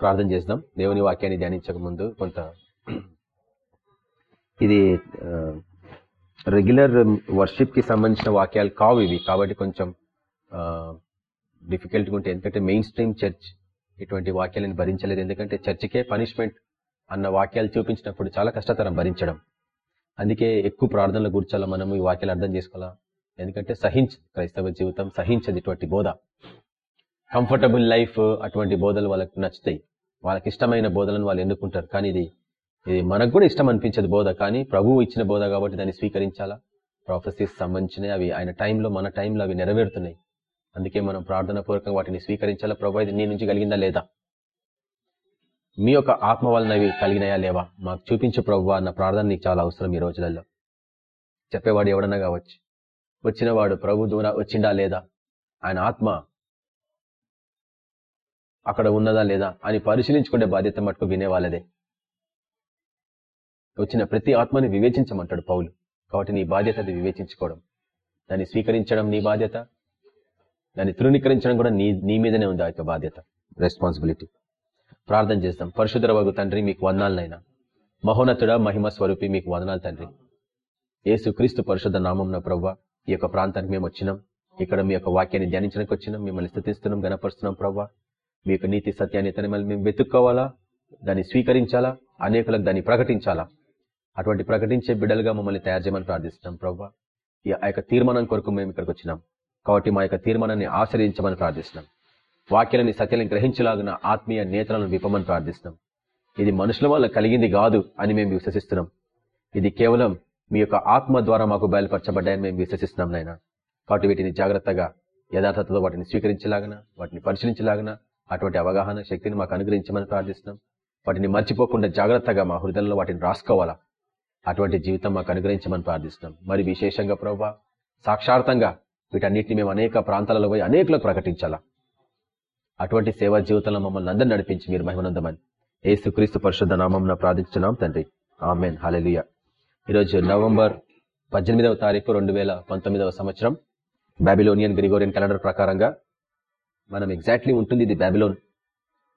ప్రార్థన చేద్దాం దేవుని వాక్యాన్ని ధ్యానించక ముందు కొంత ఇది రెగ్యులర్ వర్షిప్కి సంబంధించిన వాక్యాలు కావు ఇవి. కాబట్టి కొంచెం డిఫికల్ట్గా ఉంటే ఎందుకంటే మెయిన్ స్ట్రీమ్ చర్చ్ ఇటువంటి వాక్యాలను భరించలేదు. ఎందుకంటే చర్చికే పనిష్మెంట్ అన్న వాక్యాలు చూపించినప్పుడు చాలా కష్టతరం భరించడం. అందుకే ఎక్కువ ప్రార్థనలు కూర్చోాలా మనం ఈ వాక్యాలు అర్థం చేసుకోవాలా? ఎందుకంటే సహించ క్రైస్తవ జీవితం సహించదు ఇటువంటి బోధ. కంఫర్టబుల్ లైఫ్ అటువంటి బోధలు వాళ్ళకి నచ్చుతాయి. వాళ్ళకి ఇష్టమైన బోధలను వాళ్ళు ఎన్నుకుంటారు. కానీ ఇది ఇది మనకు కూడా ఇష్టం అనిపించదు బోధ. కానీ ప్రభువు ఇచ్చిన బోధ కాబట్టి దాన్ని స్వీకరించాలా? ప్రాఫెసీస్ సంబంధించినవి అవి ఆయన టైంలో మన టైంలో అవి నెరవేరుతున్నాయి. అందుకే మనం ప్రార్థన పూర్వకంగా వాటిని స్వీకరించాలా? ప్రభు ఇది నీ నుంచి కలిగిందా లేదా? మీ యొక్క ఆత్మ వలన అవి కలిగినాయా లేవా? మాకు చూపించు ప్రభు అన్న ప్రార్థన నీకు చాలా అవసరం ఈ రోజులలో. చెప్పేవాడు ఎవడన్నా కావచ్చు. వచ్చినవాడు ప్రభు దూర వచ్చిండా లేదా? ఆయన ఆత్మ అక్కడ ఉన్నదా లేదా అని పరిశీలించుకునే బాధ్యత మటుకు వినేవాళ్ళదే వచ్చిన ప్రతి ఆత్మని వివేచించమంటాడు పౌలు. కాబట్టి నీ బాధ్యత అది వివేచించుకోవడం. దాన్ని స్వీకరించడం నీ బాధ్యత. దాన్ని తృణీకరించడం కూడా నీ నీ మీదనే ఉంది ఆ యొక్క బాధ్యత. రెస్పాన్సిబిలిటీ ప్రార్థన చేస్తాం. పరిశుద్ధ వగు తండ్రి మీకు వందాలనైనా. మహోన్నతుడ మహిమ స్వరూపి మీకు వందనాలు తండ్రి. ఏసు క్రీస్తు పరిశుద్ధ నామం ప్రవ్వ ఈ యొక్క ప్రాంతానికి మేము వచ్చినాం. ఇక్కడ మీ యొక్క వాక్యాన్ని ధ్యానించడానికి వచ్చినాం. మిమ్మల్ని స్థుతిస్తున్నాం గణపరుస్తున్నాం ప్రవ్వ. మీ యొక్క నీతి సత్యాన్ని మళ్ళీ మేము వెతుక్కోవాలా? దాన్ని స్వీకరించాలా? అనేకులకు దాన్ని ప్రకటించాలా? అటువంటి ప్రకటించే బిడ్డలుగా మమ్మల్ని తయారు చేయమని ప్రార్థిస్తున్నాం ప్రవ్వ ఈ యొక్క తీర్మానం కొరకు మేము ఇక్కడికి వచ్చినాం. కాబట్టి మా యొక్క తీర్మానాన్ని ఆశ్రయించమని ప్రార్థిస్తున్నాం. వాక్యాలని సత్యాలను గ్రహించలాగిన ఆత్మీయ నేతలను విప్పమని ప్రార్థిస్తున్నాం. ఇది మనుషుల వల్ల కలిగింది కాదు అని మేము విశ్వసిస్తున్నాం. ఇది కేవలం మీ యొక్క ఆత్మ ద్వారా మాకు బయలుపరచబడ్డాయని మేము విశ్వసిస్తున్నాం నాయన. కాబట్టి వీటిని జాగ్రత్తగా యథార్థతతో వాటిని స్వీకరించలాగన వాటిని పరిశీలించలాగన అటువంటి అవగాహన శక్తిని మాకు అనుగ్రహించమని ప్రార్థిస్తున్నాం. వాటిని మర్చిపోకుండా జాగ్రత్తగా మా హృదయంలో వాటిని రాసుకోవాలా? అటువంటి జీవితం మాకు అనుగ్రహించమని ప్రార్థిస్తున్నాం. మరి విశేషంగా ప్రభావ సాక్షార్థంగా వీటన్నిటిని మేము అనేక ప్రాంతాలలో పోయి అనేకులకు ప్రకటించాలా? అటువంటి సేవా జీవితంలో మమ్మల్ని అందరినీ నడిపించి మీరు మహిమనందమని ఏసుక్రీస్తు పరిశుద్ధ నామం ప్రార్థించున్నాం తండ్రి. ఆమెన్. హలలియ ఈరోజు నవంబర్ పద్దెనిమిదవ తారీఖు రెండు వేల పంతొమ్మిదవ సంవత్సరం. బాబిలోనియన్ గ్రిగోరియన్ క్యాలెండర్ ప్రకారంగా మనం ఎగ్జాక్ట్లీ ఉంటుంది ఇది బ్యాబిలోన్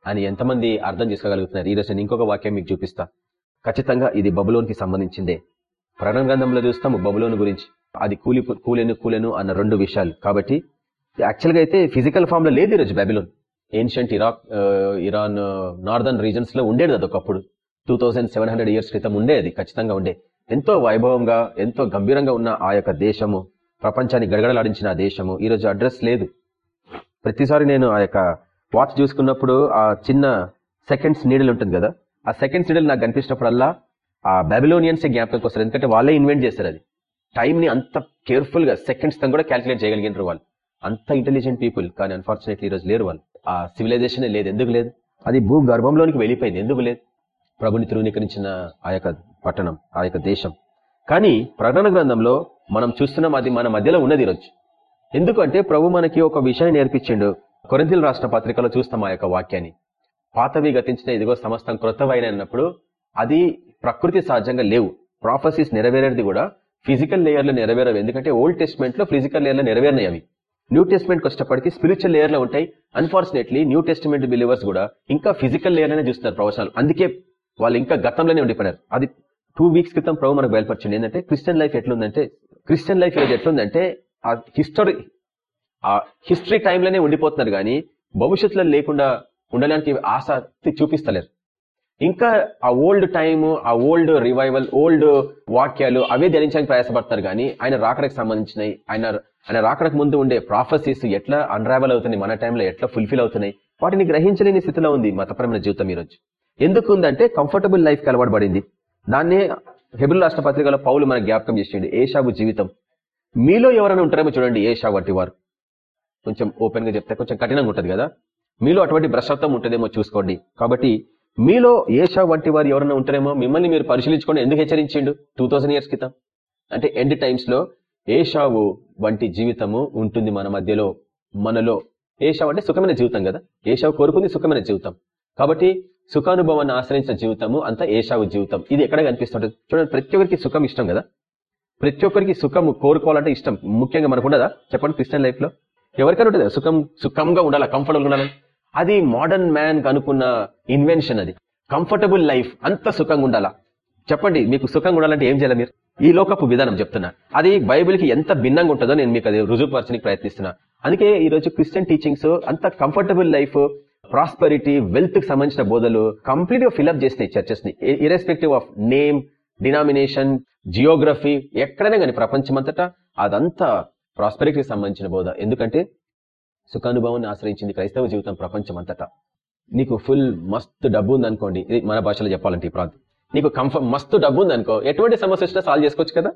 అని ఎంతమంది అర్థం చేసుకోగలుగుతున్నారు. ఈరోజు నేను ఇంకొక వాక్యం మీకు చూపిస్తా. ఖచ్చితంగా ఇది బబులోన్కి సంబంధించిందే. ప్రకటన గ్రంథంలో చూస్తాము బబులోన్ గురించి. అది కూలి కూలెను కూలెను అన్న రెండు విషయాలు. కాబట్టి యాక్చువల్గా అయితే ఫిజికల్ ఫామ్లో లేదు ఈరోజు Babylon ancient Iraq Iran northern రీజన్స్లో ఉండేది అది ఒకప్పుడు. టూ ఇయర్స్ క్రితం ఉండేది ఖచ్చితంగా ఉండే. ఎంతో వైభవంగా ఎంతో గంభీరంగా ఉన్న ఆ యొక్క దేశము ప్రపంచాన్ని గడగడలాడించిన ఆ దేశము ఈరోజు అడ్రస్ లేదు. ప్రతిసారి నేను ఆ యొక్క వాచ్ చూసుకున్నప్పుడు ఆ చిన్న సెకండ్స్ నీడలు ఉంటుంది కదా ఆ సెకండ్స్ నీడలు నాకు కనిపించినప్పుడల్లా ఆ బెబిలోనియన్స్ జ్ఞాపకం వస్తారు ఎందుకంటే వాళ్ళే ఇన్వెంట్ చేస్తారు అది. టైంని అంత కేర్ఫుల్గా సెకండ్స్ తను కూడా క్యాల్కులేట్ చేయగలిగినారు వాళ్ళు. అంత ఇంటెలిజెంట్ పీపుల్ కానీ అన్ఫార్చునేట్లీ ఈరోజు లేరు వాళ్ళు. ఆ సివిలైజేషన్ లేదు ఎందుకు లేదు? అది భూ గర్భంలోనికి వెళ్ళిపోయింది ఎందుకు లేదు? ప్రభుని ధృవీకరించిన ఆ యొక్క పట్టణం ఆ యొక్క దేశం. కానీ ప్రకటన గ్రంథంలో మనం చూస్తున్నాం అది మన మధ్యలో ఉన్నది ఈరోజు. ఎందుకంటే ప్రభు మనకి ఒక విషయం నేర్పించిండు. కొరింతలు రాష్ట్ర పత్రికలో చూస్తాం ఆ యొక్క వాక్యాన్ని. పాతవి గతించిన ఇదిగో సమస్తం క్రొత్తవైన అన్నప్పుడు అది ప్రకృతి సహజంగా లేవు. ప్రాఫసిస్ నెరవేరేది కూడా ఫిజికల్ లేయర్లో నెరవేరవు. ఎందుకంటే ఓల్డ్ టెస్ట్మెంట్లో ఫిజికల్ లేయర్లో నెరవేరినాయి అవి. న్యూ టెస్ట్మెంట్ వచ్చేటప్పటికి స్పిరిచువల్ లేయర్లో ఉంటాయి. అన్ఫార్చునేట్లీ న్యూ టెస్ట్మెంట్ బిలీవర్స్ కూడా ఇంకా ఫిజికల్ లేయర్లోనే చూస్తున్నారు ప్రవచనాలు. అందుకే వాళ్ళు ఇంకా గతంలోనే ఉండిపోయినారు. అది టూ వీక్స్ క్రితం ప్రభు మనకు బయలుపరిచింది ఏంటంటే క్రిస్టియన్ లైఫ్ ఎట్లుందంటే క్రిస్టియన్ లైఫ్ ఈరోజు ఎట్లుందంటే ఆ హిస్టరీ ఆ హిస్టరీ టైంలోనే ఉండిపోతున్నారు కానీ భవిష్యత్తులో లేకుండా ఉండడానికి ఆసక్తి చూపిస్తలేరు. ఇంకా ఆ ఓల్డ్ టైమ్ ఆ ఓల్డ్ రివైవల్ ఓల్డ్ వాక్యాలు అవే ధ్యానించడానికి ప్రయాసపడతారు కానీ ఆయన రాకడకు సంబంధించినవి ఆయన ఆయన రాకడకు ముందు ఉండే ప్రాఫెసీస్ ఎట్లా అన్రావెల్ అవుతున్నాయి మన టైంలో ఎట్లా ఫుల్ఫిల్ అవుతున్నాయి వాటిని గ్రహించలేని స్థితిలో ఉంది మతపరమైన జీవితం ఈరోజు. ఎందుకు ఉందంటే కంఫర్టబుల్ లైఫ్ పడింది. దాన్నే హెబుల్ రాష్ట్ర పత్రికలో పౌలు మనకు జ్ఞాపకం చేసిండు ఏషాబు జీవితం. మీలో ఎవరైనా ఉంటారేమో చూడండి ఏషా వంటి వారు. కొంచెం ఓపెన్గా చెప్తే కొంచెం కఠినంగా ఉంటది కదా? మీలో అటువంటి భ్రష్టత్వం ఉంటుందేమో చూసుకోండి. కాబట్టి మీలో ఏషా వంటి వారు ఎవరైనా ఉంటారేమో మిమ్మల్ని మీరు పరిశీలించుకోండి ఎందుకు హెచ్చరించిండు టూ ఇయర్స్ క్రితం? అంటే ఎండ్ టైమ్స్లో ఏషావు వంటి జీవితము ఉంటుంది మన మధ్యలో మనలో. ఏషావు అంటే సుఖమైన జీవితం కదా? ఏషావు కోరుకుంది సుఖమైన జీవితం. కాబట్టి సుఖానుభవాన్ని ఆశ్రయించిన జీవితము అంతా ఏషావు జీవితం. ఇది ఎక్కడ కనిపిస్తుంటుంది? చూడండి ప్రతి ఒక్కరికి సుఖం ఇష్టం కదా? ప్రతి ఒక్కరికి సుఖం కోరుకోవాలంటే ఇష్టం. ముఖ్యంగా మనకు ఉండదా? చెప్పండి క్రిస్టియన్ లైఫ్లో ఎవరికైనా ఉంటుంది సుఖం? సుఖంగా ఉండాలా? కంఫర్టబుల్ ఉండాలి? అది మోడర్న్ మ్యాన్ కనుక్కున్న ఇన్వెన్షన్ అది. కంఫర్టబుల్ లైఫ్ అంత సుఖంగా ఉండాలా? చెప్పండి మీకు సుఖంగా ఉండాలంటే ఏం చేయాలి మీరు? ఈ లోకపు విధానం చెప్తున్నా. అది బైబిల్కి ఎంత భిన్నంగా ఉంటుందో నేను మీకు అది రుజువుపరచడానికి ప్రయత్నిస్తున్నా. అందుకే ఈ రోజు క్రిస్టియన్ టీచింగ్స్ అంత కంఫర్టబుల్ లైఫ్ ప్రాస్పరిటీ వెల్త్కి సంబంధించిన బోధలు కంప్లీట్గా ఫిల్అప్ చేసినాయి చర్చెస్ని irrespective of name denomination geography ఎక్కడైనా కానీ ప్రపంచమంతటా అదంతా ప్రాస్పెరిటీకి సంబంధించిన బోధ. ఎందుకంటే సుఖానుభవాన్ని ఆశ్రయించింది క్రైస్తవ జీవితం ప్రపంచం అంతటా నీకు ఫుల్ మస్తు డబ్బు ఉందనుకోండి ఇది మన భాషలో చెప్పాలంటే ఈ ప్రాంతం. నీకు కంఫర్ట్ మస్తు డబ్బు ఉందనుకో ఎటువంటి సమస్య వచ్చినా సాల్వ్ చేసుకోవచ్చు కదా?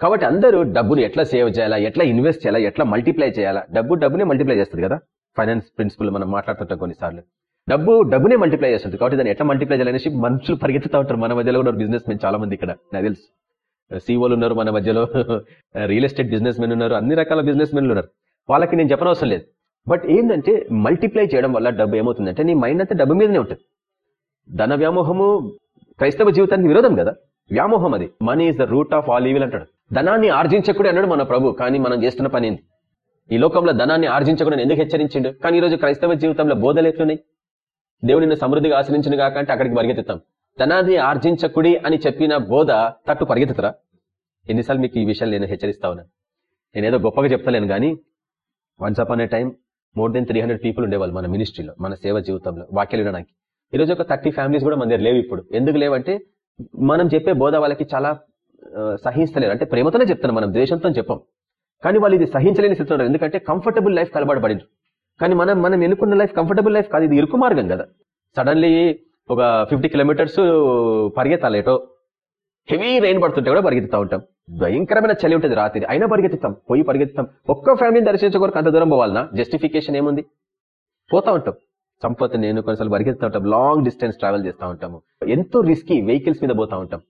కాబట్టి అందరూ డబ్బును ఎట్లా సేవ్ చేయాలా ఎట్లా ఇన్వెస్ట్ చేయాలా ఎట్లా మల్టిప్లై చేయాలా? డబ్బు డబ్బునే మల్టిప్లై చేస్తుంది కదా? ఫైనాన్స్ ప్రిన్సిపల్ మనం మాట్లాడుతుంటాం కొన్నిసార్లు. డబ్బు డబ్బునే మల్టిప్లై చేస్తుంది. కాబట్టి దాన్ని ఎట్లా మల్టిప్లై చేయాలనేసి మనుషులు పరిగెత్తుతా ఉంటారు. మన మధ్యలో కూడా బిజినెస్ మెన్ చాలా మంది ఇక్కడ. నాకు తెలుసు. సీఓలు ఉన్నారు మన మధ్యలో. రియల్ ఎస్టేట్ బిజినెస్ మెన్ ఉన్నారు. అన్ని రకాల బిజినెస్ మెన్లు ఉన్నారు. వాళ్ళకి నేను చెప్పనవసరం లేదు. బట్ ఏంటంటే మల్టిప్లై చేయడం వల్ల డబ్బు ఏమవుతుందంటే నీ మైండ్ అంతా డబ్బు మీదనే ఉంటుంది. ధన వ్యామోహము క్రైస్తవ జీవితానికి విరోధం కదా. వ్యామోహం అది. Money is the root of all evil అంటాడు. ధనాన్ని ఆర్జించకూడదు అన్నాడు మన ప్రభు. కానీ మనం చేస్తున్న పని ఏంది? ఈ లోకంలో ధనాన్ని ఆర్జించకూడదు ఎందుకు హెచ్చరించిండు? కానీ ఈరోజు రోజు క్రైస్తవ జీవితంలో బోధలు ఎట్లున్నాయి? దేవుడు నిన్ను సమృద్ధిగా ఆశ్రయించిన కాకంటే అక్కడికి పరిగెత్తుతాం. ధనాన్ని ఆర్జించకుడి అని చెప్పిన బోధ తట్టు పరిగెత్తుతరా? ఎన్నిసార్లు మీకు ఈ విషయాలు నేను హెచ్చరిస్తా ఉన్నా నేనేదో గొప్పగా చెప్తలేను కానీ వన్స్ అప్ అనే time more than three hundred people ఉండేవాళ్ళు మన మినిస్ట్రీలో మన సేవ జీవితంలో వాక్యాలు వినడానికి. ఈరోజు ఒక థర్టీ ఫ్యామిలీస్ కూడా మన దగ్గర లేవు ఇప్పుడు. ఎందుకు లేవంటే మనం చెప్పే బోధ వాళ్ళకి చాలా ఆ, సహించలేరు. అంటే ప్రేమతోనే చెప్తాను మనం ద్వేషంతో చెప్పం. కానీ వాళ్ళు ఇది సహించలేని స్థితిలో ఎందుకంటే కంఫర్టబుల్ లైఫ్ కలబడబడింది కానీ మనం మనం ఎన్నుకున్న లైఫ్ కంఫర్టబుల్ లైఫ్ కాదు ఇది ఇరుకు మార్గం కదా. సడన్లీ ఒక ఫిఫ్టీ కిలోమీటర్స్ పరిగెత్తాలి ఎటో హెవీ రెయిన్ పడుతుంటే కూడా పరిగెత్తుతూ ఉంటాం. భయంకరమైన చలి ఉంటుంది రాత్రి అయినా పరిగెత్తుతాం పోయి పరిగెత్తుతాం. ఒక్క ఫ్యామిలీని దర్శించకొరకు అంత దూరం పోవాలన్నా జస్టిఫికేషన్ ఏముంది? పోతా ఉంటాం. సంపత్ నేను కొన్నిసార్లు పరిగెత్తుతూ ఉంటాం లాంగ్ డిస్టెన్స్ ట్రావెల్ చేస్తూ ఉంటాము. ఎంతో రిస్కీ వెహికల్స్ మీద పోతా ఉంటాం.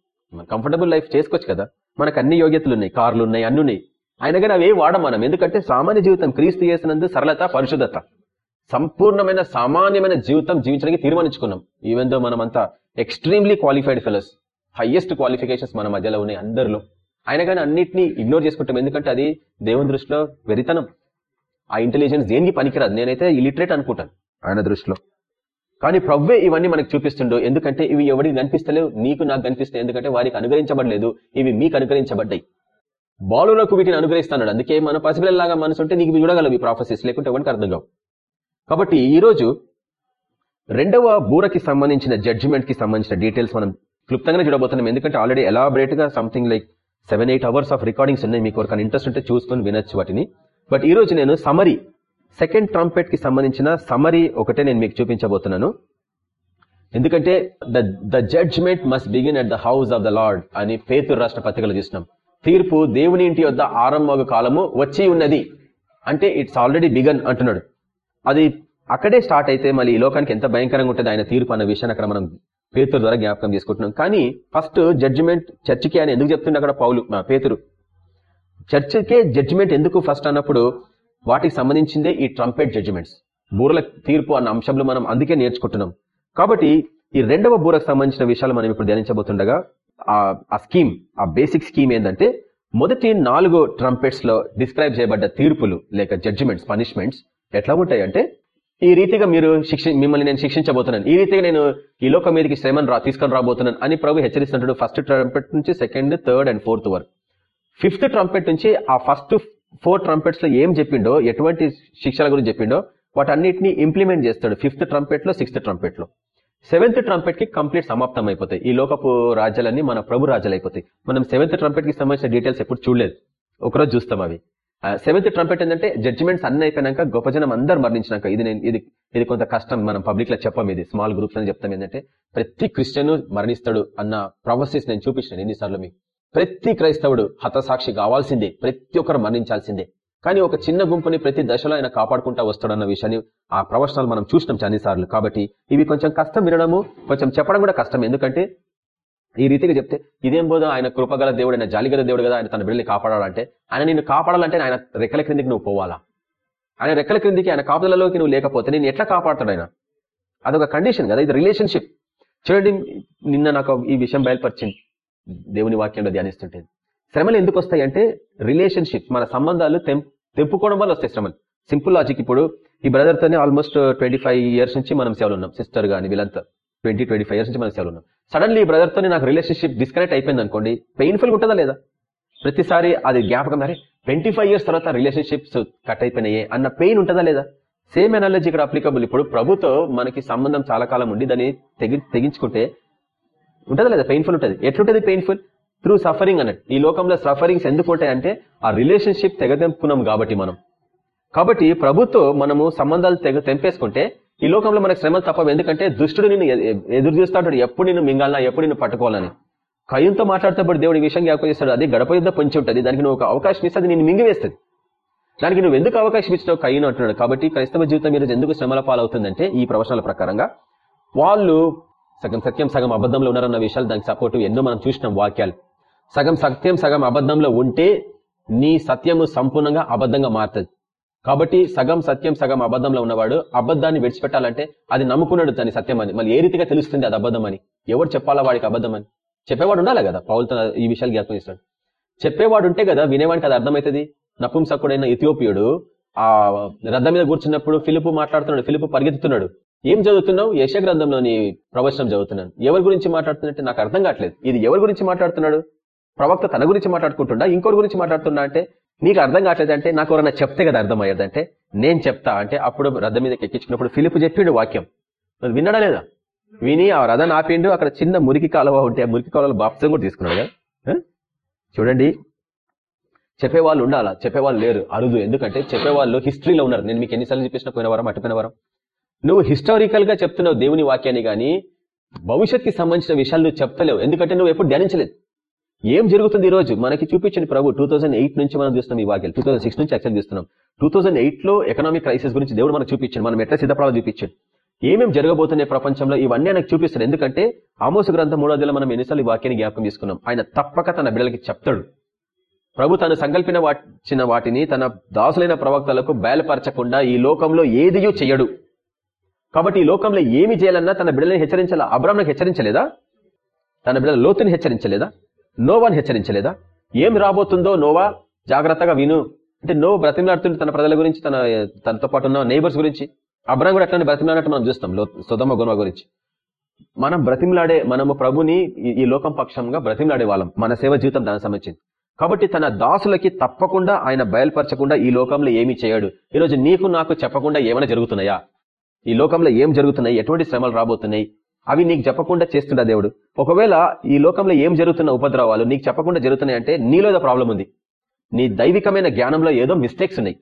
కంఫర్టబుల్ లైఫ్ చేసుకోవచ్చు కదా. మనకు అన్ని యోగ్యతలు ఉన్నాయి కార్లు ఉన్నాయి అన్ని ఉన్నాయి. ఆయన కానీ అవి వాడం మనం ఎందుకంటే సామాన్య జీవితం క్రీస్తు చేసినందు సరళత పరిశుద్ధత. సంపూర్ణమైన సామాన్యమైన జీవితం జీవించడానికి తీర్మానించుకున్నాం. ఈవెన్ దో మనం అంతా extremely qualified fellows highest qualifications మన మధ్యలో ఉన్నాయి అందరిలో. ఆయన కానీ అన్నింటినీ ఇగ్నోర్ చేసుకుంటాం. ఎందుకంటే అది దేవుని దృష్టిలో వెరితనం. ఆ ఇంటెలిజెన్స్ దేనికి పనికిరాదు? నేనైతే ఇలిటరేట్ అనుకుంటాను ఆయన దృష్టిలో. కానీ ప్రవ్వే ఇవన్నీ మనకు చూపిస్తుండో ఎందుకంటే ఇవి ఎవరికి కనిపిస్తలేవు? నీకు నాకు కనిపిస్తాయి. ఎందుకంటే వారికి అనుగ్రహించబడలేదు. ఇవి మీకు అనుగ్రహించబడ్డాయి. బాలులకు వీటిని అనుగ్రహిస్తున్నాడు అందుకే మన పసిపిల్లలాగా మనసు ఉంటే నీకు చూడగలవు ఈ ప్రాఫెసెస్ లేకుంటే ఎవరికి అర్థం కావు. కాబట్టి ఈ రోజు రెండవ బూరకి సంబంధించిన జడ్జిమెంట్కి సంబంధించిన డీటెయిల్స్ మనం క్లుప్తంగానే చూడబోతున్నాం. ఎందుకంటే already ఎలాబరేట్గా something like seven eight hours of recordings ఉన్నాయి. మీకు ఎవరికైనా ఇంట్రెస్ట్ ఉంటే చూసుకొని వినొచ్చు వాటిని. బట్ ఈ రోజు నేను సమరీ సెకండ్ ట్రంపెట్కి సంబంధించిన సమరీ ఒకటే నేను మీకు చూపించబోతున్నాను. ఎందుకంటే the the judgement must begin at the house of the Lord అని పేతురు రాష్ట్ర పత్రికలు చూసినాం. తీర్పు దేవుని ఇంటి వద్ద ఆరంభ కాలము వచ్చి ఉన్నది. అంటే ఇట్స్ ఆల్రెడీ బిగన్ అంటున్నాడు. అది అక్కడే స్టార్ట్ అయితే మళ్ళీ ఈ లోకానికి ఎంత భయంకరంగా ఉంటుంది ఆయన తీర్పు అన్న విషయాన్ని అక్కడ మనం పేతురు ద్వారా జ్ఞాపకం చేసుకుంటున్నాం. కానీ ఫస్ట్ జడ్జిమెంట్ చర్చికి అని ఎందుకు చెప్తుండే అక్కడ పౌలు? పేతురు. చర్చికే జడ్జిమెంట్ ఎందుకు ఫస్ట్ అన్నప్పుడు వాటికి సంబంధించిందే ఈ ట్రంపెట్ జడ్జిమెంట్స్ బూరల తీర్పు అన్న అంశంలో మనం అందుకే నేర్చుకుంటున్నాం. కాబట్టి ఈ రెండవ బూరకు సంబంధించిన విషయాలు మనం ఇప్పుడు ధ్యానించబోతుండగా ఆ స్కీమ్ ఆ బేసిక్ స్కీమ్ ఏంటంటే మొదటి నాలుగు ట్రంపెట్స్లో డిస్క్రైబ్ చేయబడ్డ తీర్పులు లేక జడ్జిమెంట్స్ పనిష్మెంట్స్ ఎట్లా ఉంటాయి అంటే ఈ రీతిగా మీరు శిక్ష మిమ్మల్ని నేను శిక్షించబోతున్నాను ఈ రీతిగా నేను ఈ లోకం మీదకి శ్రమను రా తీసుకొని రాబోతున్నాను అని ప్రభు హెచ్చరిస్తుంటాడు ఫస్ట్ ట్రంపెట్ నుంచి సెకండ్ థర్డ్ అండ్ ఫోర్త్ వరకు. ఫిఫ్త్ ట్రంపెట్ నుంచి ఆ ఫస్ట్ ఫోర్ ట్రంపెట్స్లో ఏం చెప్పిండో ఎటువంటి శిక్షల గురించి చెప్పిండో వాటన్నిటిని ఇంప్లిమెంట్ చేస్తాడు ఫిఫ్త్ ట్రంపెట్లో సిక్స్త్ ట్రంపెట్లో సెవెంత్ ట్రంపెట్కి కంప్లీట్ సమాప్తం అయిపోతాయి ఈ లోకపు రాజ్యాలన్నీ మన ప్రభు రాజ్యాలు అయిపోతాయి మనం సెవెంత్ ట్రంపెట్కి సంబంధించిన డీటెయిల్స్ ఎప్పుడు చూడలేదు. ఒకరోజు చూస్తాం అవి. సెవెంత్ ట్రంపెట్ ఏంటంటే జడ్జిమెంట్స్ అన్ని అయిపోయినాక గొప్ప జనం అందరు మరణించినాక ఇది నేను ఇది ఇది కొంత కష్టం మనం పబ్లిక్లో చెప్పం ఇది. స్మాల్ గ్రూప్స్ అని చెప్తాం ఏంటంటే ప్రతి క్రిస్టియన్ మరణిస్తాడు అన్న ప్రాసెస్ నేను చూపించాను ఎన్నిసార్లు మీకు. ప్రతి క్రైస్తవుడు హతసాక్షి కావాల్సిందే. ప్రతి ఒక్కరు మరణించాల్సిందే. కానీ ఒక చిన్న గుంపుని ప్రతి దశలో ఆయన కాపాడుకుంటా వస్తాడన్న విషయాన్ని ఆ ప్రవచనాలు మనం చూసినాం చాలాసార్లు. కాబట్టి ఇవి కొంచెం కష్టం వినడము కొంచెం చెప్పడం కూడా కష్టం. ఎందుకంటే ఈ రీతిగా చెప్తే ఇదేం బోధ? ఆయన కృపగల దేవుడు ఆయన జాలిగల దేవుడు కదా? ఆయన తన బిడ్డని కాపాడాలంటే ఆయన నిన్ను కాపాడాలంటే ఆయన రెక్కల క్రిందికి నువ్వు పోవాలా? ఆయన రెక్కల క్రిందికి ఆయన కాపుదలలోకి నువ్వు లేకపోతే నేను ఎట్లా కాపాడుతాడు ఆయన? అదొక కండిషన్ కదా ఇది రిలేషన్షిప్. చూడండి నిన్న నాకు ఈ విషయం బయలుపరిచింది. దేవుని వాక్యంలో ధ్యానిస్తుంటే శ్రమలు ఎందుకు వస్తాయి అంటే రిలేషన్షిప్ మన సంబంధాలు తెం- తెంపుకోవడం వల్ల వస్తాయి శ్రమలు. సింపుల్ లాజిక్ ఇప్పుడు ఈ బ్రదర్తోనే ఆల్మోస్ట్ ట్వంటీ ఇయర్స్ నుంచి మనం సేవలు ఉన్నాం సిస్టర్ కానీ వీళ్ళంతా. ట్వంటీ ట్వంటీ ఇయర్స్ నుంచి మనం సేవలు ఉన్నాం. సడన్లీ ఈ బ్రదర్తోనే నాకు రిలేషన్షిప్ డిస్కనెక్ట్ అయిపోయింది అనుకోండి పెయిన్ఫుల్గా ఉంటుందా లేదా? ప్రతిసారి అది జ్ఞాపకం మరి ట్వంటీ ఇయర్స్ తర్వాత రిలేషన్షిప్స్ కట్ అయిపోయినాయి అన్న పెయిన్ ఉంటుందా లేదా? సేమ్ ఎనాలజీ ఇక్కడ అప్లికబుల్ ఇప్పుడు ప్రభుతో మనకి సంబంధం చాలా కాలం ఉండి దాన్ని తెగి తెగించుకుంటే ఉంటుందా లేదా? పెయిన్ఫుల్ ఉంటుంది. ఎట్లుంటుంది పెయిన్ఫుల్ త్రూ సఫరింగ్ అన్నట్టు. ఈ లోకంలో సఫరింగ్స్ ఎందుకు ఉంటాయంటే ఆ రిలేషన్షిప్ తెగదెంపుకున్నాం కాబట్టి మనం. కాబట్టి ప్రభుత్వం మనము సంబంధాలు తెగ తెంపేసుకుంటే ఈ లోకంలో మనకు శ్రమలు తప్పవు. ఎందుకంటే దుష్టుడు నిన్ను ఎదురు చూస్తా ఉంటాడు. ఎప్పుడు నిన్ను మింగాలనా ఎప్పుడు నిన్ను పట్టుకోవాలని. కయ్యంతో మాట్లాడుతున్నప్పుడు దేవుడు ఈ విషయం జ్ఞాపకం చేస్తాడు. అది గడప యుద్ధ పొంచి ఉంటుంది. దానికి నువ్వు ఒక అవకాశం ఇస్తే అది నిన్ను మింగివేస్తుంది దానికి నువ్వు ఎందుకు అవకాశం ఇచ్చినావు? కయ్యను అంటున్నాడు. కాబట్టి క్రైస్తవ జీవితం మీద ఎందుకు శ్రమల పాలవుతుందంటే ఈ ప్రవచనాల ప్రకారంగా వాళ్ళు సగం సత్యం సగం అబద్ధంలో ఉన్నారన్న విషయాలు దానికి సపోర్ట్ ఎన్నో మనం చూసినాం వాక్యాలు. సగం సత్యం సగం అబద్ధంలో ఉంటే నీ సత్యము సంపూర్ణంగా అబద్ధంగా మారుతుంది. కాబట్టి సగం సత్యం సగం అబద్ధంలో ఉన్నవాడు అబద్ధాన్ని విడిచిపెట్టాలంటే అది నమ్ముకున్నాడు దాని సత్యం అని. మళ్ళీ ఏ రీతిగా తెలుస్తుంది అది అబద్ధం అని? ఎవరు చెప్పాలా వాడికి అబద్ధం అని? చెప్పేవాడు ఉండాలి కదా. పౌలతో ఈ విషయాలు జ్ఞాపకం చేస్తాడు. చెప్పేవాడు ఉంటే కదా వినేవాడికి అది అర్థమవుతుంది. నపుంసకుడైన ఇథియోపియుడు ఆ రథం మీద కూర్చున్నప్పుడు ఫిలిపు మాట్లాడుతున్నాడు ఫిలిపు పరిగెత్తుతున్నాడు. ఏం చదువుతున్నావు? యశ గ్రంథంలోని ప్రవచనం చదువుతున్నాను. ఎవరి గురించి మాట్లాడుతున్నట్టు నాకు అర్థం కావట్లేదు. ఇది ఎవరి గురించి మాట్లాడుతున్నాడు? ప్రవక్త తన గురించి మాట్లాడుకుంటుండా ఇంకోటి గురించి మాట్లాడుతున్నా అంటే నీకు అర్థం కావట్లేదంటే నాకు ఎవరైనా చెప్తే కదా అర్థమయ్యేదంటే నేను చెప్తా అంటే అప్పుడు రథం మీదకి ఎక్కించుకున్నప్పుడు ఫిలిపు చెప్పిండు వాక్యం. నువ్వు విన్నాడా లేదా? విని ఆ రథం ఆపిండు అక్కడ చిన్న మురికి కాలువ ఉంటే ఆ మురికి కాలువలో బాప్సం కూడా తీసుకున్నాడు కదా? చూడండి. చెప్పేవాళ్ళు ఉండాలా? చెప్పేవాళ్ళు లేరు. అరుదు. ఎందుకంటే చెప్పేవాళ్ళు హిస్టరీలో ఉన్నారు. నేను మీకు ఎన్నిసార్లు చెప్పేసిన పోయిన వారం అటుపోయిన వారం. నువ్వు హిస్టారికల్గా చెప్తున్నావు దేవుని వాక్యాన్ని కానీ భవిష్యత్కి సంబంధించిన విషయాలు నువ్వు చెప్తలేవు. ఎందుకంటే నువ్వు ఎప్పుడు ధ్యానించలేదు. ఏం జరుగుతుంది ఈ రోజు? మనకి చూపించండి ప్రభు టూ నుంచి మనం చూస్తున్నాం ఈ వాక్యాలు. టూ నుంచి యాక్చువల్ చూస్తున్నాం. టూ లో ఎకనామిక్ క్రైసిస్ గురించి దేవుడు మనకు చూపించాడు. మనం ఎట్లా సిద్ధపడాలో చూపించాడు. ఏమేమి జరగబోతున్నాయి ప్రపంచంలో? ఇవన్నీ నాకు చూపిస్తాడు. ఎందుకంటే ఆమోసు గ్రంథం మూడో అధ్యాయంలో మనం ఎన్నిసార్లు ఈ వాక్యాన్ని జ్ఞాపకం తీసుకున్నాం ఆయన తప్పక తన బిడ్డలకి చెప్తాడు. ప్రభు తను సంకల్పిన వాచిన వాటిని తన దాసులైన ప్రవక్తలకు బయలుపరచకుండా ఈ లోకంలో ఏదియూ చెయ్యడు. కాబట్టి ఈ లోకంలో ఏమి చేయాలన్నా తన బిడ్డలను హెచ్చరించాలా? అబ్రాహ్మణకు హెచ్చరించలేదా? తన బిడ్డల లోతుని హెచ్చరించలేదా? నోవాని హెచ్చరించలేదా? ఏం రాబోతుందో నోవా? జాగ్రత్తగా విను. అంటే నో బ్రతిమలాడుతుంటే తన ప్రజల గురించి తన తనతో పాటు ఉన్న నైబర్స్ గురించి. అబ్రాం కూడా అట్లానే బ్రతిమలాడినట్టు మనం చూస్తాం లో- సుధమ గుణమ గురించి. మనం బ్రతిమలాడే మనము ప్రభుని ఈ- లోకం పక్షంగా బ్రతిమలాడే వాళ్ళం మన సేవ జీవితం దానికి సంబంధించింది. కాబట్టి తన దాసులకి తప్పకుండా ఆయన బయలుపరచకుండా ఈ లోకంలో ఏమి చేయడు. ఈరోజు నీకు నాకు చెప్పకుండా ఏమైనా జరుగుతున్నాయా? ఈ లోకంలో ఏం జరుగుతున్నాయి? ఎటువంటి శ్రమలు రాబోతున్నాయి? అవి నీకు చెప్పకుండా చేస్తుండ దేవుడు? ఒకవేళ ఈ లోకంలో ఏం జరుగుతున్న ఉపద్రవాలు నీకు చెప్పకుండా జరుగుతున్నాయి అంటే నీలో ఏదో ప్రాబ్లం ఉంది. నీ దైవికమైన జ్ఞానంలో ఏదో మిస్టేక్స్ ఉన్నాయి.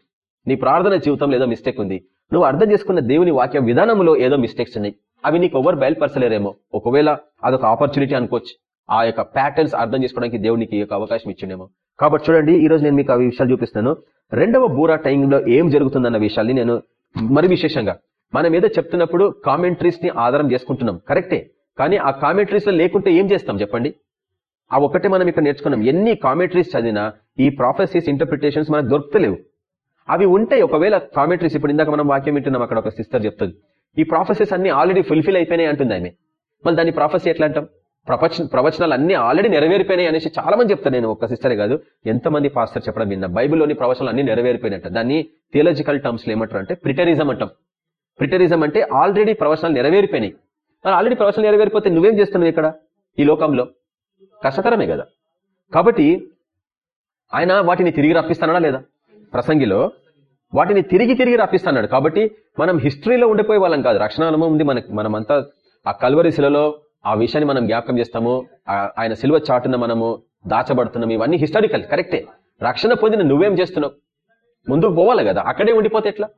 నీ ప్రార్థన జీవితంలో ఏదో మిస్టేక్ ఉంది. నువ్వు అర్థం చేసుకున్న దేవుని వాక్య విధానంలో ఏదో మిస్టేక్స్ ఉన్నాయి. అవి నీకు ఎవరు బయలుపరచలేరేమో? ఒకవేళ అదొక ఆపర్చునిటీ అనుకోవచ్చు. ఆ యొక్క ప్యాటర్న్స్ అర్థం చేసుకోవడానికి దేవునికి ఈ యొక్క అవకాశం ఇచ్చిండేమో. కాబట్టి చూడండి ఈ రోజు నేను మీకు ఆ విషయాలు చూపిస్తాను రెండవ బూరా టైంలో ఏం జరుగుతుందన్న విషయాన్ని నేను మరి విశేషంగా మనం ఏదో చెప్తున్నప్పుడు కామెంట్రీస్ని ఆధారం చేసుకుంటున్నాం. కరెక్టే కానీ ఆ కామెంటరీస్లో లేకుంటే ఏం చేస్తాం చెప్పండి? ఆ ఒక్కటే మనం ఇక్కడ నేర్చుకున్నాం. ఎన్ని కామెంట్రీస్ చదివినా ఈ ప్రాఫెసీస్ ఇంటర్ప్రిటేషన్స్ మనకు దొరుకుతలేవు. అవి ఉంటాయి ఒకవేళ కామెంట్రీస్ ఇప్పుడు ఇందాక మనం వాక్యం వింటున్నాం అక్కడ ఒక సిస్టర్ చెప్తుంది. ఈ ప్రాఫెసెస్ అన్ని ఆల్రెడీ ఫుల్ఫిల్ అయిపోయినాయి అంటుంది ఆమె. మళ్ళీ దాని ప్రాఫెసీ ఎట్లా అంటాం? ప్రవచన ప్రవచనాలు అన్ని ఆల్రెడీ నెరవేరిపోయినాయి అనేసి చాలా మంది చెప్తాను నేను ఒక సిస్టరే కాదు. ఎంతమంది పాస్టర్ చెప్పడం విన్నా? బైబిల్లోని ప్రవచనాలు అన్ని నెరవేరిపోయినట్టు. దాన్ని థియలాజికల్ టర్మ్స్లో ఏమంటారు అంటే ప్రిటరిజం అంటాం. ప్రిటరిజం అంటే ఆల్రెడీ ప్రవచనాలు నెరవేరిపోయినాయి. మరి ఆల్రెడీ ప్రవచనాలు నెరవేరిపోతే నువ్వేం చేస్తున్నావు ఇక్కడ? ఈ లోకంలో? కష్టతరమే కదా. కాబట్టి ఆయన వాటిని తిరిగి రప్పిస్తాడా లేదా? ప్రసంగిలో వాటిని తిరిగి తిరిగి రప్పిస్తున్నాడు కాబట్టి మనం హిస్టరీలో ఉండిపోయే వాళ్ళం కాదు. రక్షణ అనుభవం ఉంది మనకి. మనమంతా ఆ కల్వరి శిలలో ఆ విషయాన్ని మనం జ్ఞాపకం చేస్తాము. ఆ- ఆయన సిల్వ చాటున మనము దాచబడుతున్నాం. ఇవన్నీ హిస్టారికల్ కరెక్టే రక్షణ పొందిన నువ్వేం చేస్తున్నావు? ముందుకు పోవాలి కదా. అక్కడే ఉండిపోతే ఎట్లా?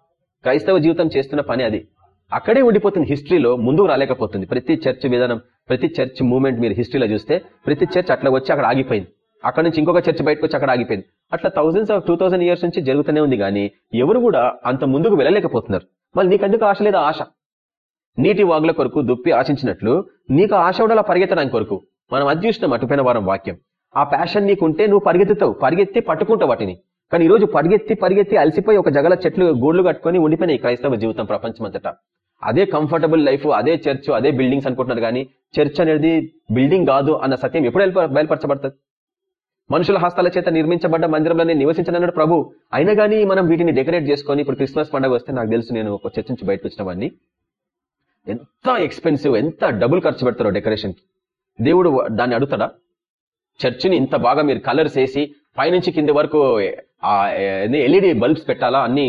క్రైస్తవ జీవితం చేస్తున్న పని అది. అక్కడే ఉండిపోతుంది హిస్టరీలో ముందుకు రాలేకపోతుంది. ప్రతి చర్చ్ విధానం ప్రతి చర్చ్ మూమెంట్ మీరు హిస్టరీలో చూస్తే ప్రతి చర్చ్ అట్లా వచ్చి అక్కడ ఆగిపోయింది. అక్కడ నుంచి ఇంకొక చర్చ్ బయటకు వచ్చి అక్కడ ఆగిపోయింది. అట్లా థౌసండ్స్ ఆఫ్ టూ ఇయర్స్ నుంచి జరుగుతూనే ఉంది కానీ ఎవరు కూడా అంత ముందుకు వెళ్ళలేకపోతున్నారు. మళ్ళీ నీకెందుకు ఆశ లేదా ఆశ? నీటి వాగుల కొరకు దుప్పి ఆశించినట్లు నీకు ఆశ ఉండాలా పరిగెత్తడానికి కొరకు. మనం అది చూసినాం అటుపోయిన వారం వాక్యం. ఆ ప్యాషన్ నీకుంటే నువ్వు పరిగెత్తుతావు. పరిగెత్తి పట్టుకుంటావు వాటిని. కానీ ఈ రోజు పరిగెత్తి పరిగెత్తి అలసిపోయి ఒక జగల చెట్లు గూడ్లు కట్టుకొని ఉండిపోయినాయి క్రైస్తవ జీవితం ప్రపంచమంతటా. అదే కంఫర్టబుల్ లైఫ్ అదే చర్చ్ అదే బిల్డింగ్స్ అనుకుంటున్నారు కానీ చర్చ్ అనేది బిల్డింగ్ కాదు అన్న సత్యం ఎప్పుడు బయలుపరచబడుతుంది? మనుషుల హస్తాల చేత నిర్మించబడ్డ మందిరంలోనే నివసించనన్నాడు ప్రభు. అయినా కానీ మనం వీటిని డెకరేట్ చేసుకొని ఇప్పుడు క్రిస్మస్ పండుగ వస్తే నాకు తెలుసు నేను ఒక చర్చ నుంచి బయటకు వచ్చినవన్నీ ఎంత ఎక్స్పెన్సివ్ ఎంత డబ్బులు ఖర్చు పెడతారో డెకరేషన్కి దేవుడు దాన్ని అడుగుతాడా? చర్చిని ఇంత బాగా మీరు కలర్స్ వేసి పైనుంచి కింది వరకు ఎల్ఈడి బల్బ్స్ పెట్టాలా? అన్ని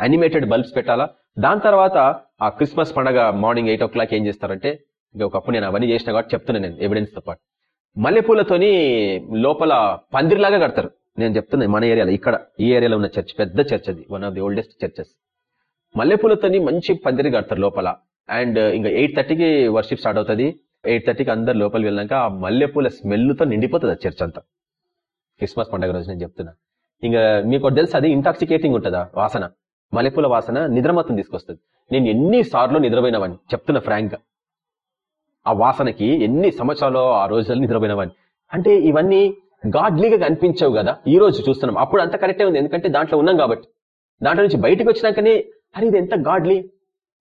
అనిమేటెడ్ బల్బ్స్ పెట్టాలా? దాని తర్వాత ఆ క్రిస్మస్ పండగ మార్నింగ్ ఎయిట్ ఓ క్లాక్ ఏం చేస్తారంటే ఇంకా ఒకప్పుడు నేను అవన్నీ చేసిన కాబట్టి చెప్తున్నా నేను ఎవిడెన్స్తో పాటు. మల్లెపూలతోని లోపల పందిరిలాగా కడతారు. నేను చెప్తున్నా మన ఏరియాలో ఇక్కడ ఈ ఏరియాలో ఉన్న చర్చ్ పెద్ద చర్చ్ అది one of the oldest churches మల్లెపూలతోని మంచి పందిరి కడతారు లోపల. అండ్ ఇంకా ఎయిట్ థర్టీకి వర్షిప్ స్టార్ట్ అవుతుంది. ఎయిట్ థర్టీకి అందరు లోపల వెళ్ళాక ఆ మల్లెపూల స్మెల్తో నిండిపోతుంది ఆ చర్చ్ అంతా. క్రిస్మస్ పండుగ రోజు నేను చెప్తున్నా. ఇంకా మీకు తెలుసు అది ఇంటాక్సికేటింగ్ ఉంటుందా? వాసన. మల్లెపూల వాసన నిద్రమత్తం తీసుకొస్తుంది. నేను ఎన్నిసార్లు నిద్రపోయినవాడిని చెప్తున్నా ఫ్రాంక్ ఆ వాసనకి ఎన్ని సంవత్సరాలు ఆ రోజుల్లో నిద్రపోయినవాడిని అంటే ఇవన్నీ గాడ్లీగా కనిపించవు కదా? ఈ రోజు చూస్తున్నాం. అప్పుడు అంత కరెక్టే ఉంది. ఎందుకంటే దాంట్లో ఉన్నాం కాబట్టి. దాంట్లో నుంచి బయటకు వచ్చినాకనే అరే ఇది ఎంత గాడ్లీ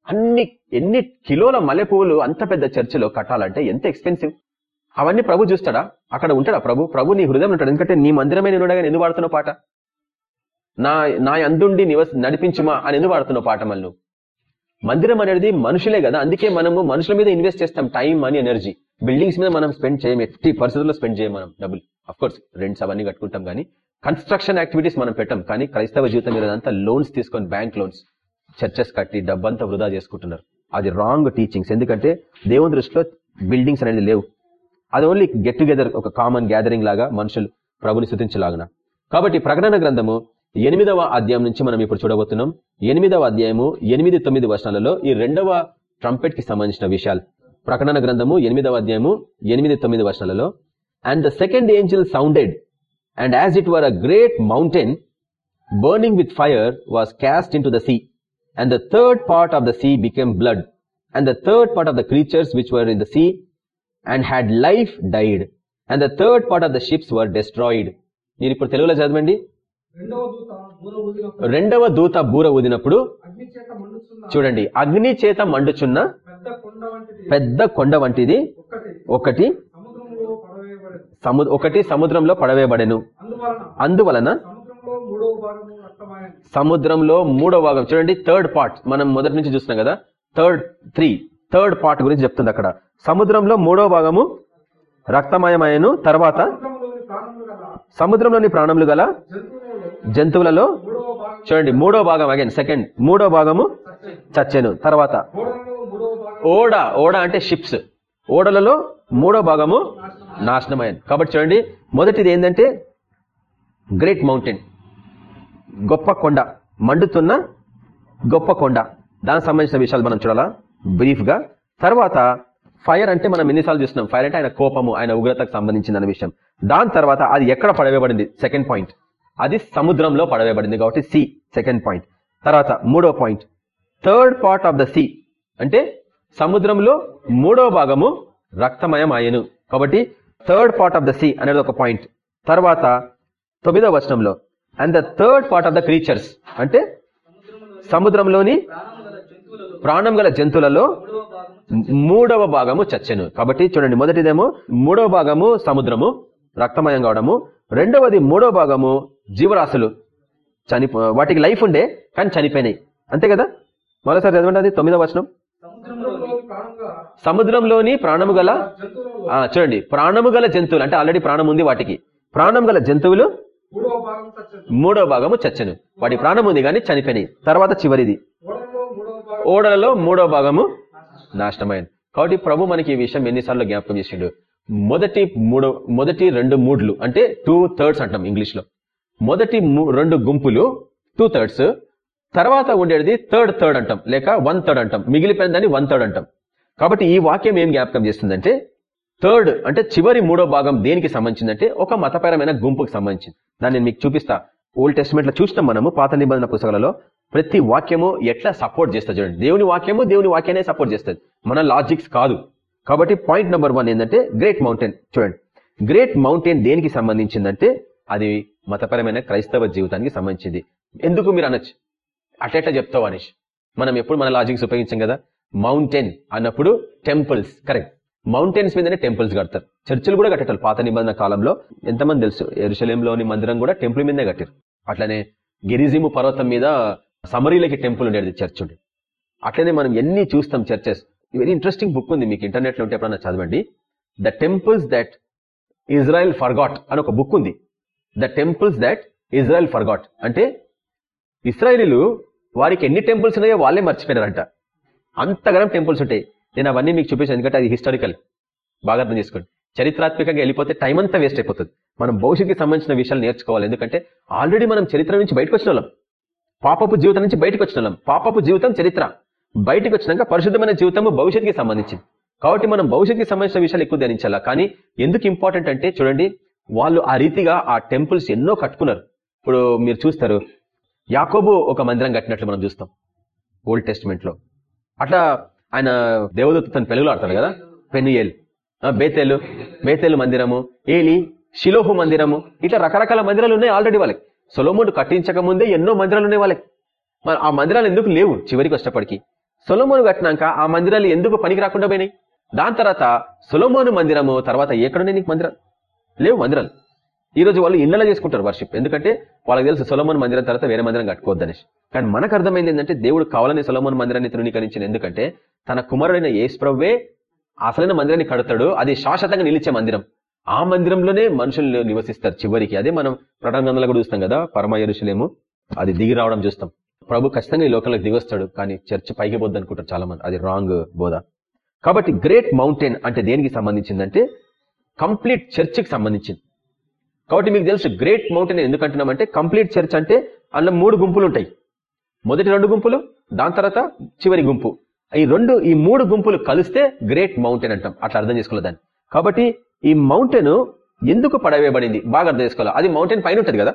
అన్ని ఎన్ని కిలోల మల్లె పువ్వులు అంత పెద్ద చర్చిలో కట్టాలంటే ఎంత ఎక్స్పెన్సివ్ అవన్నీ ప్రభు చూస్తాడా? అక్కడ ఉంటాడా ప్రభు? ప్రభు నీ హృదయం ఉంటాడు? ఎందుకంటే నీ మందిరమే నేను ఉండగా ఎందుకు వాడుతున్నావు పాట? నా నా అందుండి నివస నడిపించుమా అని ఎందుకు వాడుతున్నావు పాట మళ్ళీ మందిరం అనేది మనుషులే కదా. అందుకే మనము మనుషుల మీద ఇన్వెస్ట్ చేస్తాం టైం మనీ ఎనర్జీ బిల్డింగ్స్ మీద మనం స్పెండ్ చేయం ఎట్టి పరిస్థితుల్లో స్పెండ్ చేయం మనం డబ్బులు అఫ్ కోర్స్ రెంట్స్ అవన్నీ కట్టుకుంటాం కానీ కన్స్ట్రక్షన్ యాక్టివిటీస్ మనం పెట్టాం. కానీ క్రైస్తవ జీవితం మీద అంతా లోన్స్ తీసుకొని బ్యాంక్ లోన్స్ చర్చెస్ కట్టి డబ్బంతా వృధా చేసుకుంటున్నారు. అది రాంగ్ టీచింగ్స్ ఎందుకంటే దేవుని దృష్టిలో బిల్డింగ్స్ అనేది లేవు. అది ఓన్లీ గెట్ టుగెదర్ ఒక కామన్ గ్యాదరింగ్ లాగా మనుషులు ప్రభుని శుతించలాగన కాబట్టి ప్రకటన గ్రంథము ఎనిమిదవ అధ్యాయం నుంచి మనం ఇప్పుడు చూడబోతున్నాం. ఎనిమిదవ అధ్యాయము ఎనిమిది తొమ్మిది వర్షాలలో ఈ రెండవ ట్రంపెట్కి సంబంధించిన విషయాలు. ప్రకటన గ్రంథము ఎనిమిదవ అధ్యాయము ఎనిమిది తొమ్మిది వర్షాలలో and the second angel sounded and as it were a great mountain burning with fire was cast into the sea and the third part of the sea became blood and the third part of the creatures which were in the sea and had life died and the third part of the ships were destroyed మీరు ఇప్పుడు తెలుగులో చదవండి. రెండవ దూత బూర ఊదినప్పుడు చూడండి అగ్ని చేత మండుచున్న పెద్ద కొండ వంటిది. ఒకటి సముద్ర ఒకటి సముద్రంలో పడవేయబడెను. అందువలన సముద్రంలో మూడవ సముద్రంలో మూడో భాగం. చూడండి థర్డ్ పార్ట్ మనం మొదటి నుంచి చూస్తున్నాం కదా. థర్డ్ త్రీ థర్డ్ పార్ట్ గురించి చెప్తుంది అక్కడ. సముద్రంలో మూడో భాగము రక్తమయమయను తర్వాత సముద్రంలోని ప్రాణములు గల జంతువులలో చూడండి మూడో భాగం అగైన్ సెకండ్ మూడో భాగము చచ్చెను తర్వాత ఓడ ఓడ అంటే షిప్స్ ఓడలలో మూడో భాగము నాశనమయ్యాను. కాబట్టి చూడండి మొదటిది ఏంటంటే గ్రేట్ మౌంటైన్ గొప్ప కొండ మండుతున్న గొప్ప కొండ. దానికి సంబంధించిన విషయాలు మనం చూడాలా? బ్రీఫ్గా. తర్వాత ఫైర్ అంటే మనం ఎన్నిసార్లు చూస్తున్నాం ఫైర్ అంటే ఆయన కోపము ఆయన ఉగ్రతకు సంబంధించిన అనే విషయం. దాని తర్వాత అది ఎక్కడ పడవేయబడింది? Second point. అది సముద్రంలో పడవేయబడింది కాబట్టి సి సెకండ్ పాయింట్. తర్వాత మూడో point. Third part of the sea అంటే సముద్రంలో మూడో భాగము రక్తమయం ఆయను కాబట్టి third part of the sea అనేది ఒక పాయింట్. తర్వాత తొమ్మిదో వచనంలో. And the third part of the creatures అంటే సముద్రంలోని ప్రాణం గల జంతువులలో మూడవ భాగము చచ్చెను. కాబట్టి చూడండి మొదటిదేమో మూడవ భాగము సముద్రము రక్తమయం కావడము. రెండవది మూడవ భాగము జీవరాశులు. చనిపో వాటికి లైఫ్ ఉండే కానీ చనిపోయినాయి. అంతే కదా? మరోసారి చదవండి అది తొమ్మిదవ వచనం. సముద్రంలోని ప్రాణము గల చూడండి ప్రాణము గల జంతువులు అంటే ఆల్రెడీ ప్రాణం ఉంది వాటికి. ప్రాణం గల జంతువులు మూడవ భాగము చచ్చను. వాటి ప్రాణం ఉంది కానీ చనిపోయినాయి. తర్వాత చివరిది. ఓడలలో మూడో భాగము నాశనమైంది. కాబట్టి ప్రభు మనకి ఈ విషయం ఎన్నిసార్లు జ్ఞాపకం చేసిండు. మొదటి మూడో మొదటి రెండు మూడ్లు అంటే టూ థర్డ్స్ అంటాం ఇంగ్లీష్లో మొదటి రెండు గుంపులు టూ థర్డ్స్ తర్వాత ఉండేది థర్డ్ థర్డ్ అంటాం. లేక వన్ థర్డ్ అంటాం. మిగిలిపోయిన దాన్ని వన్ థర్డ్ అంటాం. కాబట్టి ఈ వాక్యం ఏం జ్ఞాపకం చేస్తుందంటే థర్డ్ అంటే చివరి మూడో భాగం దేనికి సంబంధించిందంటే ఒక మతపరమైన గుంపుకి సంబంధించింది. దాన్ని నేను మీకు చూపిస్తా. ఓల్డ్ టెస్ట్మెంట్లో చూసినాం మనము పాత నిబంధన పుస్తకాలలో. ప్రతి వాక్యము ఎట్లా సపోర్ట్ చేస్తుంది చూడండి. దేవుని వాక్యము దేవుని వాక్యాన్ని సపోర్ట్ చేస్తుంది. మన లాజిక్స్ కాదు. కాబట్టి పాయింట్ నెంబర్ వన్ ఏంటంటే గ్రేట్ మౌంటైన్ చూడండి. గ్రేట్ మౌంటైన్ దేనికి సంబంధించిందంటే అది మతపరమైన క్రైస్తవ జీవితానికి సంబంధించింది. ఎందుకు మీరు అనొచ్చు? అట్లెట్లా చెప్తావు అనేష్? మనం ఎప్పుడు మన లాజిక్స్ ఉపయోగించాం కదా? మౌంటైన్ అన్నప్పుడు టెంపుల్స్ కరెక్ట్ మౌంటైన్స్ మీదనే టెంపుల్స్ కడతారు. చర్చిలు కూడా కట్టేటారు పాత నిబంధన కాలంలో ఎంతమంది తెలుసు? ఎరుశలేంలోని మందిరం కూడా టెంపుల్ మీదే కట్టారు అట్లనే గిరిజిము పర్వతం మీద సమరీలకి టెంపుల్ ఉండేది చర్చ్ ఉండే అట్లనే మనం ఎన్ని చూస్తాం చర్చెస్. వెరీ ఇంట్రెస్టింగ్ బుక్ ఉంది మీకు ఇంటర్నెట్లో ఉంటే ఎప్పుడన్నా చదవండి. The temples that Israel forgot అని ఒక బుక్ ఉంది. The temples that Israel forgot అంటే ఇస్రాయలీలు వారికి ఎన్ని టెంపుల్స్ ఉన్నాయో వాళ్ళే మర్చిపోయినారంట. అంతగనం టెంపుల్స్ ఉంటాయి. నేను అవన్నీ మీకు చూపించాను ఎందుకంటే అది హిస్టారికల్ బాగా అర్థం చేసుకోండి. చరిత్రాత్మకంగా వెళ్ళిపోతే టైం అంతా వేస్ట్ అయిపోతుంది. మనం భవిష్యత్తుకి సంబంధించిన విషయాలు నేర్చుకోవాలి. ఎందుకంటే ఆల్రెడీ మనం చరిత్ర నుంచి బయటకు వచ్చిన వాళ్ళం. పాపపు జీవితం నుంచి బయటకు వచ్చిన. పాపపు జీవితం చరిత్ర. బయటకు వచ్చినాక పరిశుద్ధమైన జీవితము భవిష్యత్తుకి సంబంధించింది. కాబట్టి మనం భవిష్యత్తుకి సంబంధించిన విషయాలు ఎక్కువ ధ్యానించాలా? కానీ ఎందుకు ఇంపార్టెంట్ అంటే చూడండి వాళ్ళు ఆ రీతిగా ఆ టెంపుల్స్ ఎన్నో కట్టుకున్నారు. ఇప్పుడు మీరు చూస్తారు యాకోబు ఒక మందిరం కట్టినట్లు మనం చూస్తాం ఓల్డ్ టెస్ట్మెంట్లో. అట్లా ఆయన దేవదత్త తన పెలుగులు ఆడతాడు కదా? పెనుయేల్ బేతేలు. బేతేలు మందిరము ఏలి షిలోహు మందిరము ఇట్లా రకరకాల మందిరాలు ఉన్నాయి ఆల్రెడీ వాళ్ళకి. సొలోమోను కట్టించక ముందే ఎన్నో మందిరాలు ఉన్నాయి వాళ్ళకి. మరి ఆ మందిరాలు ఎందుకు లేవు చివరికి వచ్చేటప్పటికి? సొలోమోను కట్టినాక ఆ మందిరాలు ఎందుకు పనికి రాకుండా పోయినాయి? దాని తర్వాత సొలోమోను మందిరము తర్వాత ఎక్కడున్నాయి నీకు మందిరాలు? లేవు మందిరాలు. ఈ రోజు వాళ్ళు ఇళ్ళలో చేసుకుంటారు వర్షిప్. ఎందుకంటే వాళ్ళకి తెలుసు సొలమోన్ మందిరం తర్వాత వేరే మందిరం కట్టుకోవద్దనేసి కానీ మనకు అర్థమైంది ఏంటంటే దేవుడు కావాలని సొలమోన్ మందిరాన్ని తృణీకరించింది ఎందుకంటే తన కుమారుడైన యేసుప్రవ్వే అసలైన మందిరాన్ని కడతాడు. అది శాశ్వతంగా నిలిచే మందిరం. ఆ మందిరంలోనే మనుషులు నివసిస్తారు చివరికి. అదే మనం ప్రటంగంలో కూడా చూస్తాం కదా పరమయరుషులేము అది దిగి రావడం చూస్తాం. ప్రభు ఖచ్చితంగా ఈ లోకంలోకి దిగొస్తాడు కానీ చర్చ్ పైకి పోద్ది అనుకుంటారు చాలా మంది అది రాంగ్ బోధ. కాబట్టి గ్రేట్ మౌంటైన్ అంటే దేనికి సంబంధించిందంటే కంప్లీట్ చర్చ్కి సంబంధించింది. కాబట్టి మీకు తెలుసు గ్రేట్ మౌంటైన్ ఎందుకంటున్నామంటే కంప్లీట్ చర్చ్ అంటే అందులో మూడు గుంపులు ఉంటాయి. మొదటి రెండు గుంపులు దాని తర్వాత చివరి గుంపు. ఈ రెండు ఈ మూడు గుంపులు కలిస్తే గ్రేట్ మౌంటైన్ అంటాం. అట్లా అర్థం చేసుకోలేదాన్ని. కాబట్టి ఈ మౌంటైన్ ఎందుకు పడవేయబడింది? బాగా అర్థం చేసుకోవాలి? అది మౌంటైన్ పైన ఉంటుంది కదా?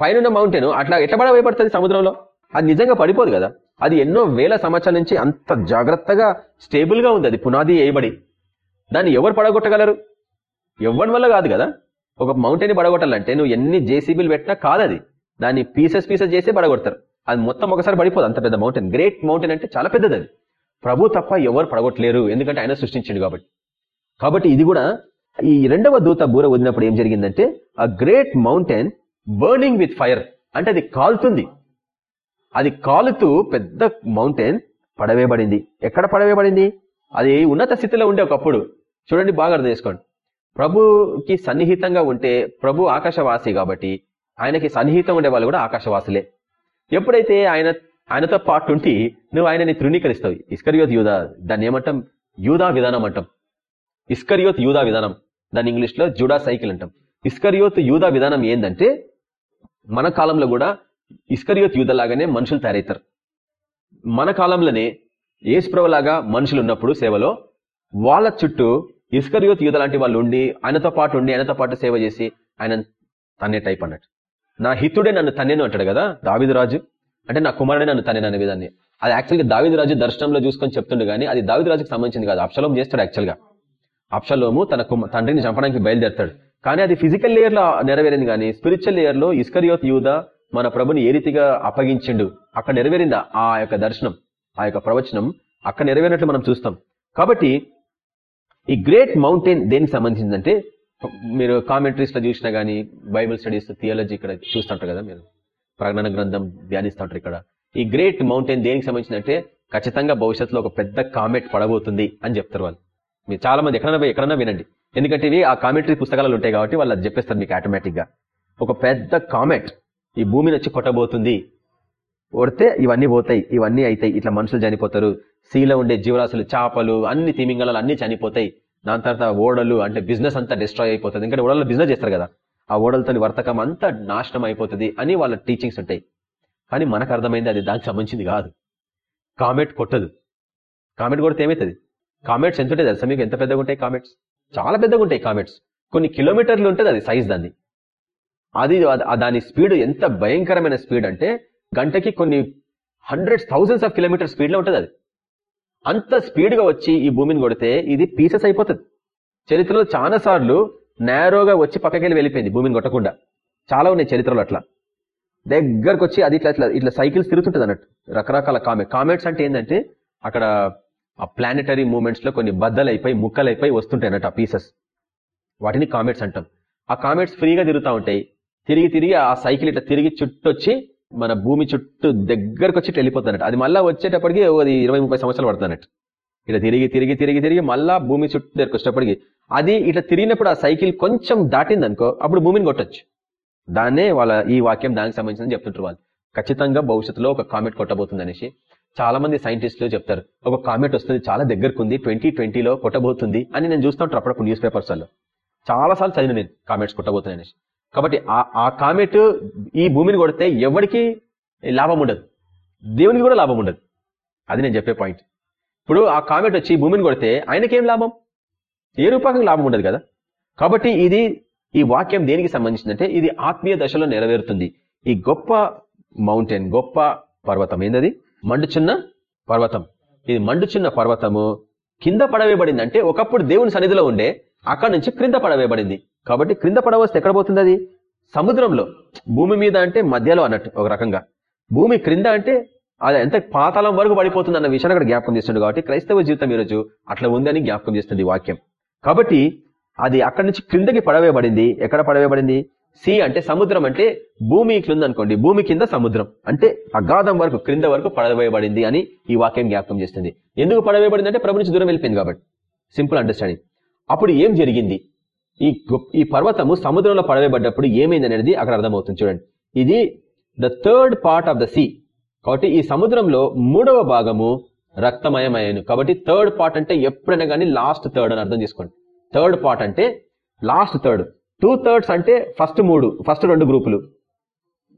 పైన మౌంటైన్ అట్లా ఎట్లా పడవేయబడుతుంది సముద్రంలో? అది నిజంగా పడిపోదు కదా? అది ఎన్నో వేల సంవత్సరాల నుంచి అంత జాగ్రత్తగా స్టేబుల్గా ఉంది. అది పునాది వేయబడి. దాన్ని ఎవరు పడగొట్టగలరు? ఎవరి వల్ల కాదు కదా? ఒక మౌంటైన్ పడగొట్టాలంటే నువ్వు ఎన్ని జేసీబీలు పెట్టినా కాదు అది. దాన్ని పీసెస్ పీసెస్ చేసి పడగొడతారు. అది మొత్తం ఒకసారి పడిపోదు. అంత పెద్ద మౌంటైన్ గ్రేట్ మౌంటైన్ అంటే చాలా పెద్దది అది. ప్రభు తప్ప ఎవరు పడగొట్టలేరు. ఎందుకంటే ఆయన సృష్టించిండు కాబట్టి. కాబట్టి ఇది కూడా ఈ రెండవ దూత బూర వదిలినప్పుడు ఏం జరిగిందంటే ఆ great mountain burning with fire అంటే అది కాలుతుంది. అది కాలుతూ పెద్ద మౌంటైన్ పడవేయబడింది. ఎక్కడ పడవేయబడింది? అది ఉన్నత స్థితిలో ఉండే ఒకప్పుడు. చూడండి బాగా అర్థం చేసుకోండి. ప్రభుకి సన్నిహితంగా ఉంటే ప్రభు ఆకాశవాసి కాబట్టి ఆయనకి సన్నిహితం ఉండే వాళ్ళు కూడా ఆకాశవాసులే. ఎప్పుడైతే ఆయన ఆయనతో పాటు ఉంటే నువ్వు ఆయనని తృణీకరిస్తావు ఇస్కరియోత్ యూధ దాన్ని ఏమంటాం? యూదా విధానం అంటాం. ఇస్కరియోత్ యూదా విధానం. దాని ఇంగ్లీష్లో జుడా సైకిల్ అంటాం. ఇస్కరియోత్ యూదా విధానం ఏంటంటే మన కాలంలో కూడా ఇస్కరియోత్ యూద లాగానే మనుషులు తయారవుతారు. మన కాలంలోనే లాగా మనుషులు ఉన్నప్పుడు సేవలో వాళ్ళ చుట్టూ ఇస్కరియోత్ యూద లాంటి వాళ్ళు ఉండి ఆయనతో పాటు ఉండి ఆయనతో పాటు సేవ చేసి ఆయన తన్నే టైప్ అన్నట్టు. నా హితుడే నన్ను తన్నేను అంటాడు కదా దావిదరాజు అంటే నా కుమారుడే నన్ను తన్నేను అనే విధాన్ని. అది యాక్చువల్గా దావిదరాజు దర్శనంలో చూసుకొని చెప్తుండే కానీ అది దావిదరాజుకు సంబంధించింది కాదు. అప్సలం చేస్తాడు యాక్చువల్గా అప్షలోము తన తండ్రిని చంపడానికి బయలుదేరతాడు. కానీ అది ఫిజికల్ లేయర్లో నెరవేరింది కానీ స్పిరిచువల్ లేయర్లో ఇస్కరియోత్ యూధ మన ప్రభుని ఏ రీతిగా అప్పగించిండు? అక్కడ నెరవేరిందా? ఆ యొక్క దర్శనం ఆ యొక్క ప్రవచనం అక్కడ నెరవేరినట్లు మనం చూస్తాం. కాబట్టి ఈ గ్రేట్ మౌంటైన్ దేనికి సంబంధించిందంటే మీరు కామెంటరీస్లో చూసినా గానీ బైబిల్ స్టడీస్ థియాలజీ ఇక్కడ చూస్తుంటారు కదా మీరు. ప్రజ్ఞాన గ్రంథం ధ్యానిస్తుంటారు ఇక్కడ. ఈ గ్రేట్ మౌంటైన్ దేనికి సంబంధించిందంటే ఖచ్చితంగా భవిష్యత్తులో ఒక పెద్ద కామెట్ పడబోతుంది అని చెప్తారు వాళ్ళు. మీరు చాలా మంది ఎక్కడన్నా పోయి ఎక్కడన్నా వినండి. ఎందుకంటే ఇవి ఆ కామెంటరీ పుస్తకాలు ఉంటాయి కాబట్టి వాళ్ళు అది చెప్పేస్తారు మీకు ఆటోమేటిక్గా. ఒక పెద్ద కామెంట్ ఈ భూమిని వచ్చి కొట్టబోతుంది. కొడితే ఇవన్నీ పోతాయి ఇవన్నీ అవుతాయి ఇట్లా మనుషులు చనిపోతారు. సీలో ఉండే జీవరాశులు చేపలు అన్ని తిమింగళాలు అన్ని చనిపోతాయి. దాని తర్వాత ఓడలు అంటే బిజినెస్ అంతా డిస్ట్రాయ్ అయిపోతుంది. ఎందుకంటే ఓడలు బిజినెస్ చేస్తారు కదా. ఆ ఓడలతో వర్తకం అంతా నాశనం అయిపోతుంది అని వాళ్ళ టీచింగ్స్ ఉంటాయి. కానీ మనకు అర్థమైంది అది దానికి సంబంధించింది కాదు. కామెంట్ కొట్టదు. కామెంట్ కొడితే ఏమవుతుంది కామెంట్స్ ఎంత ఉంటాయి తెలుసా మీకు? ఎంత పెద్దగా ఉంటాయి కామెంట్స్ చాలా పెద్దగా ఉంటాయి కామెంట్స్ కొన్ని కిలోమీటర్లు ఉంటుంది అది సైజ్ దాన్ని. అది దాని స్పీడ్ ఎంత భయంకరమైన స్పీడ్ అంటే గంటకి కొన్ని హండ్రెడ్స్ థౌజండ్స్ ఆఫ్ కిలోమీటర్ స్పీడ్లో ఉంటుంది అది. అంత స్పీడ్గా వచ్చి ఈ భూమిని కొడితే ఇది పీసెస్ అయిపోతుంది. చరిత్రలో చాలా సార్లు నేరోగా వచ్చి పక్కకెళ్ళి వెళ్ళిపోయింది భూమిని కొట్టకుండా. చాలా ఉన్నాయి చరిత్రలో అట్లా. దగ్గరకు వచ్చి అది ఇట్లా ఇట్లా ఇట్లా సైకిల్స్ తిరుగుతుంటుంది అన్నట్టు. రకరకాల కామె కామెంట్స్ అంటే ఏంటంటే అక్కడ ఆ ప్లానెటరీ మూమెంట్స్లో కొన్ని బద్దలైపోయి ముక్కలైపోయి వస్తుంటాయి అన్నట్టు ఆ పీసెస్ వాటిని కామెట్స్ అంటాం. ఆ కామెట్స్ ఫ్రీగా తిరుగుతూ ఉంటాయి. తిరిగి తిరిగి ఆ సైకిల్ ఇట్లా తిరిగి చుట్టొచ్చి మన భూమి చుట్టూ దగ్గరకు వచ్చి వెళ్ళిపోతున్నట్టు అది మళ్ళీ వచ్చేటప్పటికి అది ఇరవై ముప్పై సంవత్సరాలు పడుతున్నట్టు ఇట్లా తిరిగి తిరిగి తిరిగి తిరిగి మళ్ళా భూమి చుట్టూ దగ్గరకు వచ్చేటప్పటికి అది ఇట్లా తిరిగినప్పుడు ఆ సైకిల్ కొంచెం దాటింది అనుకో అప్పుడు భూమిని కొట్టొచ్చు. దాన్నే వాళ్ళ ఈ వాక్యం దానికి సంబంధించిందని చెప్తుంటారు వాళ్ళు. ఖచ్చితంగా భవిష్యత్తులో ఒక కామెంట్ కొట్టబోతుంది అనేసి చాలా మంది సైంటిస్టులు చెప్తారు ఒక కామెట్ వస్తుంది చాలా దగ్గరకు ఉంది ట్వంటీ ట్వంటీలో కొట్టబోతుంది అని నేను చూస్తూ ఉంటాను అప్పుడప్పుడు న్యూస్ పేపర్స్లో చాలా సార్లు చదివిన నేను కామెంట్స్ కొట్టబోతున్నాయి కాబట్టి ఆ- ఆ కామెట్ ఈ భూమిని కొడితే ఎవరికి లాభం ఉండదు? దేవునికి కూడా లాభం ఉండదు. అది నేను చెప్పే పాయింట్. ఇప్పుడు ఆ కామెట్ వచ్చి భూమిని కొడితే ఆయనకేం లాభం? ఏ రూపకంగా లాభం ఉండదు కదా? కాబట్టి ఇది ఈ వాక్యం దేనికి సంబంధించిందంటే ఇది ఆత్మీయ దశలో నెరవేరుతుంది. ఈ గొప్ప మౌంటైన్ గొప్ప పర్వతం ఏందది? మండుచున్న పర్వతం. ఇది మండుచున్న పర్వతము. కింద పడవేయబడింది అంటే ఒకప్పుడు దేవుని సన్నిధిలో ఉండే అక్కడ నుంచి క్రింద పడవేయబడింది. కాబట్టి క్రింద పడవస్తే ఎక్కడ పోతుంది అది? సముద్రంలో. భూమి మీద అంటే మధ్యలో అన్నట్టు ఒక రకంగా. భూమి క్రింద అంటే అది ఎంత పాతాళం వరకు పడిపోతుంది అన్న విషయాన్ని అక్కడ జ్ఞాపకం చేస్తుంది కాబట్టి క్రైస్తవ జీవితం ఈరోజు అట్లా ఉందని జ్ఞాపకం చేస్తుంది వాక్యం. కాబట్టి అది అక్కడి నుంచి క్రిందకి పడవేయబడింది. ఎక్కడ పడవేయబడింది? సీ అంటే సముద్రం అంటే భూమి ఇట్లుంది అనుకోండి భూమి కింద సముద్రం. అంటే అగాధం వరకు క్రింద వరకు పడవేయబడింది అని ఈ వాక్యం జ్ఞాపకం చేస్తుంది. ఎందుకు పడవేయబడింది అంటే ప్రభు నుంచి దూరం వెళ్ళిపోయింది కాబట్టి. సింపుల్ అండర్స్టాండింగ్ అప్పుడు ఏం జరిగింది? ఈ ఈ పర్వతము సముద్రంలో పడవేయబడ్డప్పుడు ఏమైంది అనేది అక్కడ అర్థమవుతుంది చూడండి. ఇది the third part of the sea కాబట్టి ఈ సముద్రంలో మూడవ భాగము రక్తమయమయ్యాను. కాబట్టి థర్డ్ పార్ట్ అంటే ఎప్పుడైనా కానీ లాస్ట్ థర్డ్ అని అర్థం చేసుకోండి. థర్డ్ పార్ట్ అంటే లాస్ట్ థర్డ్ టూ థర్డ్స్ అంటే ఫస్ట్ మూడు ఫస్ట్ రెండు గ్రూపులు.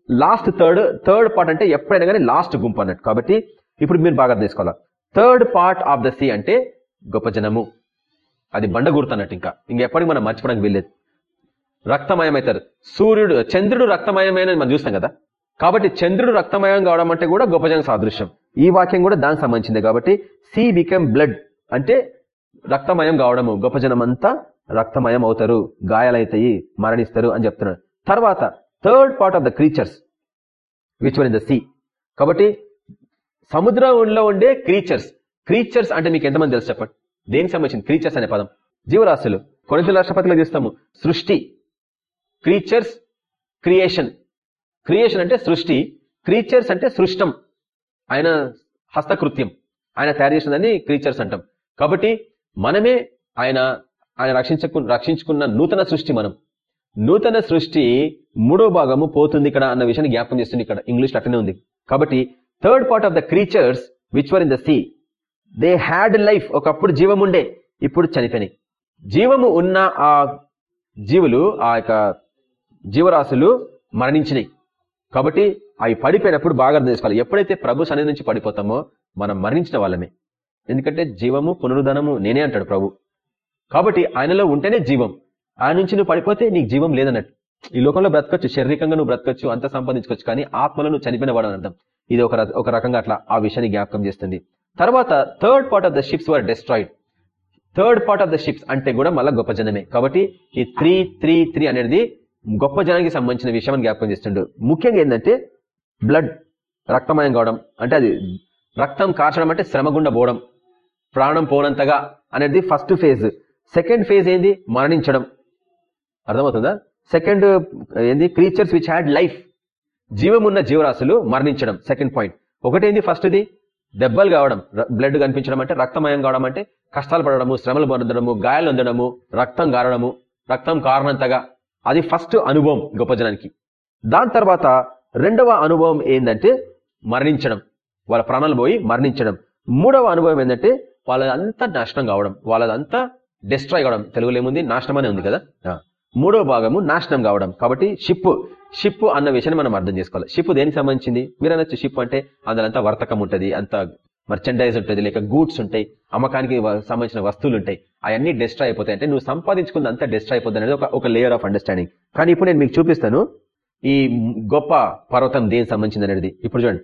లాస్ట్ థర్డ్ థర్డ్ పార్ట్ అంటే ఎప్పుడైనా కానీ లాస్ట్ గుంపు అన్నట్టు. కాబట్టి ఇప్పుడు మీరు బాగా తీసుకోవాలి third part of the sea అంటే గొప్ప జనము. అది బండ గుర్తన్నట్టు ఇంకా. ఇంకెప్పటికి మనం మర్చిపోవడానికి వెళ్ళేది రక్తమయమవుతారు సూర్యుడు చంద్రుడు రక్తమయమైన మనం చూస్తాం కదా. కాబట్టి చంద్రుడు రక్తమయం కావడం అంటే కూడా గొప్ప జన సాదృశ్యం. ఈ వాక్యం కూడా దానికి సంబంధించింది కాబట్టి సి బికెమ్ బ్లడ్ అంటే రక్తమయం కావడము గొప్ప జనం అంతా రక్తమయం అవుతారు గాయాలైతాయి మరణిస్తారు అని చెప్తున్నాడు. తర్వాత third part of the creatures which were in the sea కాబట్టి సముద్రంలో ఉండే క్రీచర్స్ క్రీచర్స్ అంటే మీకు ఎంతమంది తెలుసు చెప్పండి? దేనికి సంబంధించింది క్రీచర్స్ అనే పదం? జీవరాశులు కొనిత రాష్ట్రపతిలో చూస్తాము? సృష్టి క్రీచర్స్ క్రియేషన్ క్రియేషన్ అంటే సృష్టి క్రీచర్స్ అంటే సృష్టం. ఆయన హస్తకృత్యం. ఆయన తయారు చేసినదని క్రీచర్స్ అంటాం. కాబట్టి మనమే ఆయన ఆయన రక్షించకు రక్షించుకున్న నూతన సృష్టి మనం. నూతన సృష్టి మూడో భాగము పోతుంది ఇక్కడ అన్న విషయాన్ని జ్ఞాపకం చేస్తుంది ఇక్కడ. ఇంగ్లీష్ అట్లనే ఉంది. కాబట్టి third part of the creatures which were in the sea they had life ఒకప్పుడు జీవం ఉండే ఇప్పుడు చనిపోయినాయి. జీవము ఉన్న ఆ జీవులు ఆ యొక్క జీవరాశులు మరణించినాయి. కాబట్టి అవి పడిపోయినప్పుడు బాగా అర్థం చేసుకోవాలి. ఎప్పుడైతే ప్రభు సన్నిధి నుంచి పడిపోతామో మనం మరణించిన వాళ్ళమే. ఎందుకంటే జీవము పునరుద్ధనము నేనే అంటాడు ప్రభు. కాబట్టి ఆయనలో ఉంటేనే జీవం. ఆయన నుంచి నువ్వు పడిపోతే నీకు జీవం లేదన్నట్టు. ఈ లోకంలో బ్రతకొచ్చు శారీరకంగా నువ్వు బ్రతకొచ్చు అంత సంపాదించుకోవచ్చు కానీ ఆత్మలో నువ్వు చనిపోయిన వాడు అని అర్థం. ఇది ఒక ఒక రకంగా అట్లా ఆ విషయాన్ని జ్ఞాపకం చేస్తుంది. తర్వాత third part of the ships were destroyed third part of the ships అంటే కూడా మళ్ళీ గొప్ప జనమే. కాబట్టి ఈ త్రీ త్రీ త్రీ అనేది గొప్ప జనానికి సంబంధించిన విషయం అని జ్ఞాపకం చేస్తుండు. ముఖ్యంగా ఏంటంటే బ్లడ్ రక్తమయం కావడం అంటే అది రక్తం కార్చడం అంటే శ్రమగుండా పోవడం ప్రాణం పోనంతగా అనేది ఫస్ట్ ఫేజ్ సెకండ్ ఫేజ్ ఏంది? మరణించడం. అర్థమవుతుందా? సెకండ్ ఏంది? క్రీచర్స్ విచ్ హ్యాడ్ లైఫ్ జీవం ఉన్న జీవరాశులు మరణించడం. సెకండ్ పాయింట్ ఒకటేంది? ఫస్ట్ది దెబ్బలు కావడం. బ్లడ్ కనిపించడం అంటే రక్తమయం కావడం అంటే కష్టాలు పడడము శ్రమలు పొందడము గాయాలు అందడము రక్తం కారడము రక్తం కారణంతగా. అది ఫస్ట్ అనుభవం గొప్ప జనానికి. దాని తర్వాత రెండవ అనుభవం ఏంటంటే మరణించడం. వాళ్ళ ప్రాణాలు పోయి మరణించడం. మూడవ అనుభవం ఏంటంటే వాళ్ళదంతా నాశనం కావడం. వాళ్ళదంతా డిస్ట్రాయ్ కావడం తెలుగులో ఏముంది? నాశనం అనే ఉంది కదా? మూడవ భాగము నాశనం కావడం. కాబట్టి షిప్ షిప్ అన్న విషయాన్ని మనం అర్థం చేసుకోవాలి. షిప్ దేనికి సంబంధించింది? మీరు అనొచ్చు షిప్ అంటే అందులో వర్తకం ఉంటుంది అంత మర్చెండైజ్ ఉంటుంది లేక గూడ్స్ ఉంటాయి అమ్మకానికి సంబంధించిన వస్తువులు ఉంటాయి. అవన్నీ డిస్ట్రాయ్ అయిపోతాయి. అంటే నువ్వు సంపాదించుకుంది అంతా డిస్ట్రాయ్ అయిపోతుంది అనేది ఒక ఒక లేయర్ ఆఫ్ అండర్స్టాండింగ్ కానీ ఇప్పుడు నేను మీకు చూపిస్తాను. ఈ గొప్ప పర్వతం దేనికి సంబంధించింది అనేది. ఇప్పుడు చూడండి.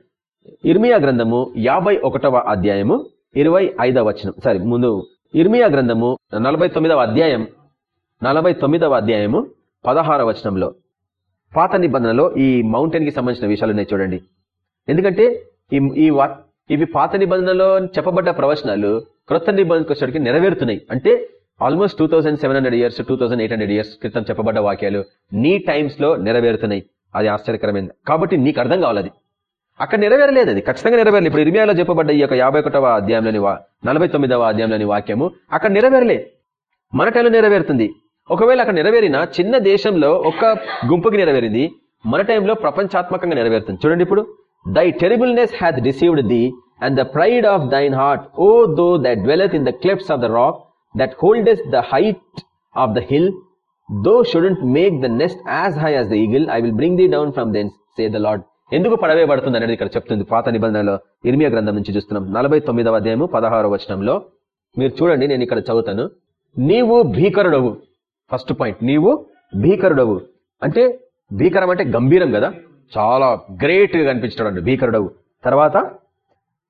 ఇర్మియా గ్రంథము యాభై ఒకటవ అధ్యాయము ఇరవై ఐదవ వచనం. సారీ ముందు ఇర్మియా గ్రంథము నలభై తొమ్మిదవ అధ్యాయం నలభై తొమ్మిదవ అధ్యాయము పదహార వచనంలో. పాత నిబంధనలో ఈ మౌంటైన్కి సంబంధించిన విషయాలు ఉన్నాయి చూడండి. ఎందుకంటే ఈ ఇవి పాత నిబంధనలో చెప్పబడ్డ ప్రవచనాలు క్రొత్త నిబంధనకు వచ్చేటికి నెరవేరుతున్నాయి. అంటే almost two thousand seven hundred years two thousand eight hundred years క్రితం చెప్పబడ్డ వాక్యాలు నీ టైమ్స్లో నెరవేరుతున్నాయి. అది ఆశ్చర్యకరమైంది. కాబట్టి నీకు అర్థం కావాలి అక్కడ నెరవేరలేదు అది. ఖచ్చితంగా నెరవేరలేదు. ఇప్పుడు ఇరిమియాలో చెప్పబడ్డ ఈ యొక్క యాభై ఒకటవ అధ్యాయంలోని వా- నలభై తొమ్మిదవ అధ్యాయంలోని వాక్యము అక్కడ నెరవేరలే. మన టైంలో నెరవేరుతుంది. ఒకవేళ అక్కడ నెరవేరిన చిన్న దేశంలో ఒక గుంపుకి నెరవేరింది మన టైంలో ప్రపంచాత్మకంగా నెరవేరుతుంది. చూడండి ఇప్పుడు. Thy terribleness hath received thee and the pride of thine heart O thou that dwellest in the clefts of the rock that holdest the height of the hill thou shouldest make the nest as high as the eagle I will bring thee down from thence saith the Lord ఎందుకు పడవేయబడుతుంది అనేది ఇక్కడ చెప్తుంది పాత నిబంధనలో ఇర్మియ గ్రంథం నుంచి చూస్తున్నాం. నలభై తొమ్మిదవ అధ్యాయము పదహారవ వచనంలో. మీరు చూడండి నేను ఇక్కడ చదువుతాను. నీవు భీకరుడవు. ఫస్ట్ పాయింట్ నీవు భీకరుడవు. అంటే భీకరం అంటే గంభీరం కదా? చాలా గ్రేట్గా కనిపించడం అండి భీకరుడవు. తర్వాత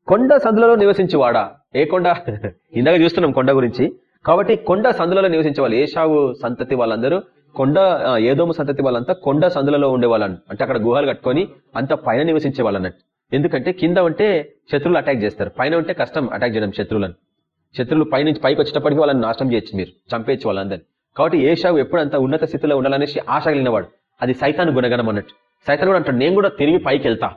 కొండ సందులలో నివసించేవాడా? ఏ కొండ? ఇందాక చూస్తున్నాం కొండ గురించి. కాబట్టి కొండ సందులలో నివసించే వాళ్ళు ఏషావు సంతతి వాళ్ళందరూ. కొండ ఆ, సంతతి వాళ్ళంతా కొండ సందులలో ఉండేవాళ్ళని. అంటే అక్కడ గుహలు కట్టుకొని అంత పైన నివసించే వాళ్ళు ఎందుకంటే కింద ఉంటే శత్రువులు అటాక్ చేస్తారు. పైన ఉంటే కష్టం అటాక్ చేయడం శత్రువులను. శత్రువులు పైనుంచి పైకి వచ్చేటప్పటికి వాళ్ళని నాశనం చేయొచ్చు మీరు. చంపేయచ్చు వాళ్ళందరినీ. కాబట్టి ఏషావు ఎప్పుడు అంత ఉన్నత స్థితిలో ఉండాలనేసి ఆశ కలిగినవాడు అది సైతాను గుణగణం అన్నట్టు. సైతాన్ కూడా అంటాడు నేను కూడా తిరిగి పైకి వెళ్తా.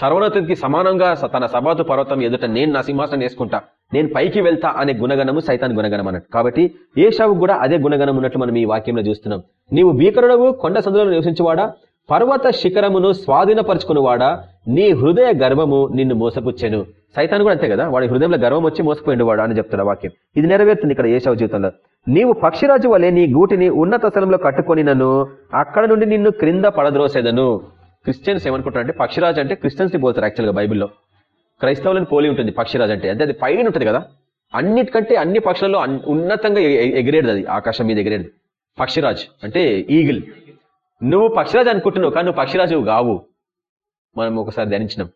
సర్వోన్నతికి సమానంగా తన సబాతు పర్వతం ఎదుట నేను నా సింహాసనం వేసుకుంటా. నేను పైకి వెళ్తా అనే గుణగణము సైతాన్ గుణగణం అన్నట్టు కాబట్టి ఏషావు కూడా అదే గుణగణం ఉన్నట్టు మనం ఈ వాక్యంలో చూస్తున్నాం. నీవు భీకరుడవు కొండ సందులో నివసించేవాడా? పర్వత శిఖరమును స్వాధీనపరుచుకునేవాడా? నీ హృదయ గర్వము నిన్ను మోసపుచ్చాను. సైతాన్ కూడా అంతే కదా? వాడి హృదయంలో గర్వం వచ్చి మోసపోయిండువాడు అని చెప్తాడు వాక్యం. ఇది నెరవేరుతుంది ఇక్కడ ఏషావు జీవితంలో. నీవు పక్షిరాజు వలె నీ గూటిని ఉన్నత స్థలంలో కట్టుకొని నన్ను అక్కడ నుండి నిన్ను క్రింద పడద్రోసేదను. క్రిస్టియన్స్ ఏమనుకుంటారు అంటే పక్షిరాజు అంటే క్రిస్టియన్స్ని పోతారు యాక్చువల్గా బైబిల్లో. క్రైస్తవులను పోలి ఉంటుంది పక్షిరాజు అంటే. అంటే అది పైన ఉంటుంది కదా. అన్నిటికంటే అన్ని పక్షులలో ఉన్నతంగా ఎగిరేది అది. ఆకాశం మీద ఎగిరేది. పక్షిరాజ్ అంటే ఈగిల్. నువ్వు పక్షిరాజు అనుకుంటున్నావు కానీ నువ్వు పక్షిరాజు కావు. మనం ఒకసారి ధ్యానించినాం.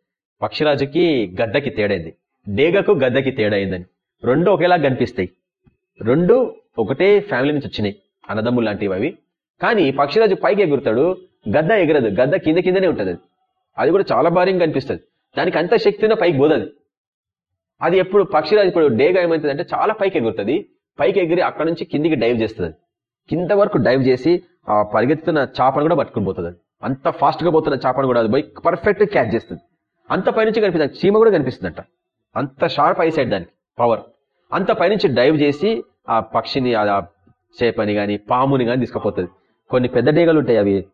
పక్షిరాజుకి గద్దకి తేడైంది. డేగకు గద్దకి తేడా అయిందని రెండు ఒకేలా కనిపిస్తాయి. రెండు ఒకటే ఫ్యామిలీ నుంచి వచ్చినాయి. అన్నదమ్ములు లాంటివి అవి. కానీ పక్షిరాజు పైకి ఎగురుతాడు. గద్ద ఎగరదు గద్ద కింద కిందనే ఉంటుంది. అది అది కూడా చాలా భారీగా కనిపిస్తుంది. దానికి అంత శక్తినో పైకి పోదది. అది ఎప్పుడు పక్షిరాజు ఇప్పుడు డేగా ఏమవుతుంది అంటే చాలా పైకి ఎగురుతుంది. పైకి ఎగిరి అక్కడ నుంచి కిందికి డైవ్ చేస్తుంది. కింద వరకు డైవ్ చేసి ఆ పరిగెత్తుతున్న చేపను కూడా పట్టుకుని పోతుంది. అంత ఫాస్ట్గా పోతున్న చేపను కూడా అది పోయి పర్ఫెక్ట్ క్యాచ్ చేస్తుంది. అంత పైనుంచి కనిపిస్తుంది. చీమ కూడా కనిపిస్తుందంట. అంత షార్ప్ ఐ సైడ్ దానికి పవర్. అంత పైనుంచి డైవ్ చేసి ఆ పక్షిని ఆ చేపని కానీ పాముని కానీ తీసుకుపోతుంది. కొన్ని పెద్ద డేగలు ఉంటాయి అవి.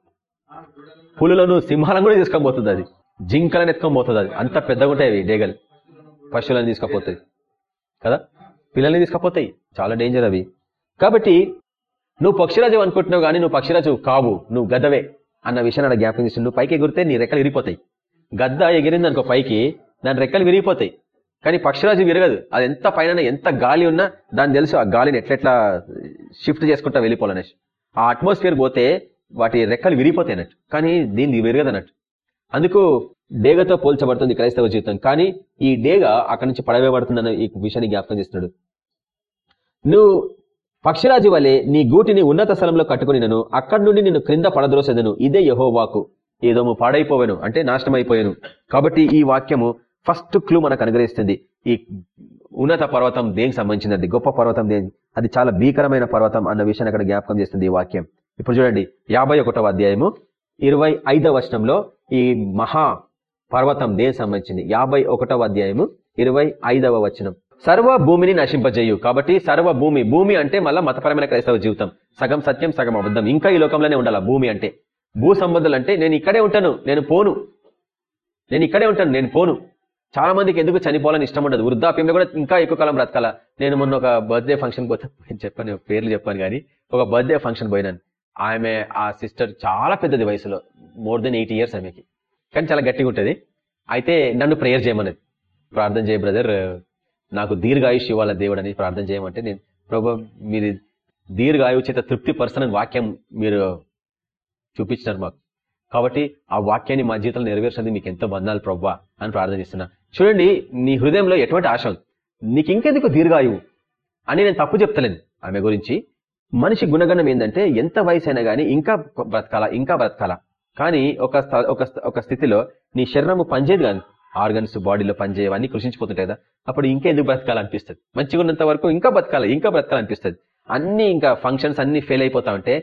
పులులను సింహాలను కూడా తీసుకొని పోతుంది అది. జింకలను ఎత్తుకొని పోతుంది అది. అంత పెద్దగా ఉంటాయి అవి డేగలు. పశువులను తీసుకుపోతాయి. కదా? పిల్లల్ని తీసుకుపోతాయి. చాలా డేంజర్ అవి. కాబట్టి నువ్వు పక్షిరాజు అనుకుంటున్నావు కానీ నువ్వు పక్షిరాజు కావు. నువ్వు గద్దవే అన్న విషయాన్ని అక్కడ జ్ఞాపకం చేసి నువ్వు పైకి ఎగిరితే నీ రెక్కలు విరిగిపోతాయి. గద్ద ఎగిరింది అనుకో పైకి దాని రెక్కలు విరిగిపోతాయి. కానీ పక్షిరాజు విరగదు. అది ఎంత పైన ఎంత గాలి ఉన్నా దాన్ని తెలుసు ఆ గాలిని ఎట్లెట్లా షిఫ్ట్ చేసుకుంటా వెళ్ళిపోవాలనేసి ఆ అట్మాస్ఫియర్ పోతే వాటి రెక్కలు విరిగిపోతాయి అన్నట్టు. కానీ దీన్ని విరగదన్నట్టు. అందుకు డేగతో పోల్చబడుతుంది క్రైస్తవ జీవితం. కానీ ఈ డేగ అక్కడి నుంచి పడవేయబడుతుందన్న ఈ విషయాన్ని జ్ఞాపకం చేస్తున్నాడు. నువ్వు పక్షిరాజు వలె నీ గూటిని ఉన్నత స్థలంలో కట్టుకుని నన్ను అక్కడి నుండి నిన్ను క్రింద పడద్రోసేదను. ఇదే యహోవాకు. ఏదో పాడైపోవాను అంటే నాశనం అయిపోయాను కాబట్టి ఈ వాక్యము ఫస్ట్ క్లూ మనకు అనుగ్రహిస్తుంది. ఈ ఉన్నత పర్వతం దేనికి సంబంధించినది? గొప్ప పర్వతం దేని అది చాలా భీకరమైన పర్వతం అన్న విషయాన్ని అక్కడ జ్ఞాపకం చేస్తుంది ఈ వాక్యం. ఇప్పుడు చూడండి యాభై ఒకటవ అధ్యాయము ఇరవై ఐదవ వచనంలో ఈ మహా పర్వతం దేనికి సంబంధించింది? యాభై ఒకటవ అధ్యాయము ఇరవై ఐదవ వచనం. సర్వ భూమిని నశింపజేయు. కాబట్టి సర్వ భూమి భూమి అంటే మళ్ళీ మతపరమైన క్రైస్తవ జీవితం. సగం సత్యం సగం అబద్ధం. ఇంకా ఈ లోకంలోనే ఉండాలి? భూమి అంటే. భూ సంబంధాలు అంటే నేను ఇక్కడే ఉంటాను నేను పోను. నేను ఇక్కడే ఉంటాను నేను పోను. చాలా మందికి ఎందుకు చనిపోవాలని ఇష్టం ఉండదు? వృద్ధాప్యంలో కూడా ఇంకా ఎక్కువ కాలం బ్రతకాల? నేను మొన్న ఒక బర్త్డే ఫంక్షన్ పోతే చెప్పాను పేర్లు చెప్పాను కానీ ఒక బర్త్డే ఫంక్షన్ పోయినాను. ఆమె ఆ సిస్టర్ చాలా పెద్దది వయసులో మోర్ దెన్ ఎయిటీ ఇయర్స్ ఆమెకి. కానీ చాలా గట్టిగా ఉంటుంది. అయితే నన్ను ప్రేయర్ చేయమన్నది. ప్రార్థన చేయ బ్రదర్ నాకు దీర్ఘాయుష్ ఇవ్వాల దేవుడు అని ప్రార్థన చేయమంటే నేను ప్రభు మీరు దీర్ఘాయువు చేత తృప్తి పరచని వాక్యం మీరు చూపించినారు మాకు. కాబట్టి ఆ వాక్యాన్ని మా జీవితంలో నెరవేర్చింది మీకు ఎంతో బంధాలు ప్రవ్వా అని ప్రార్థన చేస్తున్నా. చూడండి నీ హృదయంలో ఎటువంటి ఆశ ఉంది? నీకు ఇంకెందుకు దీర్ఘాయువు? అని నేను తప్పు చెప్తలేను. ఆమె గురించి మనిషి గుణగణం ఏంటంటే ఎంత వయసు అయినా కానీ ఇంకా బ్రతకాల ఇంకా బ్రతకాల. కానీ ఒక ఒక ఒక స్థితిలో నీ శరీరము పనిచేయదు కానీ ఆర్గన్స్ బాడీలో పనిచేయవన్నీ కృషించిపోతుంటాయి కదా అప్పుడు ఇంకా ఎందుకు బ్రతకాలనిపిస్తుంది? మంచిగా ఉన్నంత వరకు ఇంకా బతకాలి ఇంకా బ్రతకాలనిపిస్తుంది. అన్ని ఇంకా ఫంక్షన్స్ అన్ని ఫెయిల్ అయిపోతా ఉంటే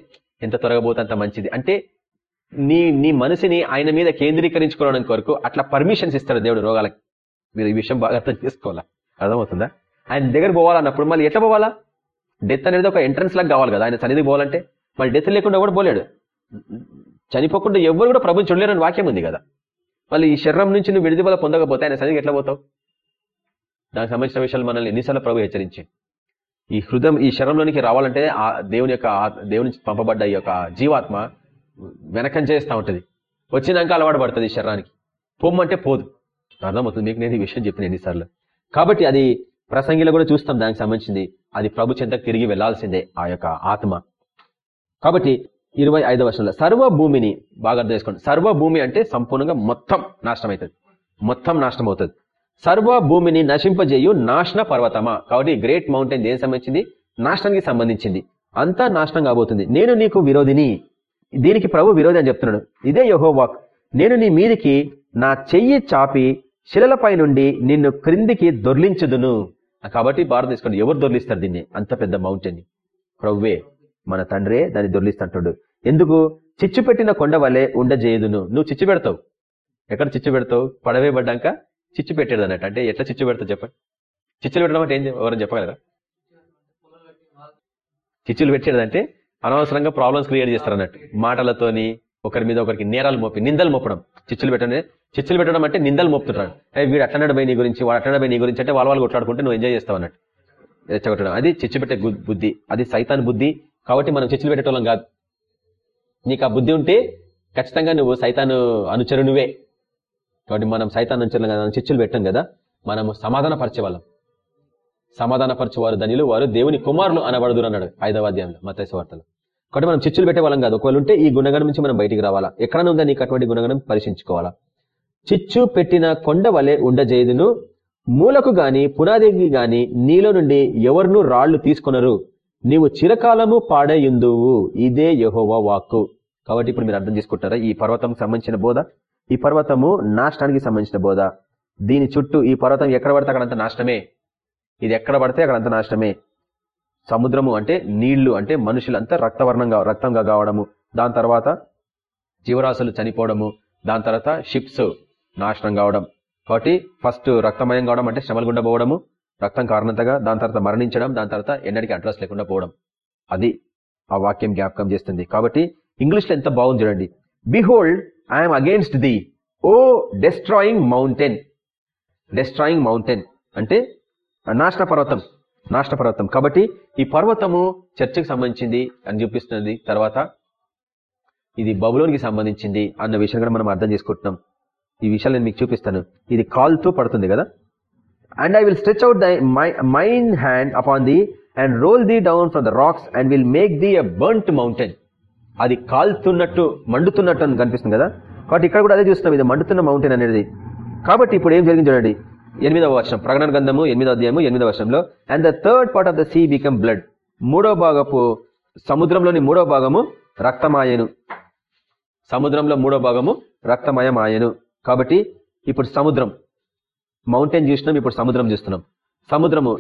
ఎంత త్వరగా పోతే అంత మంచిది. అంటే నీ నీ మనసుని ఆయన మీద కేంద్రీకరించుకోవడానికి కొరకు అట్లా పర్మిషన్స్ ఇస్తాడు దేవుడు రోగాలకి. మీరు ఈ విషయం బాగా అర్థం చేసుకోవాలా? అర్థమవుతుందా? ఆయన దగ్గర పోవాలన్నప్పుడు మళ్ళీ ఎట్లా పోవాలా? డెత్ అనేది ఒక ఎంట్రన్స్ లాగా కావాలి కదా. ఆయన సన్నిధికి పోవాలంటే మళ్ళీ డెత్ లేకుండా కూడా పోలేడు. చనిపోకుండా ఎవరు కూడా ప్రభుని చూడలేరని వాక్యం ఉంది కదా. మళ్ళీ ఈ శరీరం నుంచి నువ్వు విడుదల పొందకపోతే ఆయన సన్నిధికి ఎట్లా పోతావు? దానికి సంబంధించిన విషయాలు మనల్ని ఎన్నిసార్లు ప్రభు హెచ్చరించి. ఈ హృదయం ఈ శరంలోనికి రావాలంటే ఆ దేవుని యొక్క దేవుని పంపబడ్డ ఈ యొక్క జీవాత్మ వెనకం చేస్తూ ఉంటుంది. వచ్చినాక అలవాటు పడుతుంది ఈ శరీరానికి. పొమ్మంటే పోదు. అర్థమవుతుంది? మీకు నేను ఈ విషయం చెప్పిన ఎన్నిసార్లు. కాబట్టి అది ప్రసంగిలో కూడా చూస్తాం దానికి సంబంధించింది. అది ప్రభు చెంతకు తిరిగి వెళ్ళాల్సిందే ఆ యొక్క ఆత్మ. కాబట్టి ఇరవై ఐదవ వర్షంలో సర్వ భూమిని బాగా అర్థం చేసుకోండి. సర్వ భూమి అంటే సంపూర్ణంగా మొత్తం నాశనం అవుతుంది మొత్తం నాశనం అవుతుంది సర్వ భూమిని నశింపజేయు నాశన పర్వతమా? కాబట్టి గ్రేట్ మౌంటైన్ దేనికి సంబంధించింది? నాశనానికి సంబంధించింది. అంతా నాశనం కాబోతుంది. నేను నీకు విరోధిని. దీనికి ప్రభు విరోధి అని చెప్తున్నాడు. ఇదే యహోవాక్ నేను నీ మీదికి నా చెయ్యి చాపి శిలలపై నుండి నిన్ను క్రిందికి దొర్లించుదును. కాబట్టి భారత తీసుకోండి ఎవరు దొర్లిస్తారు దీన్ని? అంత పెద్ద మౌంటైన్. ప్రవ్వే మన తండ్రే దాన్ని దొర్లిస్తుంటాడు. ఎందుకు? చిచ్చు పెట్టిన కొండ వలె ఉండజేయదును నువ్వు చిచ్చు పెడతావు. ఎక్కడ చిచ్చు పెడతావు? పడవే పడ్డాక చిచ్చు పెట్టాడు అన్నట్టు అంటే ఎట్లా చిచ్చు పెడతావు చెప్పండి. చిచ్చులు పెట్టడం అంటే ఏం ఎవరైనా చెప్పగలరా? చిచ్చులు పెట్టేదంటే అనవసరంగా ప్రాబ్లమ్స్ క్రియేట్ చేస్తారు అన్నట్టు మాటలతోని ఒకరి మీద ఒకరికి నేరాలు మోపి నిందలు మోపడం. చిచ్చులు పెట్టడం చిచ్చులు పెట్టడం అంటే నిందలు మోపుతుంటాడు అవి వీడు అట్లన్నాడు పోయి నీ గురించి వాడు అట్లన్నాడు పోయి నీ గురించి అంటే వాళ్ళ వాళ్ళు కొట్లాడుకుంటే నువ్వు ఎంజాయ్ చేస్తావు అన్నట్టు. రెచ్చగొట్టడం. అది చిచ్చు పెట్టే బుద్ధి. అది సైతాన్ బుద్ధి. కాబట్టి మనం చిచ్చులు పెట్టేటోళ్ళం కాదు. నీకు ఆ బుద్ధి ఉంటే ఖచ్చితంగా నువ్వు సైతాను నువ్వే కాబట్టి మనం సైతాన్ అనుచరులు కదా చిచ్చులు పెట్టాం కదా. మనము సమాధాన పరిచేవాళ్ళం సమాధాన పరిచేవారు ధనిలు వారు దేవుని కుమారులు అనబడదురు అన్నాడు ఐదవ అధ్యాయంలో మతైస వార్తలు. కాబట్టి మనం చిచ్చులు పెట్టే వాళ్ళం కాదు. ఒకవేళ ఉంటే ఈ గుణగణం నుంచి మనం బయటికి రావాలా? ఎక్కడ ఉందా నీకు అటువంటి గుణగణం పరీక్షించుకోవాలా చిచ్చు పెట్టిన కొండ వలె ఉండజేదును మూలకు గాని పునాదికి గాని నీలో నుండి ఎవరినూ రాళ్ళు తీసుకొనరు. నీవు చిరకాలము పాడేయుందువు. ఇదే యహోవా వాక్కు. కాబట్టి ఇప్పుడు మీరు అర్థం చేసుకుంటారా? ఈ పర్వతం సంబంధించిన బోధ ఈ పర్వతము నాశనానికి సంబంధించిన బోధ. దీని చుట్టూ ఈ పర్వతం ఎక్కడ పడితే అక్కడంత నాశనమే. ఇది ఎక్కడ పడితే అక్కడంత నాశనమే. సముద్రము అంటే నీళ్ళు అంటే మనుషులంతా రక్తవర్ణంగా రక్తంగా కావడము. దాని తర్వాత జీవరాశులు చనిపోవడము. దాని తర్వాత షిప్స్ నాశనం కావడం. కాబట్టి ఫస్ట్ రక్తమయం కావడం అంటే శ్రమలు గుండా పోవడము రక్తం కారణంతగా. దాని తర్వాత మరణించడం దాని తర్వాత ఎన్నటికీ అడ్రస్ లేకుండా పోవడం. అది ఆ వాక్యం జ్ఞాపకం చేస్తుంది. కాబట్టి ఇంగ్లీష్లో ఎంత బాగుంది చూడండి. Behold I am against thee O destroying mountain destroying mountain అంటే నాశన పర్వతం. నాష్ట పర్వతం కాబట్టి ఈ పర్వతము చర్చకు సంబంధించింది అని చూపిస్తున్నది. తర్వాత ఇది బబులోనికి సంబంధించింది అన్న విషయం కూడా మనం అర్థం చేసుకుంటున్నాం. ఈ విషయాలు నేను మీకు చూపిస్తాను. ఇది కాల్తో పడుతుంది కదా? And I will stretch out thy mine hand upon thee and roll thee down from the rocks and will make thee a burnt mountain అది కాల్తున్నట్టు మండుతున్నట్టు అని కనిపిస్తుంది కదా? కాబట్టి ఇక్కడ కూడా అదే చూస్తున్నాం. ఇది మండుతున్న మౌంటైన్ అనేది. కాబట్టి ఇప్పుడు ఏం జరిగింది చూడండి. ఎనిమిదవ వర్షం ప్రకటన గంధము ఎనిమిదవ అధ్యాయము ఎనిమిదవ వర్షంలో and the third part of the sea become blood మూడో భాగపు సముద్రంలోని మూడో భాగము రక్తమాయను. సముద్రంలో మూడో భాగము రక్తమయమాయను. కాబట్టి ఇప్పుడు సముద్రం. మౌంటైన్ చూసినాం ఇప్పుడు సముద్రం చూస్తున్నాం. సముద్రము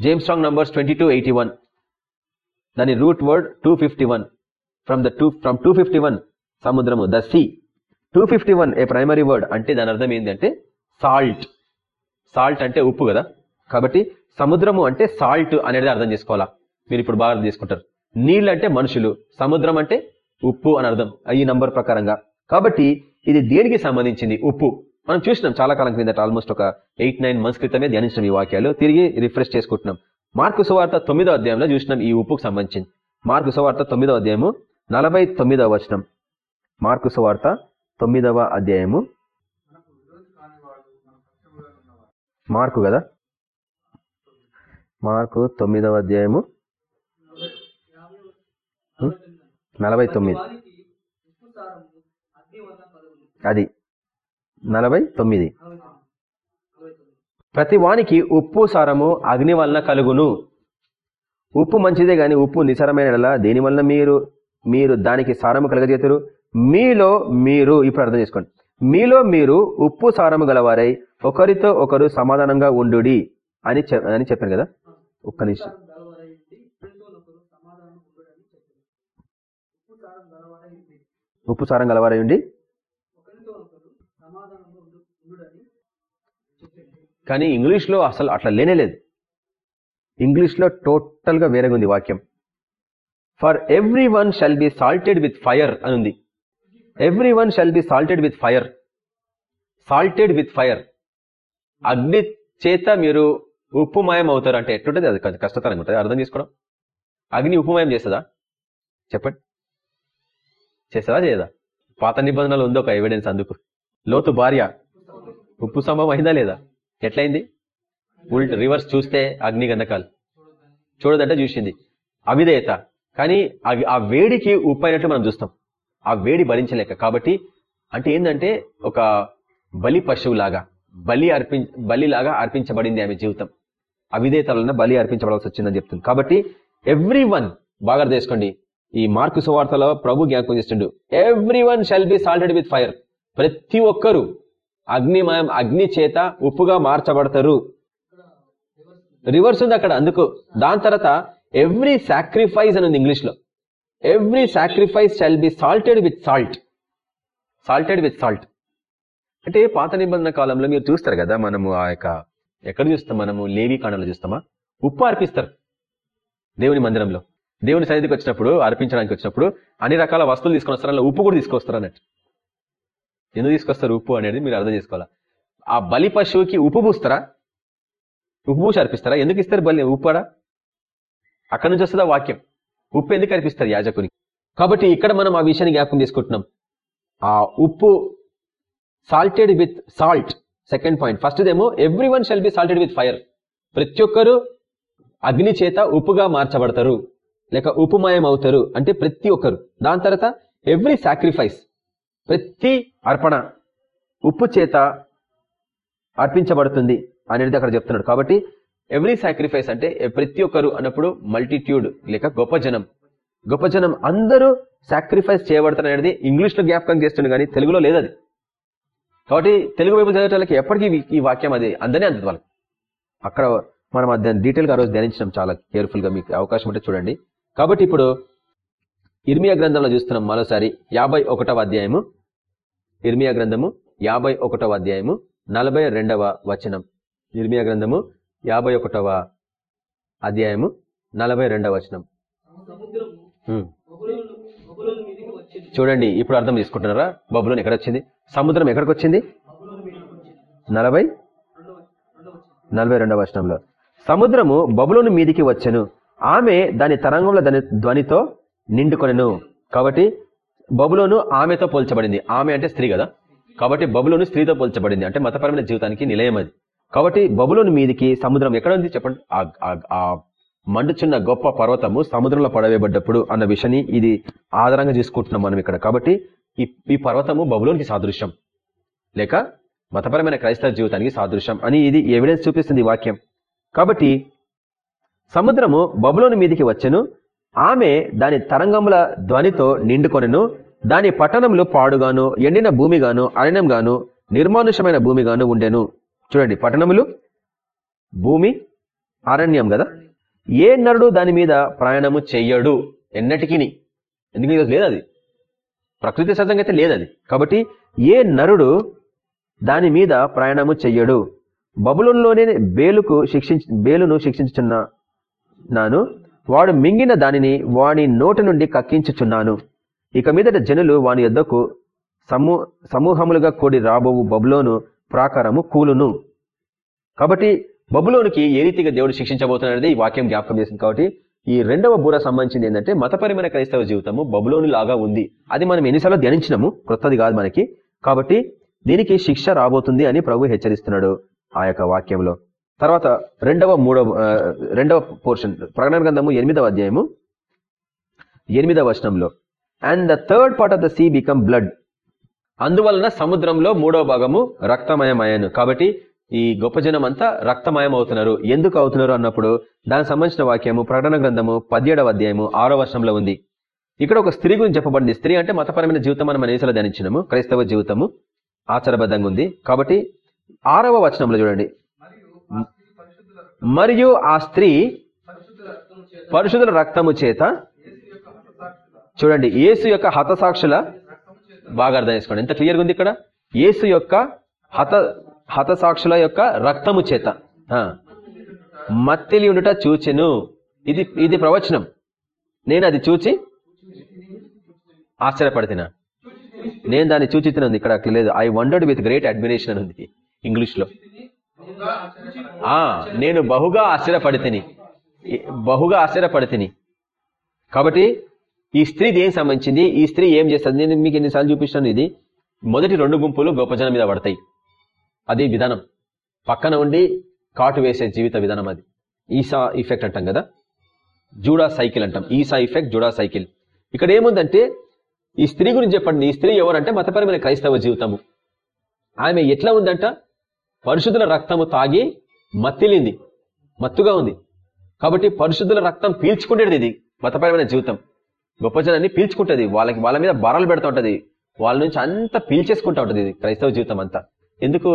James strong numbers twenty two eighty one దాని root word two fifty one from the two from two fifty one సముద్రము the sea two fifty one a primary word అంటే దాని అర్థం ఏంటంటే సాల్ట్ సాల్ట్ అంటే ఉప్పు కదా? కాబట్టి సముద్రము అంటే సాల్ట్ అనేది అర్థం చేసుకోవాలా? మీరు ఇప్పుడు బాగా తీసుకుంటారు నీళ్ళు అంటే మనుషులు సముద్రం అంటే ఉప్పు అని అర్థం ఈ నంబర్ ప్రకారంగా. కాబట్టి ఇది దేనికి సంబంధించింది? ఉప్పు. మనం చూసినాం చాలా కాలం క్రిందట ఆల్మోస్ట్ ఒక ఎయిట్ నైన్ మంత్స్ క్రితమే ధ్యానించిన ఈ వాక్యాలు. తిరిగి రిఫ్రెష్ చేసుకుంటున్నాం. మార్కు సువార్త తొమ్మిదో అధ్యాయంలో చూసినాం ఈ ఉప్పుకు సంబంధించింది. మార్కు సువార్త తొమ్మిదో అధ్యాయము నలభై తొమ్మిదవ వచనం. మార్కు సువార్త తొమ్మిదవ అధ్యాయము మార్కు కదా? మార్కు తొమ్మిదవ అధ్యాయము. నలభై తొమ్మిది అది. నలభై తొమ్మిది ప్రతి వానికి ఉప్పు సారము అగ్ని వలన కలుగును. ఉప్పు మంచిదే కానీ ఉప్పు నిసరమైన దేని వలన మీరు మీరు దానికి సారము కలగజేతురు? మీలో మీరు ఇప్పుడు అర్థం చేసుకోండి. మీలో మీరు ఉప్పు సారము గలవారై ఒకరితో ఒకరు సమాధానంగా ఉండు అని అని చెప్పాను కదా? ఒక్క నిమిషం. ఉప్పు సారం గలవారై ఉండి కానీ ఇంగ్లీష్లో అసలు అట్లా లేనేలేదు ఇంగ్లీష్లో టోటల్గా వేరేగా ఉంది వాక్యం. For every one shall be salted with fire అని ఉంది. Every one shall be salted with fire salted with fire అగ్ని చేత మీరు ఉప్పుమయం అవుతారు అంటే ఎట్లుంటుంది? అది కొంచెం కష్టతరంగా ఉంటుంది. అర్థం చేసుకోవడం? అగ్ని ఉప్పుమయం చేస్తుందా? చెప్పండి. చేస్తుందా? చేయదా? పాత నిబంధనలు ఉందో ఒక ఎవిడెన్స్ అందుకు? లోతు భార్య ఉప్పు సంభవం అయిందా లేదా? ఎట్లయింది? ఉల్ట్ రివర్స్ చూస్తే అగ్ని గంధకాలు. చూడదంటే చూసింది. అవిధేయత. కానీ అవి ఆ వేడికి ఉప్పు మనం చూస్తాం. ఆ వేడి భరించలేక కాబట్టి అంటే ఏంటంటే ఒక బలి పశువులాగా. బలి అర్పి బలిలాగా అర్పించబడింది ఆమె జీవితం. అవిధేయత వలన బలి అర్పించబడాల్సి వచ్చిందని చెప్తుంది. కాబట్టి ఎవ్రీ వన్ బాగా అర్థం చేసుకోండి. ఈ మార్కు సువార్తలో ప్రభు జ్ఞాపకం చేస్తుండు. Every one shall be salted with fire ప్రతి ఒక్కరు అగ్నిమయం అగ్ని చేత ఉప్పుగా మార్చబడతారు. రివర్స్ ఉంది అక్కడ అందుకు. దాని తర్వాత ఎవ్రీ సాక్రిఫైస్ అని ఉంది ఇంగ్లీష్లో every sacrifice shall be salted with salt salted with salt అంటే పాత నిబంధన కాలంలో మీరు చూస్తారు కదా మనము ఆ యొక్క ఎక్కడ చూస్తాం మనము? లేవి కాండంలో చూస్తామా? ఉప్పు అర్పిస్తారు దేవుని మందిరంలో. దేవుని సన్నిధికి వచ్చినప్పుడు అర్పించడానికి వచ్చినప్పుడు అన్ని రకాల వస్తువులు తీసుకొని వస్తారు. అలా ఉప్పు కూడా తీసుకొస్తారు అన్నట్టు. ఎందుకు తీసుకొస్తారు ఉప్పు అనేది మీరు అర్థం చేసుకోవాలా? ఆ బలి పశువుకి ఉప్పు పూస్తారా? ఉప్పు పూసి అర్పిస్తారా? ఎందుకు ఇస్తారు బలి? ఉప్పాడా అక్కడి నుంచి వస్తుందా వాక్యం? ఉప్పు ఎందుకు అర్పిస్తారు యాజకునికి? కాబట్టి ఇక్కడ మనం ఆ విషయాన్ని జ్ఞాపకం తీసుకుంటున్నాం ఆ ఉప్పు salted with salt second point first ఏమో every one shall be salted with fire ప్రతి ఒక్కరు అగ్ని చేత ఉప్పుగా మార్చబడతారు. లేక ఉప్పుమయం అవుతారు అంటే ప్రతి ఒక్కరు. దాని తర్వాత ఎవ్రీ సాక్రిఫైస్ ప్రతి అర్పణ ఉప్పు చేత అర్పించబడుతుంది అనేది అక్కడ చెప్తున్నాడు. కాబట్టి ఎవ్రీ సాక్రిఫైస్ అంటే ప్రతి ఒక్కరు అన్నప్పుడు మల్టిట్యూడ్ లేక గొప్ప జనం గొప్ప జనం అందరూ సాక్రిఫైస్ చేయబడతారు అనేది ఇంగ్లీష్లో జ్ఞాపకం చేస్తుండే కానీ తెలుగులో లేదు అది కాబట్టి తెలుగు వైపు చదివేటాలకి ఎప్పటికీ ఈ- వాక్యం అది అందనే అందదు వాళ్ళకి. అక్కడ మనం అది డీటెయిల్గా ఆ రోజు ధ్యానించడం చాలా కేర్ఫుల్గా మీకు అవకాశం ఉంటే చూడండి. కాబట్టి ఇప్పుడు ఇర్మియా గ్రంథంలో చూస్తున్నాం మరోసారి యాభై ఒకటవ అధ్యాయము. ఇర్మియా గ్రంథము యాభై ఒకటవ అధ్యాయము నలభై రెండవ వచనం. ఇర్మియా గ్రంథము యాభై ఒకటవ అధ్యాయము నలభై రెండవ వచనం. చూడండి ఇప్పుడు అర్థం తీసుకుంటున్నారా బబులోన్ ఎక్కడ వచ్చింది సముద్రం ఎక్కడికి వచ్చింది నలభై నలభై రెండవ వచనంలో. సముద్రము బబులోను మీదికి వచ్చెను. ఆమె దాని తరంగంలో దాని ధ్వనితో నిండుకొనెను. కాబట్టి బబులోను ఆమెతో పోల్చబడింది. ఆమె అంటే స్త్రీ కదా. కాబట్టి బబులోను స్త్రీతో పోల్చబడింది. అంటే మతపరమైన జీవితానికి నిలయం అది. కాబట్టి బబులోను మీదికి సముద్రం ఎక్కడ ఉంది చెప్పండి? మండుచున్న గొప్ప పర్వతము సముద్రంలో పడవేయబడ్డప్పుడు అన్న విషయాన్ని ఇది ఆధారంగా తీసుకుంటున్నాం మనం ఇక్కడ. కాబట్టి ఈ ఈ పర్వతము బబులోనికి సాదృశ్యం. లేక మతపరమైన క్రైస్తవ జీవితానికి సాదృశ్యం అని ఇది ఎవిడెన్స్ చూపిస్తుంది ఈ వాక్యం. కాబట్టి సముద్రము బబులోని మీదికి వచ్చెను. ఆమె దాని తరంగముల ధ్వనితో నిండుకొనెను. దాని పట్టణంలో పాడుగాను ఎండిన భూమిగాను అరణ్యంగాను నిర్మానుషమైన భూమిగాను ఉండెను. చూడండి పట్టణములు భూమి అరణ్యం కదా? ఏ నరుడు దాని మీద ప్రయాణము చెయ్యడు? ఎన్నటికిని. ఎందుకు ఈరోజు లేదు అది? ప్రకృతి సహజంగా అయితే లేదు అది కాబట్టి ఏ నరుడు దాని మీద ప్రయాణము చెయ్యడు? బబులంలోనే బేలుకు శిక్షించి బేలును శిక్షించుచున్నా నాను వాడు మింగిన దానిని వాని నోటి నుండి కక్కించుచున్నాను. ఇక మీదట జనులు వాని యొద్దకు సమూ సమూహములుగా కూడి రాబోవు బబులోను ప్రాకారము కూలును. కాబట్టి బబులోనికి ఏ రీతిగా దేవుడు శిక్షించబోతున్నది ఈ వాక్యం జ్ఞాపకం చేసింది కాబట్టి ఈ రెండవ బూర సంబంధించింది ఏంటంటే మతపరమైన క్రైస్తవ జీవితము బబులోని లాగా ఉంది. అది మనం ఎన్నిసార్లు ధ్యానించినాము? క్రొత్తది కాదు మనకి. కాబట్టి దీనికి శిక్ష రాబోతుంది అని ప్రభు హెచ్చరిస్తున్నాడు ఆ యొక్క వాక్యంలో. తర్వాత రెండవ మూడవ రెండవ పోర్షన్ ప్రకటన గ్రంథము ఎనిమిదవ అధ్యాయము ఎనిమిదవ వచనంలో. And the third part of the sea become blood అందువలన సముద్రంలో మూడవ భాగము రక్తమయమయ్యాను. కాబట్టి ఈ గొప్ప జనం అంతా రక్తమయం అవుతున్నారు ఎందుకు అవుతున్నారు అన్నప్పుడు దానికి సంబంధించిన వాక్యము ప్రకటన గ్రంథము పదిహేడవ అధ్యాయము ఆరో వర్షంలో ఉంది. ఇక్కడ ఒక స్త్రీ గురించి చెప్పబడింది. స్త్రీ అంటే మతపరమైన జీవితం మనం అనేసలో ధ్యానించినము. క్రైస్తవ జీవితము ఆచారబద్ధంగా ఉంది. కాబట్టి ఆరవ వచనంలో చూడండి. మరియు ఆ స్త్రీ పరిశుద్ధుల రక్తము చేత చూడండి. యేసు యొక్క హతసాక్షుల బాగా అర్థం చేసుకోండి. ఎంత క్లియర్గా ఉంది ఇక్కడ? ఏసు యొక్క హత హతసాక్షుల యొక్క రక్తము చేత. మత్తిలి ఉండుట చూచెను. ఇది ఇది ప్రవచనం. నేను అది చూచి ఆశ్చర్యపడుతున్నా నేను దాన్ని చూచి ఇక్కడ లేదు. I wondered with great admiration అని ఉంది ఇంగ్లీష్లో ఆ నేను బహుగా ఆశ్చర్యపడితిని. బహుగా ఆశ్చర్యపడితిని. కాబట్టి ఈ స్త్రీ దేనికి సంబంధించింది? ఈ స్త్రీ ఏం చేస్తుంది? నేను మీకు ఎన్నిసార్లు చూపిస్తాను ఇది. మొదటి రెండు గుంపులు గొప్ప జనం మీద పడతాయి. అది విధానం. పక్కన ఉండి కాటు వేసే జీవిత విధానం అది. ఈసా ఇఫెక్ట్ అంటాం కదా? జూడా సైకిల్ అంటాం. ఈసా ఇఫెక్ట్ జూడా సైకిల్. ఇక్కడ ఏముందంటే ఈ స్త్రీ గురించి చెప్పండి. ఈ స్త్రీ ఎవరంటే మతపరమైన క్రైస్తవ జీవితము. ఆమె ఎట్లా ఉందంట? పరిశుద్ధుల రక్తము తాగి మత్తిలింది. మత్తుగా ఉంది. కాబట్టి పరిశుద్ధుల రక్తం పీల్చుకుంటేది ఇది మతపరమైన జీవితం. గొప్ప జనాన్ని పీల్చుకుంటది. వాళ్ళకి వాళ్ళ మీద బరాలు పెడతా ఉంటుంది. వాళ్ళ నుంచి అంతా పీల్చేసుకుంటా ఉంటుంది ఇది క్రైస్తవ జీవితం అంతా. ఎందుకు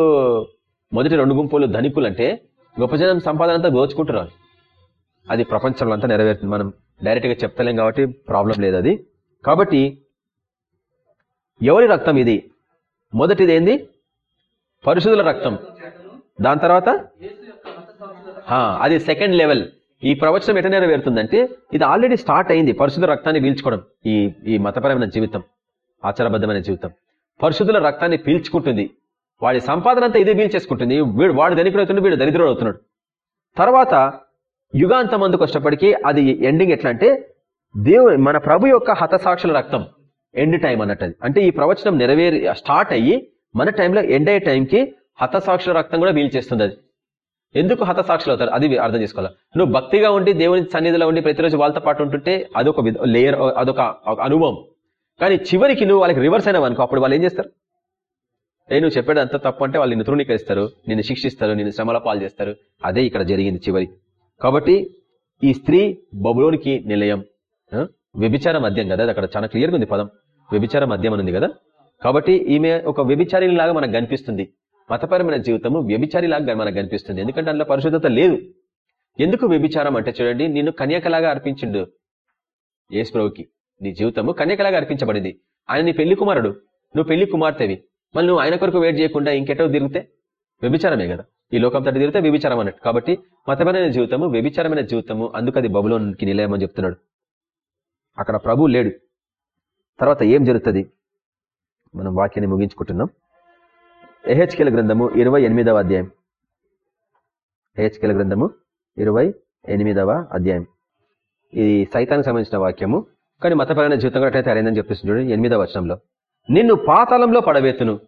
మొదటి రెండు గుంపులు ధనికులు అంటే గొప్ప జనం సంపాదన అంతా దోచుకుంటున్నారు. అది ప్రపంచంలో అంతా నెరవేరుతుంది. మనం డైరెక్ట్గా చెప్తలేం కాబట్టి ప్రాబ్లం లేదు అది. కాబట్టి ఎవరి రక్తం ఇది? మొదటిది ఏంది? పరిశుద్ధుల రక్తం. దాని తర్వాత? అది సెకండ్ లెవెల్ ఈ ప్రవచనం ఎట నెరవేరుతుందంటే ఇది ఆల్రెడీ స్టార్ట్ అయింది పరిశుద్ధ రక్తాన్ని పీల్చుకోవడం ఈ ఈ మతపరమైన జీవితం ఆచారబద్ధమైన జీవితం. పరిశుద్ధుల రక్తాన్ని పీల్చుకుంటుంది. వాడి సంపాదన అంతా ఇది పీల్చేసుకుంటుంది. వీడు వాడు ధనికుడు అవుతున్నాడు వీడు దరిద్రుడు అవుతున్నాడు తర్వాత యుగాంతమందుకు వచ్చినప్పటికీ అది ఎండింగ్ ఎట్లా అంటే దేవుడు మన ప్రభు యొక్క హతసాక్షుల రక్తం ఎండ్ టైం అన్నట్టు అంటే ఈ ప్రవచనం నెరవేరి స్టార్ట్ అయ్యి మన టైంలో ఎండ్ అయ్యే టైంకి హతసాక్షుల రక్తం కూడా వీల్చేస్తుంది అది. ఎందుకు హతసాక్షులు అవుతారు? అది అర్థం చేసుకోవాలి? నువ్వు భక్తిగా ఉండి దేవుని సన్నిధిలో ఉండి ప్రతిరోజు వాళ్ళతో పాటు ఉంటుంటే అదొక విధ- లేయర్ అదొక అనుభవం. కానీ చివరికి నువ్వు వాళ్ళకి రివర్స్ అయినావు అనుకో అప్పుడు వాళ్ళు ఏం చేస్తారు? ఏ నువ్వు చెప్పేది అంత తప్పు అంటే వాళ్ళు నిన్ను తృణీకరిస్తారు నిన్ను శిక్షిస్తారు నిన్ను శ్రమల పాలు చేస్తారు. అదే ఇక్కడ జరిగింది చివరి. కాబట్టి ఈ స్త్రీ బబులోనికి నిలయం. వ్యభిచార మద్యం కదా అది అక్కడ చాలా క్లియర్గా ఉంది పదం. వ్యభిచార మద్యం అని ఉంది కదా. కాబట్టి ఈమె ఒక వ్యభిచారిని లాగా మనకు కనిపిస్తుంది. మతపరమైన జీవితము వ్యభిచారిలాగా మనకు కనిపిస్తుంది. ఎందుకంటే అందులో పరిశుద్ధత లేదు. ఎందుకు వ్యభిచారం అంటే చూడండి నిన్ను కన్యకలాగా అర్పించిండు యేసుప్రభుకి నీ జీవితము కన్యకలాగా అర్పించబడింది. ఆయన నీ పెళ్ళి కుమారుడు. నువ్వు పెళ్ళి కుమార్తెవి. మళ్ళీ నువ్వు ఆయన కొరకు వెయిట్ చేయకుండా ఇంకెటో తిరిగితే వ్యభిచారమే కదా. ఈ లోకం తట్టు తిరిగితే వ్యభిచారం అన్నట్టు. కాబట్టి మతపరమైన జీవితము వ్యభిచారమైన జీవితము అందుకు అది బబులోనికి నిలయమని చెప్తున్నాడు. అక్కడ ప్రభు లేడు. తర్వాత ఏం జరుగుతుంది? మనం వాక్యాన్ని ముగించుకుంటున్నాం. ఎహెచ్కెల గ్రంథము ఇరవై ఎనిమిదవ అధ్యాయం. ఎహెచ్కెల గ్రంథము ఇరవై ఎనిమిదవ అధ్యాయం. ఇది సైతానికి సంబంధించిన వాక్యము. కానీ మతపరమైన జీవితం కూడా అట్లయితే చెప్పేసి చూడండి. ఎనిమిదవ వచనంలో. నిన్ను పాతాళంలో పడవేతును.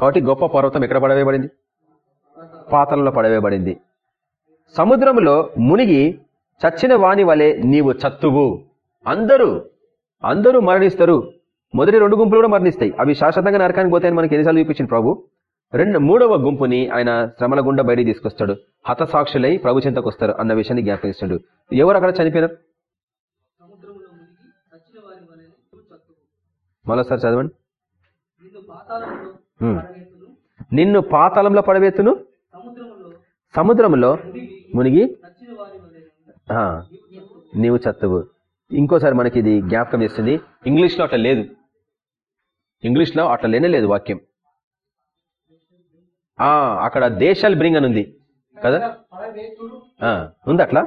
కాబట్టి గొప్ప పర్వతం ఎక్కడ పడవేయబడింది? పాతాళంలో పడవేయబడింది. సముద్రంలో మునిగి చచ్చిన వాని వలె నీవు చత్తువు. అందరూ అందరూ మరణిస్తారు. మొదటి రెండు గుంపులు కూడా మరణిస్తాయి. అవి శాశ్వతంగా నరకానికి పోతాయని మనకి ఎన్నిసార్లు చూపించింది ప్రభు. రెండు మూడవ గుంపుని ఆయన శ్రమల గుండా బయటికి తీసుకొస్తాడు. హతసాక్షులై ప్రభు చింతకు వస్తారు అన్న విషయాన్ని జ్ఞాపకిస్తాడు ఎవరు అక్కడ చనిపోయినారు సముద్రములో మునిగి చచ్చిన వారి వలె నువ్వు చత్తువు మరోసారి చదవండి. నిన్ను పాతాళంలో. పడవేతును సముద్రంలో మునిగి నీవు చత్తువు. ఇంకోసారి మనకి ఇది జ్ఞాపకం చేస్తుంది. ఇంగ్లీష్లో అట్లా లేదు. ఇంగ్లీష్లో అట్లా లేనే లేదు వాక్యం. ఆ అక్కడ దేశాల్ బ్రింగ్ అని ఉంది. కదా? ఉంది అట్లా?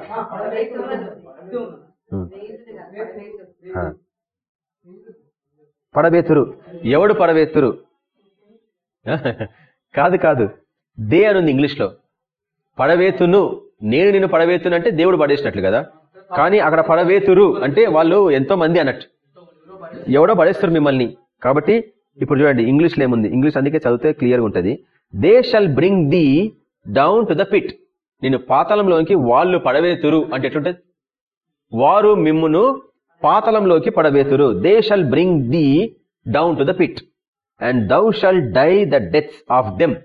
పడవేతురు. ఎవడు పడవేతురు? కాదు కాదు. దే అని ఉంది పడవేతును నేను నిన్ను పడవేతును అంటే దేవుడు పడేసినట్లు కదా? కానీ అక్కడ పడవేతురు అంటే వాళ్ళు ఎంతో మంది అన్నట్టు. ఎవడో పడేస్తారు మిమ్మల్ని. కాబట్టి ఇప్పుడు చూడండి ఇంగ్లీష్లో ఏముంది? ఇంగ్లీష్ అందుకే చదివితే క్లియర్గా ఉంటుంది. They shall bring thee down to the pit. నేను పాతాళంలోకి వాళ్ళు పడవేతురు అంటే ఎట్లుంటది? వారు మిమ్మును పాతలంలోకి పడవేతురు they shall bring thee down to the pit and thou shalt die the deaths of them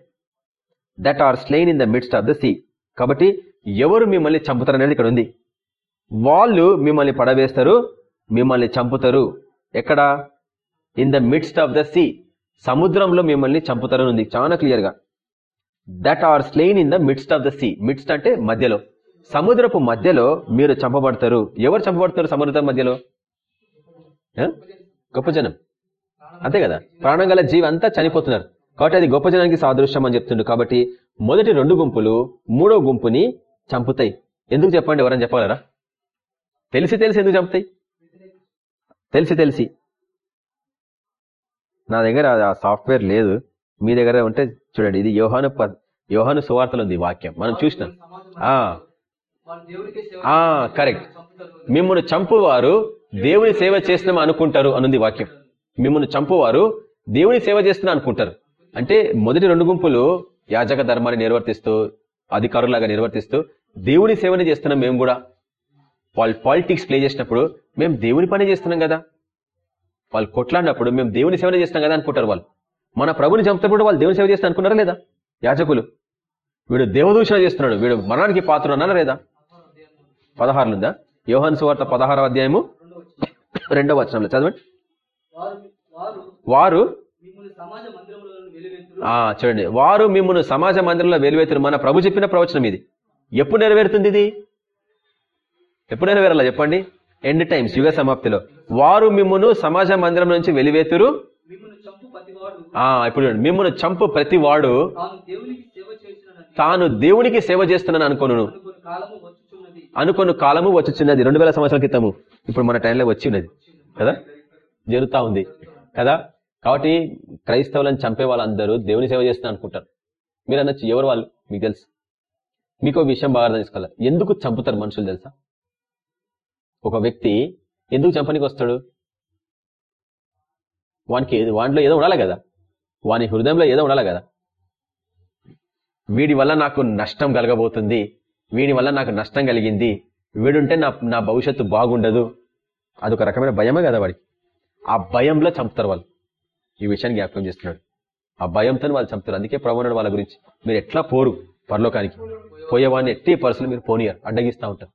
that are slain in the midst of the sea కాబట్టి ఎవరు మిమ్మల్ని చంపుతారు అనేది ఇక్కడ ఉంది. వాళ్ళు మిమ్మల్ని పడవేస్తారు మిమ్మల్ని చంపుతారు. ఎక్కడ? In the midst of the sea సముద్రంలో మిమ్మల్ని చంపుతారని ఉంది. చాలా క్లియర్గా that are slain in the midst of the sea midst అంటే మధ్యలో. సముద్రపు మధ్యలో మీరు చంపబడతారు. ఎవరు చంపబడతారు సముద్రం మధ్యలో? గొప్ప జనం. అంతే కదా? ప్రాణం గల జీవి అంతా చనిపోతున్నారు. కాబట్టి అది గొప్ప జనానికి సాదృశ్యం అని చెప్తుండ్రు. కాబట్టి మొదటి రెండు గుంపులు మూడో గుంపుని చంపుతాయి. ఎందుకు చెప్పండి? ఎవరైనా చెప్పగలరా? తెలిసి తెలిసి ఎందుకు చంపుతాయి? తెలిసి తెలిసి. నా దగ్గర ఆ సాఫ్ట్వేర్ లేదు. మీ దగ్గర ఉంటే చూడండి ఇది యోహాను యోహాను సువార్తలు ఉంది ఈ వాక్యం. మనం చూసినాం. కరెక్ట్. మిమ్మల్ని చంపువారు దేవుని సేవ చేస్తున్నాం అనుకుంటారు అనుంది వాక్యం. మిమ్మల్ని చంపువారు దేవుని సేవ చేస్తున్నా అనుకుంటారు. అంటే మొదటి రెండు గుంపులు యాజక ధర్మాన్ని నిర్వర్తిస్తూ అధికారులాగా నిర్వర్తిస్తూ దేవుని సేవని చేస్తున్నాం మేము కూడా. వాళ్ళు పాలిటిక్స్ ప్లే చేసినప్పుడు మేము దేవుని పని చేస్తున్నాం కదా. వాళ్ళు కొట్లాడినప్పుడు మేము దేవుని సేవనే చేస్తున్నాం కదా అనుకుంటారు వాళ్ళు. మన ప్రభుని చంపుతున్నప్పుడు వాళ్ళు దేవుని సేవ చేస్తా అనుకున్నారా లేదా? యాజకులు. వీడు దేవదూషణ చేస్తున్నాడు. వీడు మరణానికి పాత్ర అన్నారా లేదా? పదహారులు ఉందా యోహాన్ సువార్త పదహారవ అధ్యాయము రెండవ వచనంలో చదవండి. వారు మిమ్మల్ని చూడండి. వారు మిమ్మల్ని సమాజ మందిరంలో వెలువెత్తురు మన ప్రభు చెప్పిన ప్రవచనం ఇది. ఎప్పుడు నెరవేరుతుంది ఇది? ఎప్పుడు నెరవేరాల చెప్పండి? ఎండ్ టైమ్స్ యుగ సమాప్తిలో. వారు మిమ్మును సమాజ మందిరం నుంచి వెలివేతురు. మిమ్మల్ని ఇప్పుడు చూడండి, మిమ్మును చంపు ప్రతి వాడు తాను దేవునికి సేవ చేస్తున్నాను అనుకోను అనుకున్న కాలము వచ్చిచున్నది. రెండు వేల సంవత్సరాల క్రితము. ఇప్పుడు మన టైంలో వచ్చి ఉన్నది కదా? జరుగుతా ఉంది. కదా? కాబట్టి క్రైస్తవులను చంపే వాళ్ళందరూ దేవుని సేవ చేస్తున్నా అనుకుంటారు. మీరు అనొచ్చు ఎవరు వాళ్ళు? మీకు తెలుసు. మీకు విషయం బాగా అర్థం చేసుకోవాలి? ఎందుకు చంపుతారు మనుషులు తెలుసా? ఒక వ్యక్తి ఎందుకు చంపనికి వస్తాడు? వానికి ఏది వాటిలో ఏదో ఉండాలి కదా. వాని హృదయంలో ఏదో ఉండాలి కదా. వీడి వల్ల నాకు నష్టం కలగబోతుంది. వీడి వల్ల నాకు నష్టం కలిగింది. వీడుంటే నా నా భవిష్యత్తు బాగుండదు. అదొక రకమైన భయమే కదా వాడికి. ఆ భయంలో చంపుతారు వాళ్ళు. ఈ విషయాన్ని జ్ఞాపకం చేస్తున్నాడు. ఆ భయంతో వాళ్ళు చంపుతారు. అందుకే ప్రవణుడు వాళ్ళ గురించి. మీరు ఎట్లా పోరు పరలోకానికి? పోయేవాడిని ఎట్టి పర్సులు మీరు పోనీయరు. అడ్డగిస్తూ ఉంటారు.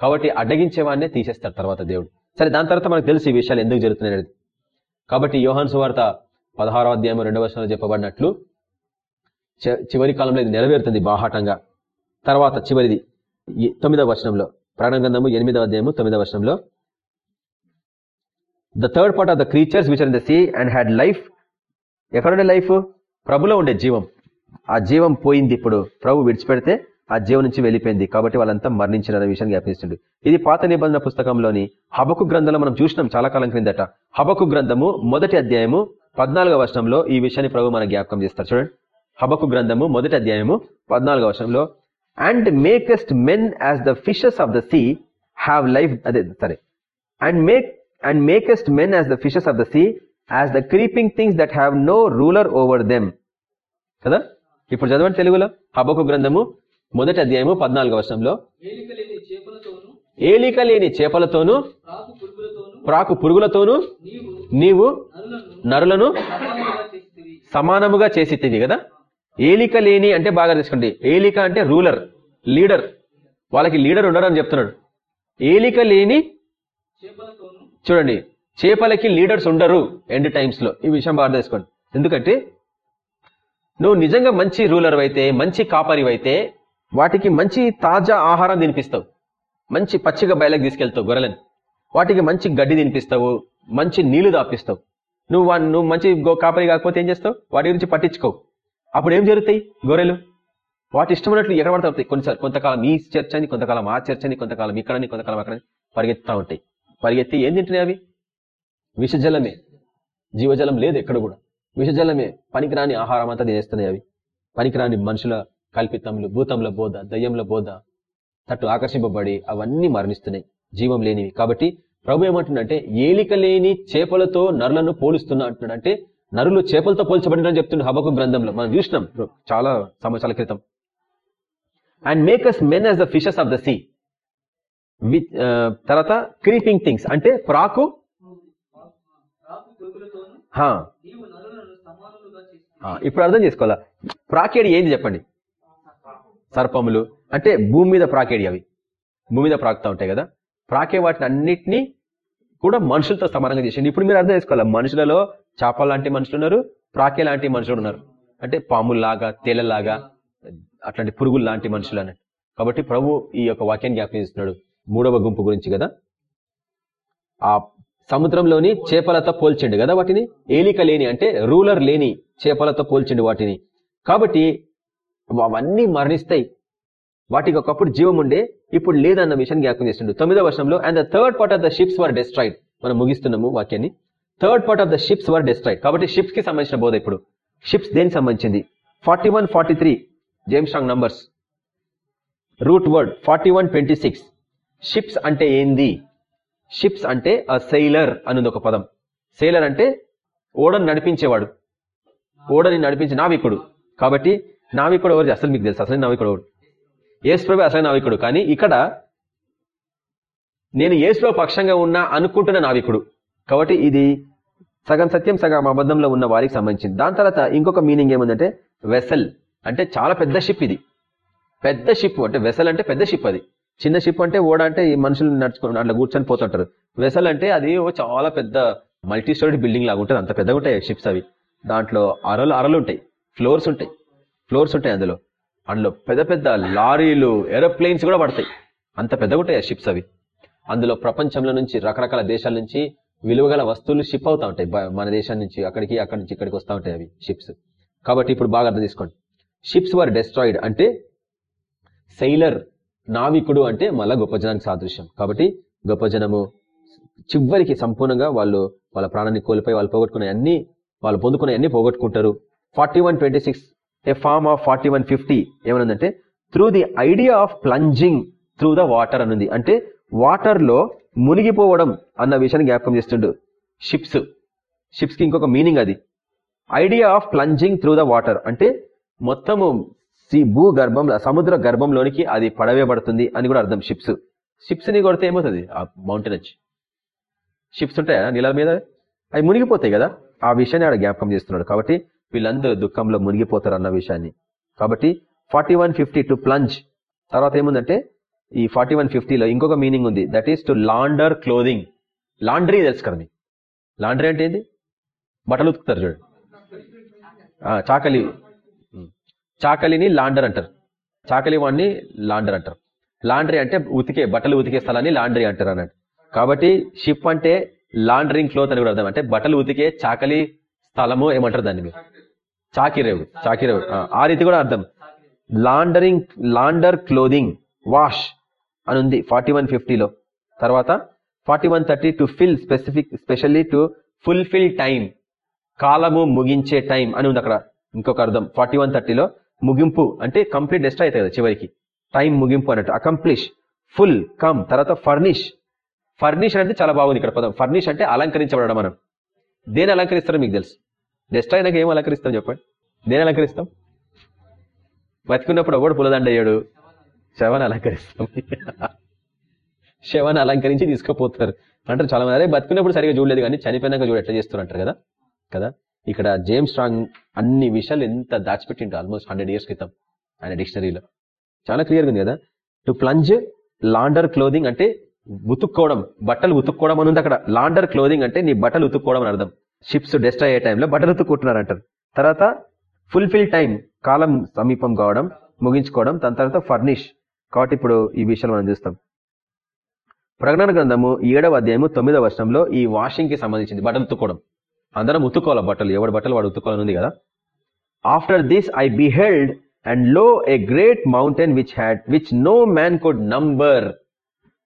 కాబట్టి అడ్డగించేవాడినే తీసేస్తారు తర్వాత దేవుడు. సరే దాని తర్వాత మనకు తెలుసు ఈ విషయాలు ఎందుకు జరుగుతున్నాయి కాబట్టి యోహాన్ సువార్త పదహారో అధ్యాయం రెండవ వర్షంలో చెప్పబడినట్లు చివరి కాలంలో ఇది నెరవేరుతుంది బాహాటంగా. తర్వాత చివరిది తొమ్మిదవ వచనంలో ప్రాణగంధము గ్రంథము ఎనిమిదవ అధ్యాయము తొమ్మిదవ వచనంలో. The third part of the creatures which are in the sea and had life ఎక్కడుండే life ప్రభులో ఉండే జీవం. ఆ జీవం పోయింది ఇప్పుడు. ప్రభు విడిచిపెడితే ఆ జీవం నుంచి వెళ్ళిపోయింది. కాబట్టి వాళ్ళంతా మరణించిన విషయాన్ని జ్ఞాపిస్తుండే ఇది పాత నిబంధన పుస్తకంలోని హబకు గ్రంథంలో మనం చూసినాం చాలా కాలం క్రిందట. హబకు గ్రంథము మొదటి అధ్యాయము పద్నాలుగవ వర్షంలో ఈ విషయాన్ని ప్రభు మన జ్ఞాపకం చేస్తారు. చూడండి. హబకు గ్రంథము మొదటి అధ్యాయము పద్నాలుగవ వర్షంలో and makest men as the fishes of the sea have life అదే సరే and make and makest men as the fishes of the sea as the creeping things that have no ruler over them కదా? ఇప్పుడు చదవండి తెలుగులో. హబకు గ్రంథము మొదటి అధ్యాయము పద్నాలుగో వర్షంలో ఏలిక లేని చేపలతోను చేపలతోనూ పురుగులతోను ప్రాకు పురుగులతోనూ నీవు నరులను సమానముగా చేసి కదా? ఏలిక లేని అంటే బాగా తెలుసుకోండి. ఏలిక అంటే రూలర్ లీడర్. వాళ్ళకి లీడర్ ఉండరు అని చెప్తున్నాడు. ఏలిక లేని చూడండి చేపలకి లీడర్స్ ఉండరు ఎండ్ టైమ్స్లో. ఈ విషయం బాగా తెలుసుకోండి. ఎందుకంటే నువ్వు నిజంగా మంచి రూలర్ అయితే మంచి కాపరి అయితే వాటికి మంచి తాజా ఆహారం తినిపిస్తావు. మంచి పచ్చిగా బయలకు తీసుకెళ్తావు గొర్రెలను. వాటికి మంచి గడ్డి తినిపిస్తావు మంచి నీళ్ళు దాపిస్తావు. నువ్వు నువ్వు మంచి గో- కాపరి కాకపోతే ఏం చేస్తావు? వాటి గురించి పట్టించుకోవు. అప్పుడు ఏం జరుగుతాయి? గొర్రెలు. వాటి ఇష్టమైనట్లు ఎక్కడ పడతా ఉంటాయి కొంతకాలం ఈ చర్చ అని కొంతకాలం ఆ చర్చని అని కొంతకాలం ఇక్కడని కొంతకాలం అక్కడని పరిగెత్తుతా ఉంటాయి. పరిగెత్తి ఏం తింటున్నాయి అవి? విషజలమే. జీవజలం లేదు ఎక్కడ కూడా. విషజలమే. పనికిరాని ఆహారం అంతా తినేస్తున్నాయి అవి. పనికిరాని మనుషుల కల్పితములు భూతంల బోధ దయ్యంల బోధ తట్టు ఆకర్షింపబడి అవన్నీ మరణిస్తున్నాయి. జీవం లేనివి. కాబట్టి ప్రభు ఏమంటుండంటే ఏలిక లేని చేపలతో నరులను పోలుస్తున్నా అంటున్నాడు అంటే నరులు చేపలతో పోల్చబడినని చెప్తుండే హబకు గ్రంథంలో. మనం చూసినాం. చాలా సంవత్సరాల క్రితం. And makest men as the fishes of the sea with తర్వాత క్రీపింగ్ థింగ్స్ అంటే ప్రాకు ఇప్పుడు అర్థం చేసుకోవాలా? ప్రాకేడి ఏంది చెప్పండి? సర్పములు. అంటే భూమి మీద ప్రాకేడి అవి. భూమి మీద ప్రాకుతా ఉంటాయి కదా. ప్రాకే వాటిని అన్నిటినీ కూడా మనుషులతో సమానంగా చేసిండు. ఇప్పుడు మీరు అర్థం చేసుకోవాలి? మనుషులలో చేప లాంటి మనుషులు ఉన్నారు ప్రాకే లాంటి మనుషులు ఉన్నారు. అంటే పాముల్లాగా తేలలాగా అట్లాంటి పురుగులు లాంటి మనుషులు అన్నట్టు. కాబట్టి ప్రభు ఈ యొక్క వాక్యాన్ని జ్ఞాపకం చేస్తున్నాడు. మూడవ గుంపు గురించి కదా? ఆ సముద్రంలోని చేపలతో పోల్చిండు కదా వాటిని? ఏలిక లేని అంటే రూలర్ లేని చేపలతో పోల్చిండు వాటిని. కాబట్టి అవన్నీ మరణిస్తాయి. వాటికి ఒకప్పుడు జీవం ఉండే ఇప్పుడు లేదన్న విషయాన్ని జ్ఞాపకం చేస్తుండు. తొమ్మిదో వర్షంలో and the third part of the ships were destroyed మనం ముగిస్తున్నాము వాక్యాన్ని. Third part of the ships were destroyed కాబట్టి షిప్స్కి సంబంధించిన బోధ ఇప్పుడు. షిప్స్ దేనికి సంబంధించింది? Forty one forty three James Strong numbers root word forty one twenty six ships అంటే ఏంది? షిప్స్ అంటే అ సెయిలర్ అనేది ఒక పదం. సెయిలర్ అంటే ఓడను నడిపించేవాడు. ఓడని నడిపించే నావికుడు. కాబట్టి నావికుడు ఎవరు అసలు మీకు తెలుసు. అసలు నావికుడు ఎవరు ఏసుప్రభు అసలు నావికుడు. కానీ ఇక్కడ నేను ఏసులో పక్షంగా ఉన్నా అనుకుంటున్న నావికుడు. కాబట్టి ఇది సగం సత్యం సగం అబద్ధంలో ఉన్న వారికి సంబంధించింది. దాని తర్వాత ఇంకొక మీనింగ్ ఏముందంటే వెసల్. అంటే చాలా పెద్ద షిప్ ఇది. పెద్ద షిప్ అంటే వెసల్ అంటే పెద్ద షిప్ అది. చిన్న షిప్ అంటే ఓడ అంటే ఈ మనుషులు నడుచుకుని అట్లా కూర్చొని పోతుంటారు. వెసల్ అంటే అది చాలా పెద్ద మల్టీ స్టోరీ బిల్డింగ్ లాగా ఉంటుంది. అంత పెద్దగా ఉంటాయి షిప్స్ అవి. దాంట్లో అరలు అరలు ఉంటాయి. ఫ్లోర్స్ ఉంటాయి. ఫ్లోర్స్ ఉంటాయి అందులో. అందులో పెద్ద పెద్ద లారీలు ఏరోప్లేన్స్ కూడా పడతాయి. అంత పెద్దగా ఉంటాయి ఆ షిప్స్ అవి? అందులో ప్రపంచంలో నుంచి రకరకాల దేశాల నుంచి విలువగల వస్తువులు షిప్ అవుతా ఉంటాయి. మన దేశం నుంచి అక్కడికి అక్కడి నుంచి ఇక్కడికి వస్తూ ఉంటాయి అవి షిప్స్ కాబట్టి ఇప్పుడు బాగా అర్థం తీసుకోండి షిప్స్ వర్ డెస్ట్రాయిడ్ అంటే సెయిలర్ నావికుడు అంటే మళ్ళా గొప్ప జనానికి సాదృశ్యం. కాబట్టి గొప్ప జనము చివరికి సంపూర్ణంగా వాళ్ళు వాళ్ళ ప్రాణాన్ని కోల్పోయి వాళ్ళు పోగొట్టుకునే అన్ని వాళ్ళు పొందుకునే అన్ని పోగొట్టుకుంటారు. Forty one twenty six a form of forty one fifty ఏమనుందంటే through the idea of plunging through the water అనుంది. అంటే వాటర్లో మునిగిపోవడం అన్న విషయాన్ని జ్ఞాపకం చేస్తుండు షిప్స్. షిప్స్కి ఇంకొక మీనింగ్ అది. Idea of plunging through the water అంటే మొత్తము సి భూ గర్భంలో సముద్ర గర్భంలోనికి అది పడవేయబడుతుంది అని కూడా అర్థం షిప్స్. షిప్స్ని కొడితే ఏమవుతుంది? ఆ మౌంటైన్ వచ్చి షిప్స్ ఉంటాయా? నీళ్ళ మీద? అవి మునిగిపోతాయి కదా? ఆ విషయాన్ని ఆడ జ్ఞాపకం చేస్తున్నాడు. కాబట్టి వీళ్ళందరూ దుఃఖంలో మునిగిపోతారు అన్న విషయాన్ని. కాబట్టి forty one fifty to plunge తర్వాత ఏముందంటే ఈ ఫార్టీ వన్ ఫిఫ్టీలో ఇంకొక మీనింగ్ ఉంది. That is to launder clothing laundry తెలుసు కదా మీకు. లాండ్రీ అంటే ఏంది? బట్టలు ఉతుకుతారు చూడు. చాకలి. చాకలిని లాండర్ అంటారు. చాకలి వాడిని లాండర్ అంటారు. లాండ్రీ అంటే ఉతికే బట్టలు ఉతికే స్థలాన్ని లాండ్రీ అంటారు అన్నట్టు. కాబట్టి షిప్ అంటే లాండరింగ్ క్లోత్ అని కూడా అర్థం. అంటే బట్టలు ఉతికే చాకలి స్థలము ఏమంటారు దాన్ని మీరు? చాకిరేవు చాకిరేవు. ఆ, ఆ రీతి కూడా అర్థం. లాండరింగ్ లాండర్ క్లోదింగ్ వాష్ అని ఉంది ఫార్టీ వన్ ఫిఫ్టీలో. తర్వాత forty one thirty to fill specific specially to fulfil time కాలము ముగించే టైం అని ఉంది అక్కడ. ఇంకొక అర్థం. ఫార్టీ వన్ థర్టీలో ముగింపు అంటే కంప్లీట్ డెస్ట్ అవుతుంది కదా చివరికి. టైం ముగింపు అన్నట్టు. అకంప్లిష్ ఫుల్ కమ్ తర్వాత ఫర్నిష్ ఫర్నిష్ అనేది చాలా బాగుంది ఇక్కడ పదం. ఫర్నిష్ అంటే అలంకరించబడడం మనం దేని అలంకరిస్తారో మీకు తెలుసు? డెస్ట్ అయినాక ఏం అలంకరిస్తాం చెప్పండి? దేని అలంకరిస్తాం? బతికున్నప్పుడు ఒకడు పులదండ అయ్యాడు శవాన్ని అలంకరిస్తాం. శవాన్ని అలంకరించి తీసుకుపోతారు. అంటారు చాలా మంది అదే బతికున్నప్పుడు సరిగా చూడలేదు కానీ చనిపోయినాక చూడు ఎట్లా చేస్తున్నారు కదా? కదా? ఇక్కడ జేమ్స్ స్ట్రాంగ్ అన్ని విషయాలు ఎంత దాచిపెట్టింటో ఆల్మోస్ట్ హండ్రెడ్ ఇయర్స్ క్రితం ఆయన డిక్షనరీలో. చాలా క్లియర్గా ఉంది కదా? టు ప్లంజ్ లాండర్ క్లోదింగ్ అంటే ఉతుక్కోవడం బట్టలు ఉతుక్కోవడం అని ఉంది అక్కడ. లాండర్ క్లోదింగ్ అంటే నీ బట్టలు ఉతుక్కోవడం అని అర్థం. షిప్స్ డెస్ట్ అయ్యే టైంలో బట్టలు ఉతుక్కుంటున్నారు అంటారు తర్వాత ఫుల్ఫిల్ టైం కాలం సమీపం కావడం ముగించుకోవడం దాని తర్వాత ఫర్నిష్ కాబట్టి ఇప్పుడు ఈ విషయాలు మనం చూస్తాం. ప్రకటన గ్రంథము ఏడవ అధ్యాయము తొమ్మిదవ వర్షంలో ఈ వాషింగ్కి సంబంధించింది బట్టలు ఉత్తుకోవడం అందరం ఉత్తుకోవాలి బట్టలు? ఎవడి బట్టలు వాడు ఉత్తుకోవాలనుంది ఉంది కదా? After this I beheld and lo a great mountain which had which no man could number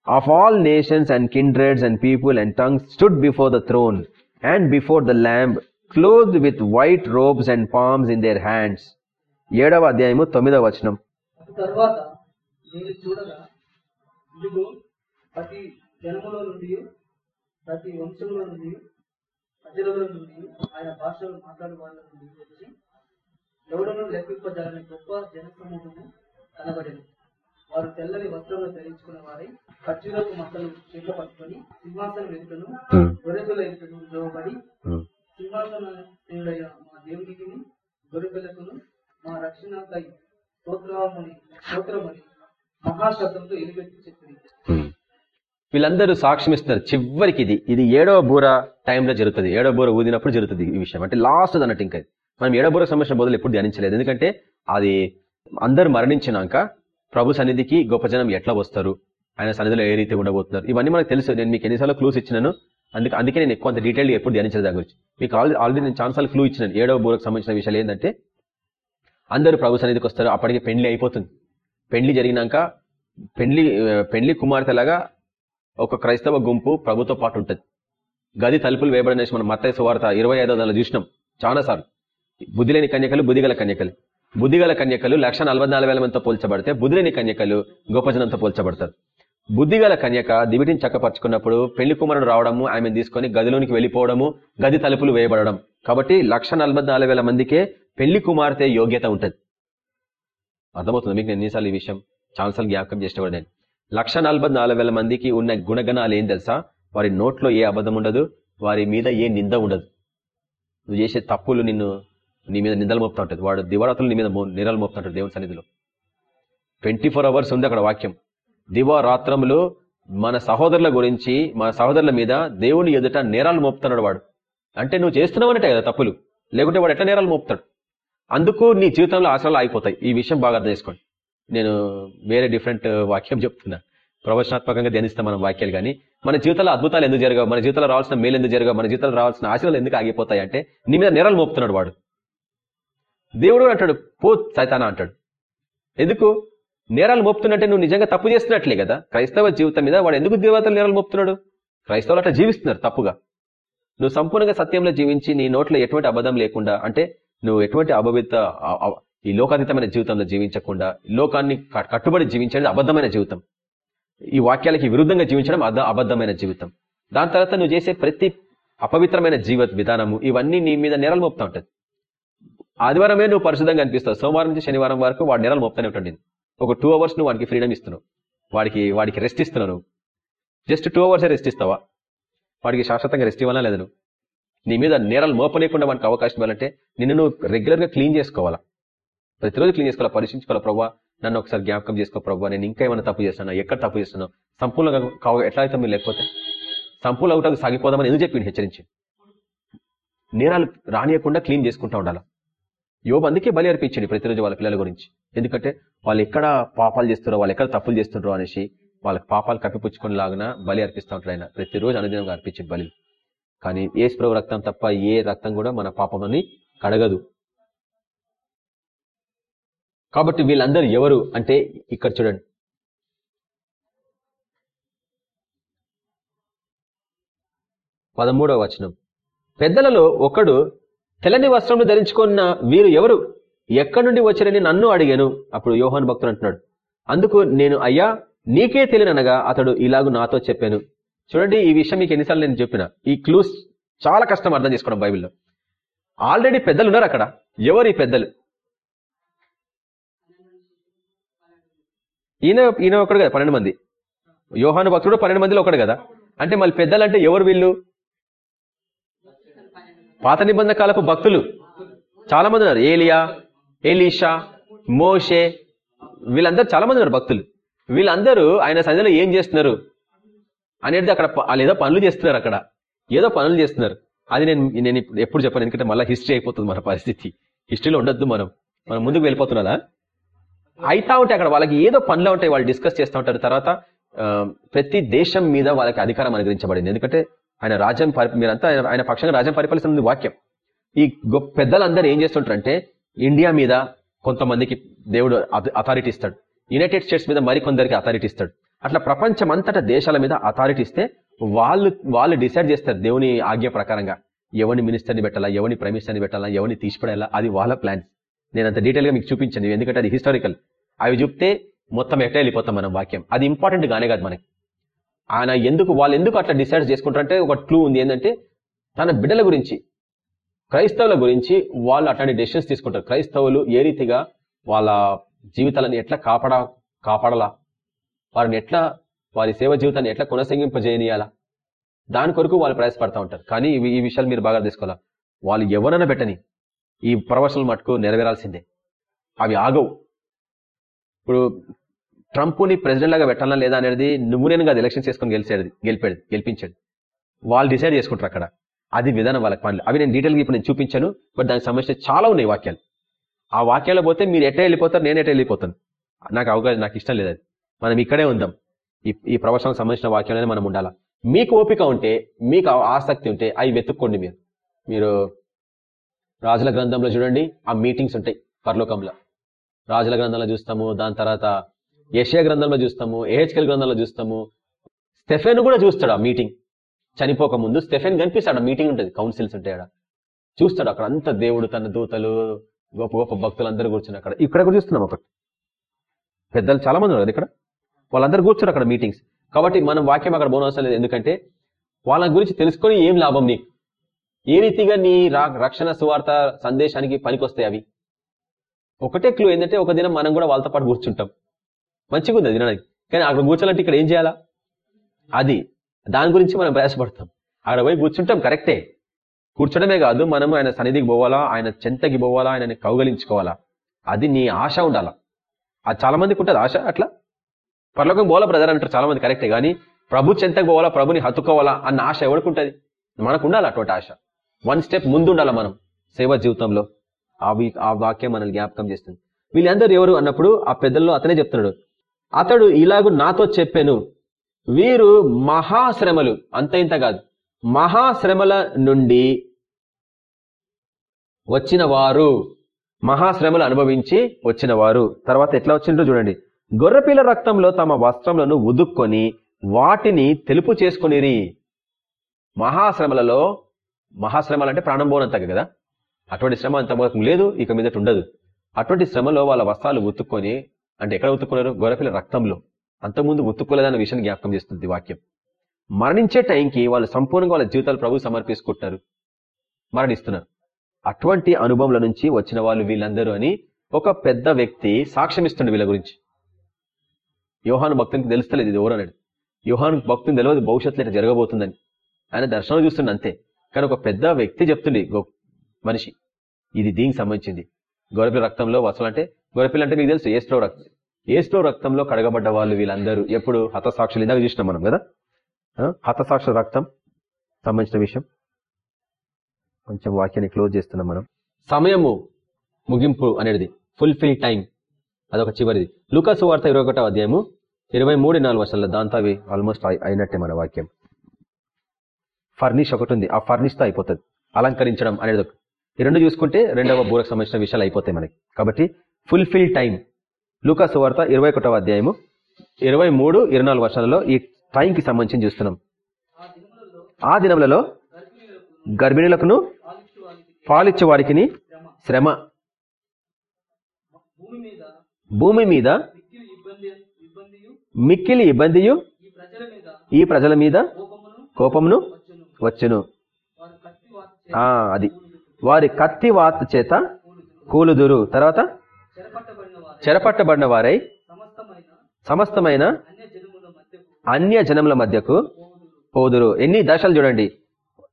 of all nations and kindreds and people and tongues stood before the throne and before the lamb clothed with white robes and palms in their hands ఏడవ అధ్యాయము తొమ్మిదవ వచనం. తర్వాత నేను చూడగా ఇదిగో ప్రతి జనములో నుండి ప్రతి వంశంలో నుండి ప్రజలలో నుండి ఆయన భాషలు మాట్లాడే వాళ్ళ నుండి వచ్చి ఎవడను లెక్కింపజాలని గొప్ప జనసమూహము కనబడింది వారు తెల్లని వస్త్రములు ధరించుకున్న వారై ఖర్జూరపు మట్టలు చేత పట్టుకొని సింహాసనం ఎదుటను గొర్రెపిల్ల ఎదుటను నిలవబడి సింహాసనుడైన మా దేవునికి గొర్రెపిల్లకును మా రక్షణకై స్తోత్రమని స్తోత్రమని మహాశబ్దంతో ఎలుగెత్తి చెప్పింది వీళ్ళందరూ సాక్ష్యం ఇస్తున్నారు చివరికి ఇది. ఇది ఏడవ బూర టైంలో జరుగుతుంది. ఏడవ బూర ఊదినప్పుడు జరుగుతుంది ఈ విషయం. అంటే లాస్ట్ అన్నట్టు ఇంకా. మనం ఏడవ బూర సంబంధించిన బదులు ఎప్పుడు ధ్యానించలేదు. ఎందుకంటే అది అందరు మరణించినాక ప్రభు సన్నిధికి గొప్ప జనం ఎట్లా వస్తారు? ఆయన సన్నిధిలో ఏ రీతి ఉండబోతున్నారు? ఇవన్నీ మనకు తెలుసు. నేను మీకు ఎన్నిసార్లు క్లూస్ ఇచ్చినాను. అందుకే అందుకే నేను ఎక్కువ అంత డీటెయిల్గా ఎప్పుడు ధ్యానించిన దాని గురించి. మీకు ఆల్రెడీ నేను ఛాన్సాలు క్లూ ఇచ్చినాను. ఏడవ బూరకు సంబంధించిన విషయాలు ఏంటంటే అందరూ ప్రభు సన్నిధికి వస్తారు. అప్పటికి పెళ్ళి అయిపోతుంది. పెళ్ళి జరిగినాక పెళ్ళి పెళ్ళి కుమార్తెలాగా ఒక క్రైస్తవ గుంపు ప్రభుతో పాటు ఉంటుంది. గది తలుపులు వేయబడిన మనం మత్తయ్య సువార్త ఇరవై ఐదో దానిలో చూసినాం. చాలాసార్లు. బుద్ధి లేని కన్యకలు బుద్ధిగల కన్యకలు. బుద్ధిగల కన్యకలు లక్ష నాలుగు మందితో పోల్చబడితే బుద్ధి కన్యకలు గొప్ప జనంతో పోల్చబడతారు. బుద్ధిగల కన్యక దివిటిని చక్కపరుచుకున్నప్పుడు పెళ్ళి కుమారుడు రావడము ఆమెను తీసుకొని గదిలోనికి వెళ్ళిపోవడము గది తలుపులు వేయబడడం. కాబట్టి లక్ష మందికే పెళ్ళి కుమార్తె యోగ్యత ఉంటుంది. అర్థమవుతుంది మీకు నేను ఎన్నిసార్లు ఈ విషయం? ఛాన్సల్ జ్ఞాపకం చేసేవాడు నేను. లక్ష మందికి ఉన్న గుణగణాలు ఏం తెలుసా? వారి నోట్లో ఏ అబద్ధం ఉండదు వారి మీద ఏ నింద ఉండదు. నువ్వు చేసే తప్పులు నిన్ను నీ మీద నిందలు మోపుతా ఉంటుంది. వాడు దివారాత్రులు నీ మీద నిరాలు మోపుతా ఉంటాడు దేవుని సన్నిధిలో. ట్వంటీ అవర్స్ ఉంది అక్కడ వాక్యం. దివారాత్రములు మన సహోదరుల గురించి మన సహోదరుల మీద దేవుని ఎదుట నేరాలు మోపుతున్నాడు వాడు. అంటే నువ్వు చేస్తున్నావు కదా తప్పులు. లేకుంటే వాడు ఎట్లా నేరాలు మోపుతాడు? అందుకు నీ జీవితంలో ఆశలు ఆగిపోతాయి. ఈ విషయం బాగా అర్థం చేసుకోండి. నేను వేరే డిఫరెంట్ వాక్యం చెప్తున్నా. ప్రవచనాత్మకంగా ధ్యానిస్తాం మనం వాక్యాలు కానీ. మన జీవితంలో అద్భుతాలు ఎందుకు జరగవు? మన జీవితంలో రావాల్సిన మేలు ఎందుకు జరగవు? మన జీవితంలో రావాల్సిన ఆశలు ఎందుకు ఆగిపోతాయి అంటే నీ మీద నేరాలు మోపుతున్నాడు వాడు. దేవుడు అంటాడు పో సైతానా అంటాడు. ఎందుకు? నేరాలు మోపుతున్నట్టే నువ్వు నిజంగా తప్పు చేస్తున్నట్లే కదా. క్రైస్తవ జీవితం మీద వాడు ఎందుకు దేవతలు నేరాలు మోపుతున్నాడు? క్రైస్తవులు అట్లా జీవిస్తున్నారు తప్పుగా. నువ్వు సంపూర్ణంగా సత్యంలో జీవించి నీ నోట్లో ఎటువంటి అబద్ధం లేకుండా అంటే నువ్వు ఎటువంటి అభవిత ఈ లోకాతీతమైన జీవితంలో జీవించకుండా లోకాన్ని కట్టుబడి జీవించేది అబద్ధమైన జీవితం. ఈ వాక్యాలకి విరుద్ధంగా జీవించడం అబద్ధమైన జీవితం. దాని తర్వాత నువ్వు చేసే ప్రతి అపవిత్రమైన జీవ విధానము ఇవన్నీ నీ మీద నేరాలు మోపుతా ఉంటుంది. ఆదివారమే నువ్వు పరిశుద్ధంగా అనిపిస్తావు. సోమవారం నుంచి శనివారం వరకు వాడు నేరాలు మోపుతానే ఉంటుంది ఒక టూ అవర్స్ నువ్వు వాడికి ఫ్రీడమ్ ఇస్తున్నావు. వాడికి వాడికి రెస్ట్ ఇస్తున్నావు జస్ట్ టూ అవర్సే రెస్ట్ ఇస్తావా? వాడికి శాశ్వతంగా రెస్ట్ ఇవ్వాలా లేదు నీ మీద నేరాలు మోపలేకుండా వానికి అవకాశం ఇవ్వాలంటే నిన్ను నువ్వు రెగ్యులర్గా క్లీన్ చేసుకోవాలా? ప్రతిరోజు క్లీన్ చేసుకోవాలా? పరీక్షించుకోవాలా ప్రభావ నన్ను ఒకసారి జ్ఞాపకం చేసుకో ప్రభావ నేను ఇంకా ఏమైనా తప్పు చేస్తున్నా ఎక్కడ తప్పు చేస్తున్నా సంపూర్ణంగా ఎట్లా అయితే మీరు లేకపోతే? సంపూర్ణ ఒకటకు సాగిపోదామని ఎందుకు చెప్పింది హెచ్చరించి నేరాలు రానియకుండా క్లీన్ చేసుకుంటా ఉండాలా? యోబు అందుకే బలి అర్పించండి ప్రతిరోజు వాళ్ళ పిల్లల గురించి. ఎందుకంటే వాళ్ళు ఎక్కడ పాపాలు చేస్తున్నారో వాళ్ళు ఎక్కడ తప్పులు చేస్తున్నారో అనేసి వాళ్ళకి పాపాలు కప్పిపుచ్చుకుని లాగా బలి అర్పిస్తూ ఉంటారు ఆయన. ప్రతిరోజు అనుదినంగా అర్పించే బలి. కానీ ఏ స్ప్రభు రక్తం తప్ప ఏ రక్తం కూడా మన పాపమని కడగదు. కాబట్టి వీళ్ళందరూ ఎవరు అంటే ఇక్కడ చూడండి. పదమూడవ వచనం. పెద్దలలో ఒకడు తెల్లని వస్త్రములు ధరించుకున్న వీరు ఎవరు? ఎక్కడి నుండి వచ్చారని నన్ను అడిగాను. అప్పుడు యోహాన్ భక్తుడు అంటున్నాడు అందుకు నేను అయ్యా నీకే తెలియనగా అతడు ఇలాగూ నాతో చెప్పాను. చూడండి ఈ విషయం మీకు ఎన్నిసార్లు నేను చెప్పిన. ఈ క్లూస్ చాలా కష్టం అర్థం చేసుకోవడం బైబిల్లో. ఆల్రెడీ పెద్దలు ఉన్నారు అక్కడ. ఎవరు ఈ పెద్దలు? ఈయన ఈయన ఒకడు కదా పన్నెండు మంది. యోహాను భక్తుడు పన్నెండు మందిలో ఒకడు కదా. అంటే మళ్ళీ పెద్దలు అంటే ఎవరు వీళ్ళు? పాత నిబంధన కాలపు భక్తులు చాలా మంది ఉన్నారు. ఏలియా ఎలీషా మోషే వీళ్ళందరూ చాలా మంది ఉన్నారు భక్తులు. వీళ్ళందరూ ఆయన సన్నిధిలో ఏం చేస్తున్నారు? అనేది అక్కడ వాళ్ళు ఏదో పనులు చేస్తున్నారు అక్కడ. ఏదో పనులు చేస్తున్నారు. అది నేను నేను ఎప్పుడు చెప్పాను. ఎందుకంటే మళ్ళీ హిస్టరీ అయిపోతుంది మన పరిస్థితి. హిస్టరీలో ఉండొద్దు మనం. మనం ముందుకు వెళ్ళిపోతున్నదా అయితా ఉంటాయి అక్కడ వాళ్ళకి ఏదో పనులు ఉంటాయి. వాళ్ళు డిస్కస్ చేస్తూ ఉంటారు. తర్వాత ప్రతి దేశం మీద వాళ్ళకి అధికారం అనుగ్రహించబడింది. ఎందుకంటే ఆయన రాజ్యం మీరంతా ఆయన పక్షంగా రాజ్యం పరిపాలిస్తుంది వాక్యం. ఈ గొప్ప పెద్దలందరూ ఏం చేస్తుంటారంటే ఇండియా మీద కొంతమందికి దేవుడు అథారిటీ ఇస్తాడు. యునైటెడ్ స్టేట్స్ మీద మరికొందరికి అథారిటీ ఇస్తాడు. అట్లా ప్రపంచం అంతటా దేశాల మీద అథారిటీ ఇస్తే వాళ్ళు వాళ్ళు డిసైడ్ చేస్తారు దేవుని ఆజ్ఞ ప్రకారంగా. ఎవరిని మినిస్టర్ని పెట్టాలా ఎవరిని ప్రైమ్ పెట్టాలా ఎవరిని తీసిపడేలా అది వాళ్ళ ప్లాన్స్ నేను అంత డీటెయిల్గా మీకు చూపించాను ఎందుకంటే అది హిస్టారికల్ అవి చూపితే మొత్తం ఎట్ట వెళ్ళిపోతాం మనం వాక్యం. అది ఇంపార్టెంట్ కానే కాదు మనకి. ఆయన ఎందుకు వాళ్ళు ఎందుకు అట్లా డిసైడ్ చేసుకుంటారంటే ఒక క్లూ ఉంది. ఏంటంటే తన బిడ్డల గురించి క్రైస్తవుల గురించి వాళ్ళు అట్లాంటి డెసిషన్స్ తీసుకుంటారు. క్రైస్తవులు ఏ రీతిగా వాళ్ళ జీవితాలను ఎట్లా కాపాడ కాపాడాలా? వారిని ఎట్లా వారి సేవ జీవితాన్ని ఎట్లా కొనసాగింపజేయనియాలా? దాని కొరకు వాళ్ళు ప్రయాసపడతా ఉంటారు. కానీ ఈ విషయాలు మీరు బాగా తీసుకోవాలా వాళ్ళు ఎవరన్నా పెట్టని ఈ ప్రవచనలు మటుకు నెరవేరాల్సిందే. అవి ఆగవు. ఇప్పుడు ట్రంప్ని ప్రెసిడెంట్ లాగా పెట్టాలా లేదా అనేది నువ్వు నేను కాదు ఎలక్షన్ చేసుకొని గెలిచేది గెలిపాడు గెలిపించాడు వాళ్ళు డిసైడ్ చేసుకుంటారు అక్కడ. అది విధానం వాళ్ళకి పనులు. అవి నేను డీటెయిల్గా ఇప్పుడు నేను చూపించాను బట్ దానికి సంబంధించిన చాలా ఉన్నాయి వాక్యాలు. ఆ వాక్యాలు పోతే మీరు ఎట్ట వెళ్ళిపోతారు నేను ఎట్ట వెళ్ళిపోతాను. నాకు అవకాశం నాకు ఇష్టం లేదు అది. మనం ఇక్కడే ఉందాం. ఈ ఈ ప్రవచనకు సంబంధించిన వాక్యాలనే మనం ఉండాలా. మీకు ఓపిక ఉంటే మీకు ఆసక్తి ఉంటే అవి వెతుక్కోండి మీరు. మీరు రాజుల గ్రంథంలో చూడండి ఆ మీటింగ్స్ ఉంటాయి పరలోకంలో. రాజుల గ్రంథంలో చూస్తాము దాని తర్వాత యశయ గ్రంథంలో చూస్తాము ఏహెచ్కల్ గ్రంథంలో చూస్తాము. స్టెఫెన్ కూడా చూస్తాడు ఆ మీటింగ్. చనిపోక ముందు స్టెఫెన్ కనిపిస్తాడు మీటింగ్ ఉంటుంది కౌన్సిల్స్ ఉంటాయి ఆడ. చూస్తాడు అక్కడ అంత దేవుడు తన దూతలు గొప్ప గొప్ప భక్తులు అందరూ కూర్చుని అక్కడ. ఇక్కడ కూడా చూస్తున్నాం ఒకటి. పెద్దలు చాలా మంది ఉన్నారు ఇక్కడ. వాళ్ళందరూ కూర్చున్నారు అక్కడ మీటింగ్స్. కాబట్టి మనం వాక్యం అక్కడ పోనవసరం లేదు. ఎందుకంటే వాళ్ళ గురించి తెలుసుకొని ఏం లాభం నీకు? ఏ రీతిగా నీ రా- రక్షణ సువార్త సందేశానికి పనికొస్తాయి అవి? ఒకటే క్లూ ఏంటంటే ఒక దినం మనం కూడా వాళ్ళతో పాటు కూర్చుంటాం. మంచిగా ఉంది తినడానికి. కానీ అక్కడ కూర్చోాలంటే ఇక్కడ ఏం చేయాలా? అది. దాని గురించి మనం ప్రయాసపడతాం. అక్కడ పోయి కూర్చుంటాం కరెక్టే. కూర్చోడమే కాదు మనం ఆయన సన్నిధికి పోవాలా ఆయన చెంతకి పోవాలా ఆయనని కౌగలించుకోవాలా. అది నీ ఆశ ఉండాలా. అది చాలా మందికి ఉంటుంది ఆశ అట్లా? పరలోకం పోవాలా బ్రదర్ అంటారు చాలా మంది కరెక్టే. కానీ ప్రభు చెంతకు పోవాలా ప్రభుని హత్తుకోవాలా అన్న ఆశ ఎవరికి మనకు ఉండాలి అటువంటి ఆశ. వన్ స్టెప్ ముందు ఉండాలి మనం? సేవ జీవితంలో. ఆ ఆ వాక్యం మనల్ని జ్ఞాపకం చేస్తుంది. వీళ్ళందరూ ఎవరు అన్నప్పుడు ఆ పెద్దల్లో అతనే చెప్తున్నాడు. అతడు ఇలాగూ నాతో చెప్పాను. వీరు మహాశ్రమలు అంత ఇంత కాదు. మహాశ్రమల నుండి వచ్చిన వారు మహాశ్రమలు అనుభవించి వచ్చిన వారు తర్వాత ఎట్లా వచ్చిండ్రో చూడండి. గొర్రెపిల్ల రక్తంలో తమ వస్త్రములను ఉదుక్కొని వాటిని తెలుపు చేసుకొనిరి. మహాశ్రమలలో మహాశ్రమలు అంటే ప్రాణం పోనంతగా కదా. అటువంటి శ్రమ అంత లేదు ఇక మీదట ఉండదు. అటువంటి శ్రమలో వాళ్ళ వస్త్రాలు ఉతుక్కొని అంటే ఎక్కడ ఉతుక్కున్నారు? గొర్రెపిల్ల రక్తంలో. అంతకుముందు ఉతుక్కోలేదన్న విషయం జ్ఞాపకం చేస్తుంది వాక్యం. మరణించే టైంకి వాళ్ళు సంపూర్ణంగా వాళ్ళ జీవితాలు ప్రభు సమర్పించుకుంటున్నారు. మరణిస్తున్నారు. అటువంటి అనుభవంల నుంచి వచ్చిన వాళ్ళు వీళ్ళందరూ అని ఒక పెద్ద వ్యక్తి సాక్ష్యం ఇస్తుండే వీళ్ళ గురించి. యోహాను భక్తునికి తెలుస్తలేదు ఇది ఎవరన్నాడు యోహాను భక్తుని తెలియదు భవిష్యత్తులో ఇట్లా జరగబోతుందని. ఆయన దర్శనం చూస్తుండే అంతే. కానీ ఒక పెద్ద వ్యక్తి చెప్తుండే మనిషి ఇది దీనికి సంబంధించింది. గొరపిల్ల రక్తంలో వసలంటే గొర్రెపిల్ల అంటే మీకు తెలుసు ఏస్లో రక్తం ఏస్లో రక్తంలో కడగబడ్డ వాళ్ళు వీళ్ళందరూ ఎప్పుడు హతసాక్షులు ఇందాక చూసినాం మనం కదా? ఆ? హతసాక్షుల రక్తం సంబంధించిన విషయం. కొంచెం వాక్యాన్ని క్లోజ్ చేస్తున్నాం మనం. సమయము ముగింపు అనేది ఫుల్ఫిల్ టైం అదొక చివరిది. లూకాసు వార్త ఇరవై ఒకటో అధ్యాయము ఇరవై మూడు నాలుగు వర్షాల్లో దాంతో అవి ఆల్మోస్ట్ అయినట్టే మన వాక్యం. ఫర్నిష్ ఒకటి ఉంది ఆ ఫర్నిష్తో అయిపోతుంది. అలంకరించడం అనేది ఒక ఈ రెండు చూసుకుంటే రెండవ బూరకు సంబంధించిన విషయాలు అయిపోతాయి మనకి. కాబట్టి ఫుల్ఫిల్ టైం లూకాసు వార్త ఇరవై ఒకటవ అధ్యాయము ఇరవై మూడు ఇరవై నాలుగు వర్షాలలో ఈ టైంకి సంబంధించి చూస్తున్నాం. ఆ దినములలో గర్భిణులకును పాలిచ్చే వారికి శ్రమ. భూమి మీద మిక్కిలి ఇబ్బందియు ఈ ప్రజల మీద కోపమును వచ్చును. అది. వారి కత్తి వాత చేత కూలుదురు. తర్వాత చెరపట్టబడిన వారు సమస్తమైన అన్య జనముల మధ్యకు పోదురు. ఎన్ని దశలు చూడండి.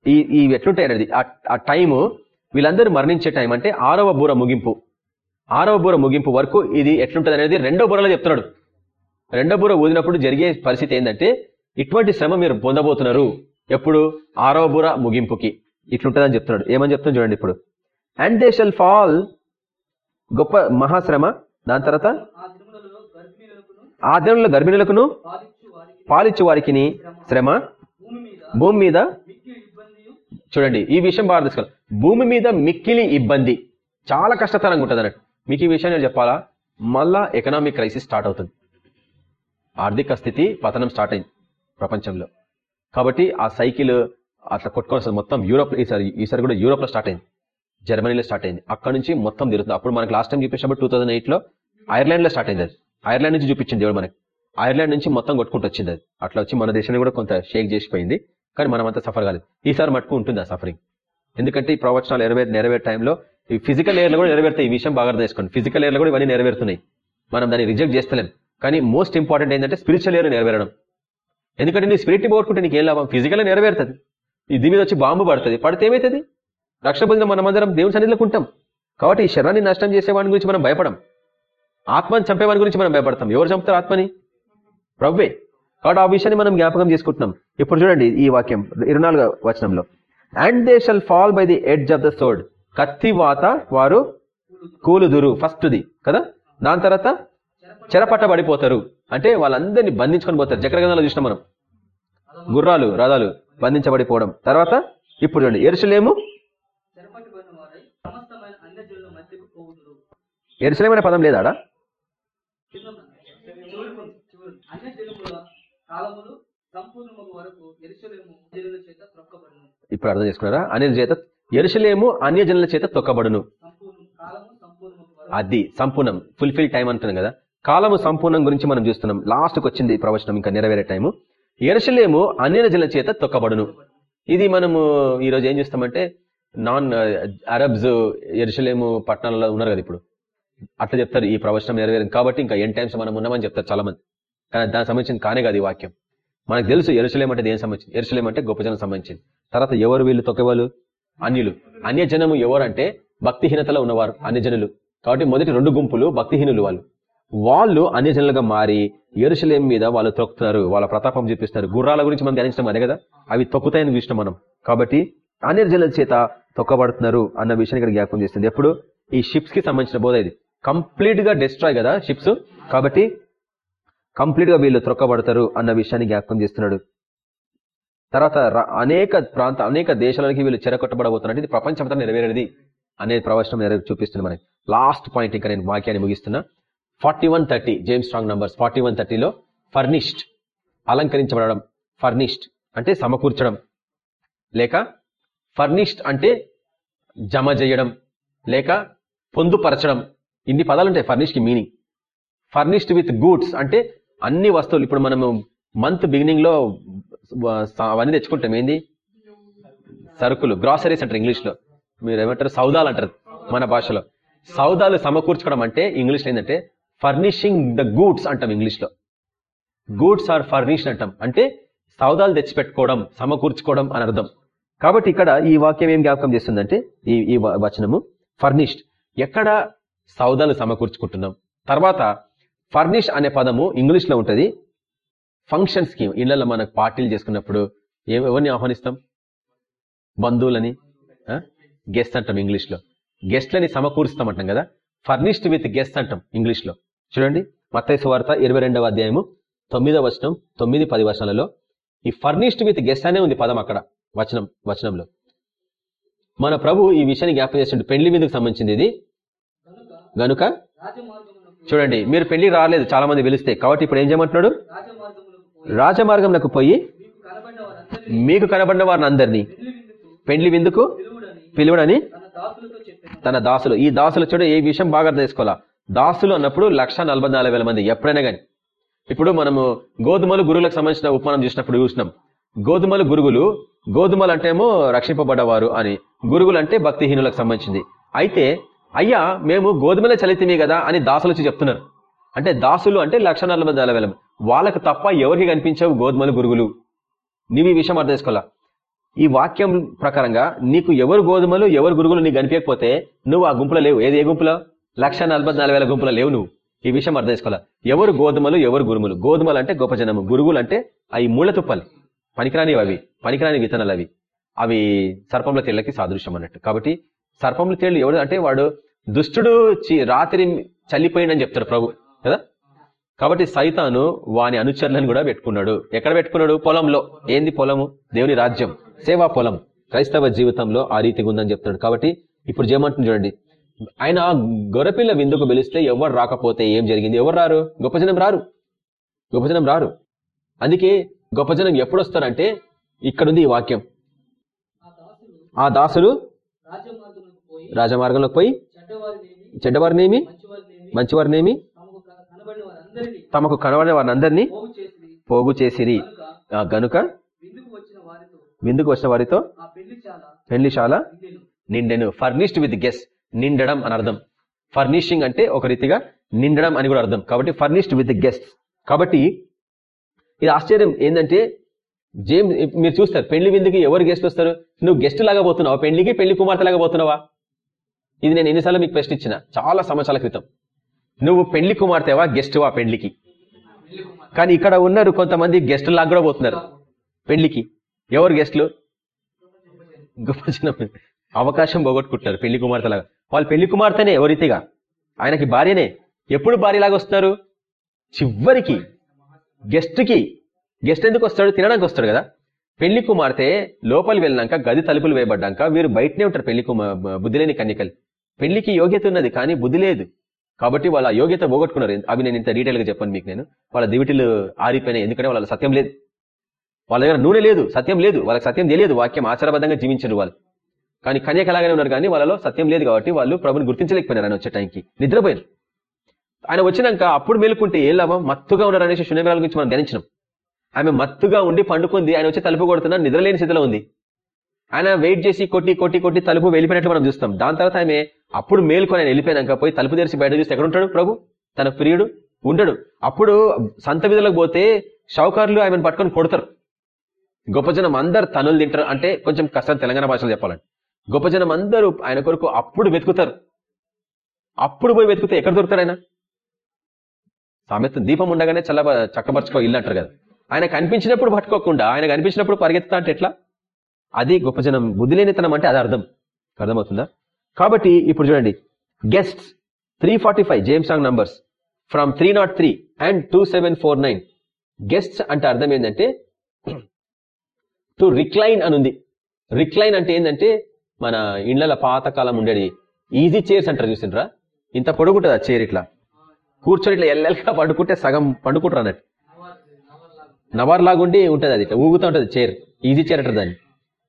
ఈ ఈ ఎట్లుంటాయి అనేది. ఆ- ఆ టైము వీళ్ళందరూ మరణించే టైం అంటే ఆరవ బూర ముగింపు. ఆరవ బూర ముగింపు వరకు ఇది ఎట్లుంటది అనేది రెండో బూరలో చెప్తున్నాడు. రెండో బూర ఊదినప్పుడు జరిగే పరిస్థితి ఏంటంటే ఇటువంటి శ్రమ మీరు పొందబోతున్నారు. ఎప్పుడు? ఆరవ బూర ముగింపుకి. ఇట్లుంటదని చెప్తున్నాడు. ఏమని చెప్తున్నాడు చూడండి ఇప్పుడు. అండ్ దే షల్ ఫాల్ గొప్ప మహాశ్రమ. దాని తర్వాత ఆ దినంలో గర్భిణులకును పాలిచ్చు వారికి శ్రమ. భూమి మీద చూడండి ఈ విషయం బాగా తెలుసుకోవాలి భూమి మీద మిక్కిలి ఇబ్బంది. చాలా కష్టతరంగా ఉంటుంది అన్నట్టు. మీకు ఈ విషయం నేను చెప్పాలా? మళ్ళా ఎకనామిక్ క్రైసిస్ స్టార్ట్ అవుతుంది. ఆర్థిక స్థితి పతనం స్టార్ట్ అయింది ప్రపంచంలో. కాబట్టి ఆ సైకిల్ అట్లా కొట్టుకొని వస్తుంది. మొత్తం యూరోప్ ఈసారి ఈసారి కూడా యూరోప్లో స్టార్ట్ అయింది. జర్మనీలో స్టార్ట్ అయింది. అక్కడ నుంచి మొత్తం తిరుగుతుంది. అప్పుడు మనకి లాస్ట్ టైం చూపించినప్పుడు టూ థౌసండ్ ఎయిట్లో ఐర్లాండ్లో స్టార్ట్ అయింది అది. ఐర్లాండ్ నుంచి చూపించింది దేవుడు మనకి. ఐర్లాండ్ నుంచి మొత్తం కొట్టుకుంటూ వచ్చింది అది. అట్లా వచ్చి మన దేశాన్ని కూడా కొంత షేక్ చేసిపోయింది. కానీ మనం అంతా సఫర్ కాలేదు. ఈసారి మటుకు ఉంటుంది ఆ సఫరింగ్ ఎందుకంటే ఈ ప్రవచనాలు నెరవేర్ నెరవేరే టైంలో ఈ ఫిజికల్ ఎయిర్లో కూడా నెరవేరుతాయి. ఈ విషయం బాగా అర్థం చేసుకోండి. ఫిజికల్ ఎయిర్లో కూడా ఇవన్నీ నెరవేరుతున్నాయి. మనం దాన్ని రిజెక్ట్ చేస్తలేం. కానీ మోస్ట్ ఇంపార్టెంట్ ఏంటంటే స్పిరిచువల్ ఎయిర్ నెరవేరడం. ఎందుకంటే నీ స్పిరిట్ని పోగొట్టుకుంటే నీకు ఏం లాభం? ఫిజికల్ నెరవేరుతుంది ఇది దీని మీద వచ్చి బాంబు పడుతుంది. పడితే ఏమవుతుంది రక్షణ పొందిన మనమందరం దేవుని సన్నిధిలోకి ఉంటాం. కాబట్టి ఈ శరీరాన్ని నష్టం చేసేవాడి గురించి మనం భయపడం ఆత్మని చంపేవాడి గురించి మనం భయపడతాం. ఎవరు చంపుతారు ఆత్మని? ప్రవ్వే. కాబట్టి ఆ విషయాన్ని మనం జ్ఞాపకం చేసుకుంటున్నాం. ఇప్పుడు చూడండి ఈ వాక్యం ఇరవై వచనంలో. And they shall fall by the edge of the sword కత్తి వాత వారు కూలుదురు ఫస్ట్ది కదా? దాని తర్వాత చెరపట్టబడిపోతారు. అంటే వాళ్ళందరినీ బంధించుకొని పోతారు. చక్రగంధంలో చూసినాం మనం. గుర్రాలు రథాలు బంధించబడిపోవడం. తర్వాత ఇప్పుడు చూడండి ఎరుసలేము చెరపట్టుబడిన వారై సమస్తమైన అన్య జనుల మధ్యకు పోవుదురు ఎరుసలేం అనే పదం లేదాడా కింద ఉన్న చివరి కొన్ని- చివరి అన్య జనముల కాలములు సంపూర్ణమగు వరకు ఎరుసలేము ఎరుసలేమైన పదం లేదాడా? ఇప్పుడు అర్థం చేసుకున్నారా? అనిల చేత ఎరుసలేము అన్యజనుల చేత తొక్కబడును. అది సంపూర్ణం. ఫుల్ఫిల్ టైం అంటున్నాం కదా. కాలము సంపూర్ణం గురించి మనం చూస్తున్నాం. లాస్ట్కి వచ్చింది ప్రవచనం ఇంకా నెరవేరే టైము ఎరుసలేము అన్యజనుల చేత తొక్కబడును. ఇది మనము ఈ రోజు ఏం చేస్తామంటే నాన్ అరబ్స్ uh, ఎరుసలేము పట్టణాలలో ఉన్నారు కదా ఇప్పుడు. అట్లా చెప్తారు ఈ ప్రవచనం నెరవేరింది. కాబట్టి ఇంకా ఎన్ టైమ్స్ మనం ఉన్నామని చెప్తారు చాలా మంది కానీ దానికి సంబంధించిన కానే కాదు ఈ వాక్యం. మనకు తెలుసు ఎరుసలేం అంటే దేనికి సంబంధించింది? ఎరుసలేం అంటే గొప్ప జనం సంబంధించింది. తర్వాత ఎవరు వీళ్ళు తొక్కేవాళ్ళు? అన్యులు. అన్య జనము ఎవరంటే భక్తిహీనతలో ఉన్నవారు అన్య జనులు కాబట్టి మొదటి రెండు గుంపులు భక్తిహీనులు వాళ్ళు. వాళ్ళు అన్యజనులుగా మారి ఎరుసలేం మీద వాళ్ళు తొక్కుతారు వాళ్ళ ప్రతాపం చూపిస్తారు. గుర్రాల గురించి మనం ధ్యానించడం అదే కదా? అవి తొక్కుతాయని విషయం మనం. కాబట్టి అన్యజనుల చేత తొక్కబడుతున్నారు అన్న విషయాన్ని ఇక్కడ జ్ఞాపకం చేస్తుంది. ఎప్పుడు? ఈ షిప్స్కి సంబంధించిన బోధ ఇది. కంప్లీట్గా డిస్ట్రాయ్ కదా షిప్స్ కాబట్టి కంప్లీట్గా వీళ్ళు త్రొక్కబడతారు అన్న విషయాన్ని జ్ఞాపకం చేస్తున్నాడు. తర్వాత అనేక ప్రాంత అనేక దేశాలకి వీళ్ళు చెరకొట్టబడబోతున్నారు ఇది ప్రపంచమంతా నెరవేరేది అనే ప్రవచనం చూపిస్తుంది మనకి. లాస్ట్ పాయింట్ ఇంకా నేను వాక్యాన్ని ముగిస్తున్నా. Forty one thirty James Strong numbers forty one థర్టీలో furnished అలంకరించబడడం. ఫర్నిష్డ్ అంటే సమకూర్చడం. లేక ఫర్నిష్డ్ అంటే జమ చేయడం. లేక పొందుపరచడం. ఇన్ని పదాలు ఉంటాయి furnished meaning furnished with goods అంటే అన్ని వస్తువులు. ఇప్పుడు మనము మంత్ బిగినింగ్లో అవన్నీ తెచ్చుకుంటాం. ఏంది? సరుకులు. గ్రాసరీస్ అంటారు ఇంగ్లీష్లో మీరు ఏమంటారు సౌదాలు అంటారు మన భాషలో. సౌదాలు సమకూర్చుకోవడం అంటే ఇంగ్లీష్ ఏంటంటే ఫర్నిషింగ్ ద గూడ్స్ అంటాం ఇంగ్లీష్లో గూడ్స్ ఆర్ ఫర్నిష్డ్ అంటాం. అంటే సౌదాలు తెచ్చిపెట్టుకోవడం సమకూర్చుకోవడం అని అర్థం. కాబట్టి ఇక్కడ ఈ వాక్యం ఏం జ్ఞాపకం చేస్తుందంటే ఈ ఈ వచనము ఫర్నిష్డ్ ఎక్కడ సౌదాలు సమకూర్చుకుంటున్నాం. తర్వాత ఫర్నిష్ అనే పదము ఇంగ్లీష్లో ఫంక్షన్ స్కీమ్ ఇళ్ళలో మనకు పార్టీలు చేసుకున్నప్పుడు ఎవరిని ఆహ్వానిస్తాం? బంధువులని గెస్ట్ అంటాం ఇంగ్లీష్లో. గెస్ట్లని సమకూరుస్తాం అంటాం కదా. ఫర్నిష్డ్ విత్ గెస్ట్ అంటాం ఇంగ్లీష్లో చూడండి మత్తైసు వార్త ఇరవై రెండవ అధ్యాయము తొమ్మిదవ వచనం తొమ్మిది పది వచనాలలో ఈ ఫర్నిష్డ్ విత్ గెస్ట్ అనే ఉంది పదం అక్కడ వచనం వచనంలో. మన ప్రభు ఈ విషయాన్ని జ్ఞాపకం చేస్తుండే. పెళ్ళి మీదకి సంబంధించింది ఇది. గనుక చూడండి మీరు పెళ్ళి రాలేదు చాలా మంది పిలిస్తే. కాబట్టి ఇప్పుడు ఏం చేయమంటున్నాడు? రాజమార్గంలోకి పోయి మీకు కనబడిన వారిని అందరినీ పెండ్లి విందుకు పిలువుడని పిలువడని తన దాసులు. ఈ దాసులు చూడ ఏ విషయం బాగా అర్థం చేసుకోవాలా? దాసులు అన్నప్పుడు లక్ష మంది ఎప్పుడైనా కానీ ఇప్పుడు మనము గోధుమలు గురువులకు సంబంధించిన ఉపమానం చూసినప్పుడు చూసినాం. గోధుమలు గురుగులు గోధుమలు అంటేమో రక్షింపబడ్డవారు అని. గురుగులు అంటే భక్తిహీనులకు సంబంధించింది. అయితే అయ్యా మేము గోధుమల చలితిమి కదా అని దాసులు వచ్చి చెప్తున్నారు. అంటే దాసులు అంటే లక్ష వేల వాళ్ళకు తప్ప ఎవరికి కనిపించవు గోధుమలు గురుగులు? నువ్వు ఈ విషయం అర్థం చేసుకోవాలా? ఈ వాక్యం ప్రకారంగా నీకు ఎవరు గోధుమలు ఎవరు గురుగులు నీకు కనిపించకపోతే నువ్వు ఆ గుంపులో లేవు. ఏది ఏ గుంపులో? లక్ష వేల గుంపులో లేవు నువ్వు. ఈ విషయం అర్థం చేసుకోవాలా? ఎవరు గోధుమలు ఎవరు గురుములు గోధుమలు అంటే గొప్ప జనము. గురుగులు అంటే అవి మూల తుప్పలు. పనికిరానివి అవి. పనికిరాని విత్తనాలు అవి. అవి సర్పంల తెల్లకి సాదృశ్యం అన్నట్టు. కాబట్టి సర్పంల తేళ్ళు ఎవడు? అంటే వాడు దుష్టుడు చి- రాత్రి చల్లిపోయిండని చెప్తాడు ప్రభు కదా? కాబట్టి సైతాను వాని అనుచరులను కూడా పెట్టుకున్నాడు. ఎక్కడ పెట్టుకున్నాడు? పొలంలో. ఏంది పొలము? దేవుని రాజ్యం. సేవా పొలం. క్రైస్తవ జీవితంలో ఆ రీతిగా ఉందని చెప్తున్నాడు కాబట్టి ఇప్పుడు చేయమంటుంది చూడండి. ఆయన గొర్రెపిల్ల విందుకు పిలిస్తే ఎవరు రాకపోతే ఏం జరిగింది? ఎవరు రారు? గొప్పజనం రారు. గొప్పజనం రారు. అందుకే గొప్పజనం ఎప్పుడు వస్తారంటే ఇక్కడుంది ఈ వాక్యం. ఆ దాసులు ఆ దాసులు రాజమార్గములకు పోయి రాజమార్గంలోకి పోయి చెడ్డవారినేమి? మంచివారినేమి? తమకు కనబడిన వారిని అందరినీ పోగు చేసిరి. గనుక విందుకు వచ్చిన వారితో పెళ్ళిశాల నిండెను. ఫర్నిష్డ్ విత్ గెస్ నిండడం అని అర్థం. ఫర్నిషింగ్ అంటే ఒక రీతిగా నిండడం అని కూడా అర్థం. కాబట్టి ఫర్నిష్డ్ విత్ గెస్ట్ కాబట్టి ఇది ఆశ్చర్యం ఏంటంటే జేమ్ మీరు చూస్తారు పెళ్ళి విందుకి ఎవరు గెస్ట్ వస్తారు? నువ్వు గెస్ట్ లాగా పోతున్నావా? పెళ్ళికి పెళ్ళి కుమార్తె లాగా పోతున్నావా? ఇది నేను ఎన్నిసార్లు మీకు ప్రశ్న ఇచ్చిన. చాలా సంవత్సరాల క్రితం. నువ్వు పెళ్ళి కుమార్తెవా గెస్ట్వా పెళ్ళికి? కానీ ఇక్కడ ఉన్నారు కొంతమంది గెస్ట్ లాగా కూడా పోతున్నారు. పెళ్ళికి. ఎవరు గెస్ట్లు? గొప్ప అవకాశం పోగొట్టుకుంటున్నారు పెళ్ళి కుమార్తెలాగా. వాళ్ళు పెళ్ళి కుమార్తెనే ఎవరితిగా ఆయనకి భార్యనే. ఎప్పుడు భార్యలాగా వస్తున్నారు చివరికి. గెస్ట్కి. గెస్ట్ ఎందుకు వస్తాడు? తినడానికి వస్తాడు కదా. పెళ్ళి కుమార్తె లోపలి వెళ్ళినాక గది తలుపులు వేయబడ్డాక వీరు బయటనే ఉంటారు పెళ్ళి కుమార్ బుద్ధి లేని కన్యకలు. పెళ్ళికి యోగ్యత ఉన్నది కానీ బుద్ధి లేదు. కాబట్టి వాళ్ళ యోగ్యత పోగొట్టుకున్నారు. అవి నేను ఇంత డీటెయిల్గా చెప్పాను మీకు నేను. వాళ్ళ దివిటిలు ఆరిపోయినాయి. ఎందుకంటే వాళ్ళ సత్యం లేదు. వాళ్ళ దగ్గర నూనె లేదు సత్యం లేదు. వాళ్ళకి సత్యం తెలియదు. వాక్యం ఆచారబద్ధంగా జీవించారు వాళ్ళు. కానీ కన్యకలాగానే ఉన్నారు కానీ వాళ్ళలో సత్యం లేదు కాబట్టి వాళ్ళు ప్రభుని గుర్తించలేకపోయినారు ఆయన వచ్చే టైంకి. నిద్రపోయారు ఆయన వచ్చినాక అప్పుడు మేలుకుంటే ఏ లాభం? మత్తుగా ఉన్నారు అనేసి గురించి మనం ధ్యానించినాం. ఆమె మత్తుగా ఉండి పండుకుంది. ఆయన వచ్చి తలుపు కొడుతున్నా నిద్రలేని స్థితిలో ఉంది. ఆయన వెయిట్ చేసి కొట్టి కొట్టి కొట్టి తలుపు వెళ్ళిపోయినట్లు మనం చూస్తాం. దాని తర్వాత ఆమె అప్పుడు మేల్కొని ఆయన వెళ్ళిపోయినాక పోయి తలుపు తెరిచి బయట చూస్తే ఎక్కడ ఉంటాడు ప్రభు? తన ప్రియుడు ఉండడు. అప్పుడు సంత విధులకు పోతే షౌకర్లు ఆమెను పట్టుకొని కొడతారు. గొప్ప జనం అందరు తనులు తింటారు అంటే కొంచెం కష్టం తెలంగాణ భాషలో చెప్పాలంటే. గొప్ప జనం అందరూ ఆయన కొరకు అప్పుడు వెతుకుతారు. అప్పుడు పోయి వెతుకుతే ఎక్కడ దొరుకుతారు ఆయన? సామెత దీపం ఉండగానే చల్ల చక్కపరచుకో ఇల్లు అంటారు కదా. ఆయన కనిపించినప్పుడు పట్టుకోకుండా ఆయన కనిపించినప్పుడు పరిగెత్తా అంటే ఎట్లా? అది గొప్ప జనం బుద్ధిలేనితనం అంటే అది అర్థం. అర్థమవుతుందా? కాబట్టి ఇప్పుడు చూడండి. Guest three forty five James Strong numbers from three nought three and two seven four nine guests అంటే అర్థం ఏంటంటే టు రిక్లైన్ అని ఉంది. రిక్లైన్ అంటే ఏంటంటే మన ఇండ్ల పాతకాలం ఉండేది. ఈజీ చైర్స్ అంటారు చూసిండ్రా? ఇంత పొడుగుంటుంది ఆ చైర్ ఇట్లా. కూర్చొని ఇట్లా ఎల్లెల్గా పండుకుంటే సగం పండుకుంటారు అన్నట్టు. నవార్ లాగుండి ఉంటుంది అది ఇట్లా ఊగుతూ ఉంటుంది చైర్ ఈజీ చైర్ అంటారు దాన్ని.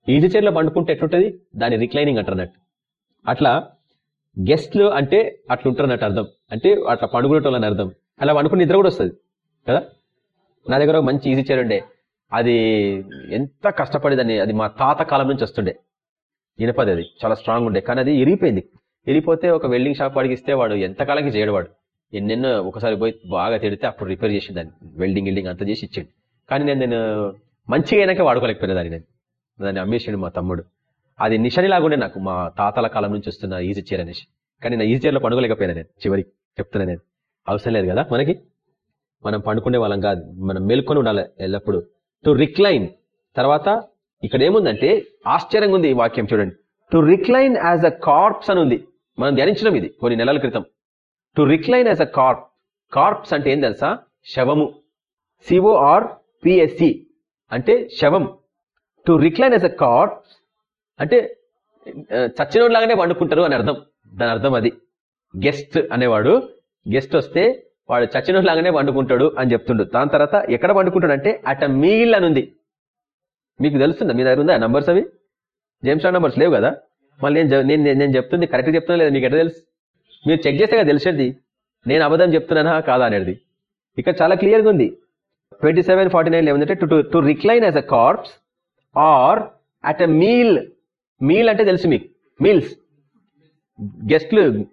ఈజీ చైర్లో పండుకుంటే ఎట్లుంటుంది? దాన్ని రిక్లైనింగ్ అంటారు అట్లా గెస్ట్లు అంటే అట్లా ఉంటారు అన్నట్టు అర్థం. అంటే అట్లా పండుకునేటోళ్ళని అర్థం. అలా పండుకుని నిద్ర కూడా వస్తుంది. కదా? నా దగ్గర మంచి ఈజీ చైర్ ఉండే. అది ఎంత కష్టపడేదని అది మా తాత కాలం నుంచి వస్తుండే. ఇనపది అది. చాలా స్ట్రాంగ్ ఉండే. కానీ అది ఇరిగిపోయింది. ఇరిగిపోతే ఒక వెల్డింగ్ షాప్ వాడికి ఇస్తే వాడు ఎంతకాలంకి చేయడు వాడు. ఎన్నెన్నో ఒకసారి పోయి బాగా తిడితే అప్పుడు రిపేర్ చేసి దాన్ని. వెల్డింగ్ గిల్డింగ్ అంతా చేసి ఇచ్చాడు. కానీ నేను నేను మంచిగా అయినాక వాడుకోలేకపోయినా దాన్ని నేను. దాన్ని అమ్మేసాడు మా తమ్ముడు. అది నిషనిలాగుండే నాకు మా తాతల కాలం నుంచి వస్తున్న ఈజీ చీర అనేసి. కానీ నా ఈజీ చీరలో పండుకోలేకపోయినా నేను. చివరికి చెప్తున్నా నేను. అవసరం లేదు కదా మనకి? మనం పండుకునే వాళ్ళం కాదు. మనం మేల్కొని ఉండాలి ఎల్లప్పుడు. To recline. తర్వాత ఇక్కడ ఏముందంటే ఆశ్చర్యంగా ఉంది ఈ వాక్యం చూడండి. To recline as a corpse అని ఉంది. మనం ధ్యానించడం ఇది కొన్ని నెలల క్రితం. To recline as a corpse. Corpse అంటే ఏం తెలుసా? శవము. C O R P S E అంటే శవం. To recline as a cot అంటే చచ్చినోడు లాగానే వండుకుంటారు అని అర్థం. దాని అర్థం అది. గెస్ట్ అనేవాడు గెస్ట్ వస్తే వాడు చచ్చినోడు లాగానే వండుకుంటాడు అని చెప్తుండు. దాని తర్వాత ఎక్కడ వండుకుంటాడు అంటే అట్ మీల్ అని ఉంది. మీకు తెలుస్తుందా? మీ దగ్గర ఉందా నంబర్స్ అవి? జేమ్స్ రాంగ్ నంబర్స్ లేవు కదా? మళ్ళీ నేను నేను నేను చెప్తుంది కరెక్ట్గా చెప్తున్నా లేదా మీకు ఎట్లా తెలుసు? మీరు చెక్ చేస్తే కదా తెలిసేది. నేను అబద్ధం చెప్తున్నానా కాదా అనేది. ఇక్కడ చాలా క్లియర్గా ఉంది. ట్వంటీ సెవెన్ ఫార్టీ నైన్ ఏమంటే to to recline as a corpse or at a meal meal అంటే తెలుసు మీకు. మీల్స్ గెస్ట్లు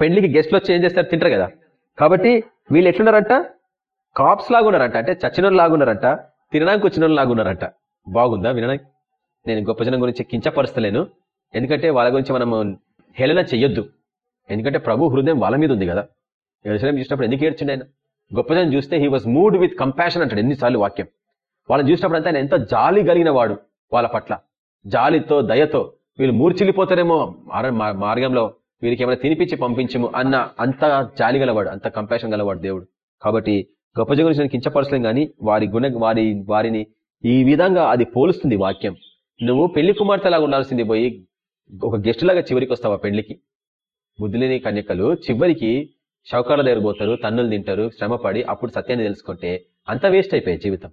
పెళ్ళికి గెస్ట్లు వచ్చి ఏం చేస్తారు? తింటారు కదా. కాబట్టి వీళ్ళు ఎట్లున్నారంట? కాప్స్ లాగా ఉన్నారంట. అంటే చచ్చిన లాగున్నారంట తినడానికి వచ్చిన లాగున్నారంట బాగుందా వినడానికి? నేను గొప్ప జనం గురించి కించపరుస్తలేను. ఎందుకంటే వాళ్ళ గురించి మనము హేళన చెయ్యొద్దు. ఎందుకంటే ప్రభు హృదయం వాళ్ళ మీద ఉంది కదా. ఎరుసలేం చూసినప్పుడు ఎందుకు ఏడ్చిండు ఆయన? గొప్ప జనం చూస్తే he was moved with compassion అంటాడు ఎన్నిసార్లు వాక్యం. వాళ్ళని చూసినప్పుడు అంతా ఆయన ఎంతో జాలి కలిగిన వాడు వాళ్ళ పట్ల. జాలితో దయతో వీళ్ళు మూర్చిల్లిపోతారేమో మార్గంలో వీరికి ఏమైనా తినిపించి పంపించము అన్న అంత జాలి గలవాడు అంత కంపాషన్ గలవాడు దేవుడు. కాబట్టి గొప్ప జనం గురించి నేను కించపరచలేం కానీ వారి గుణ వారి వారిని ఈ విధంగా అది పోలుస్తుంది వాక్యం. నువ్వు పెళ్ళి కుమార్తెలాగా ఉండాల్సింది పోయి ఒక గెస్ట్ లాగా చివరికి వస్తావా పెళ్ళికి బుద్ధిలేని కన్యకలు చివరికి షౌకాల దగ్గర పోతారు తన్నులు తింటారు శ్రమపడి అప్పుడు సత్యాన్ని తెలుసుకుంటే అంత వేస్ట్ అయిపోయాయి జీవితం.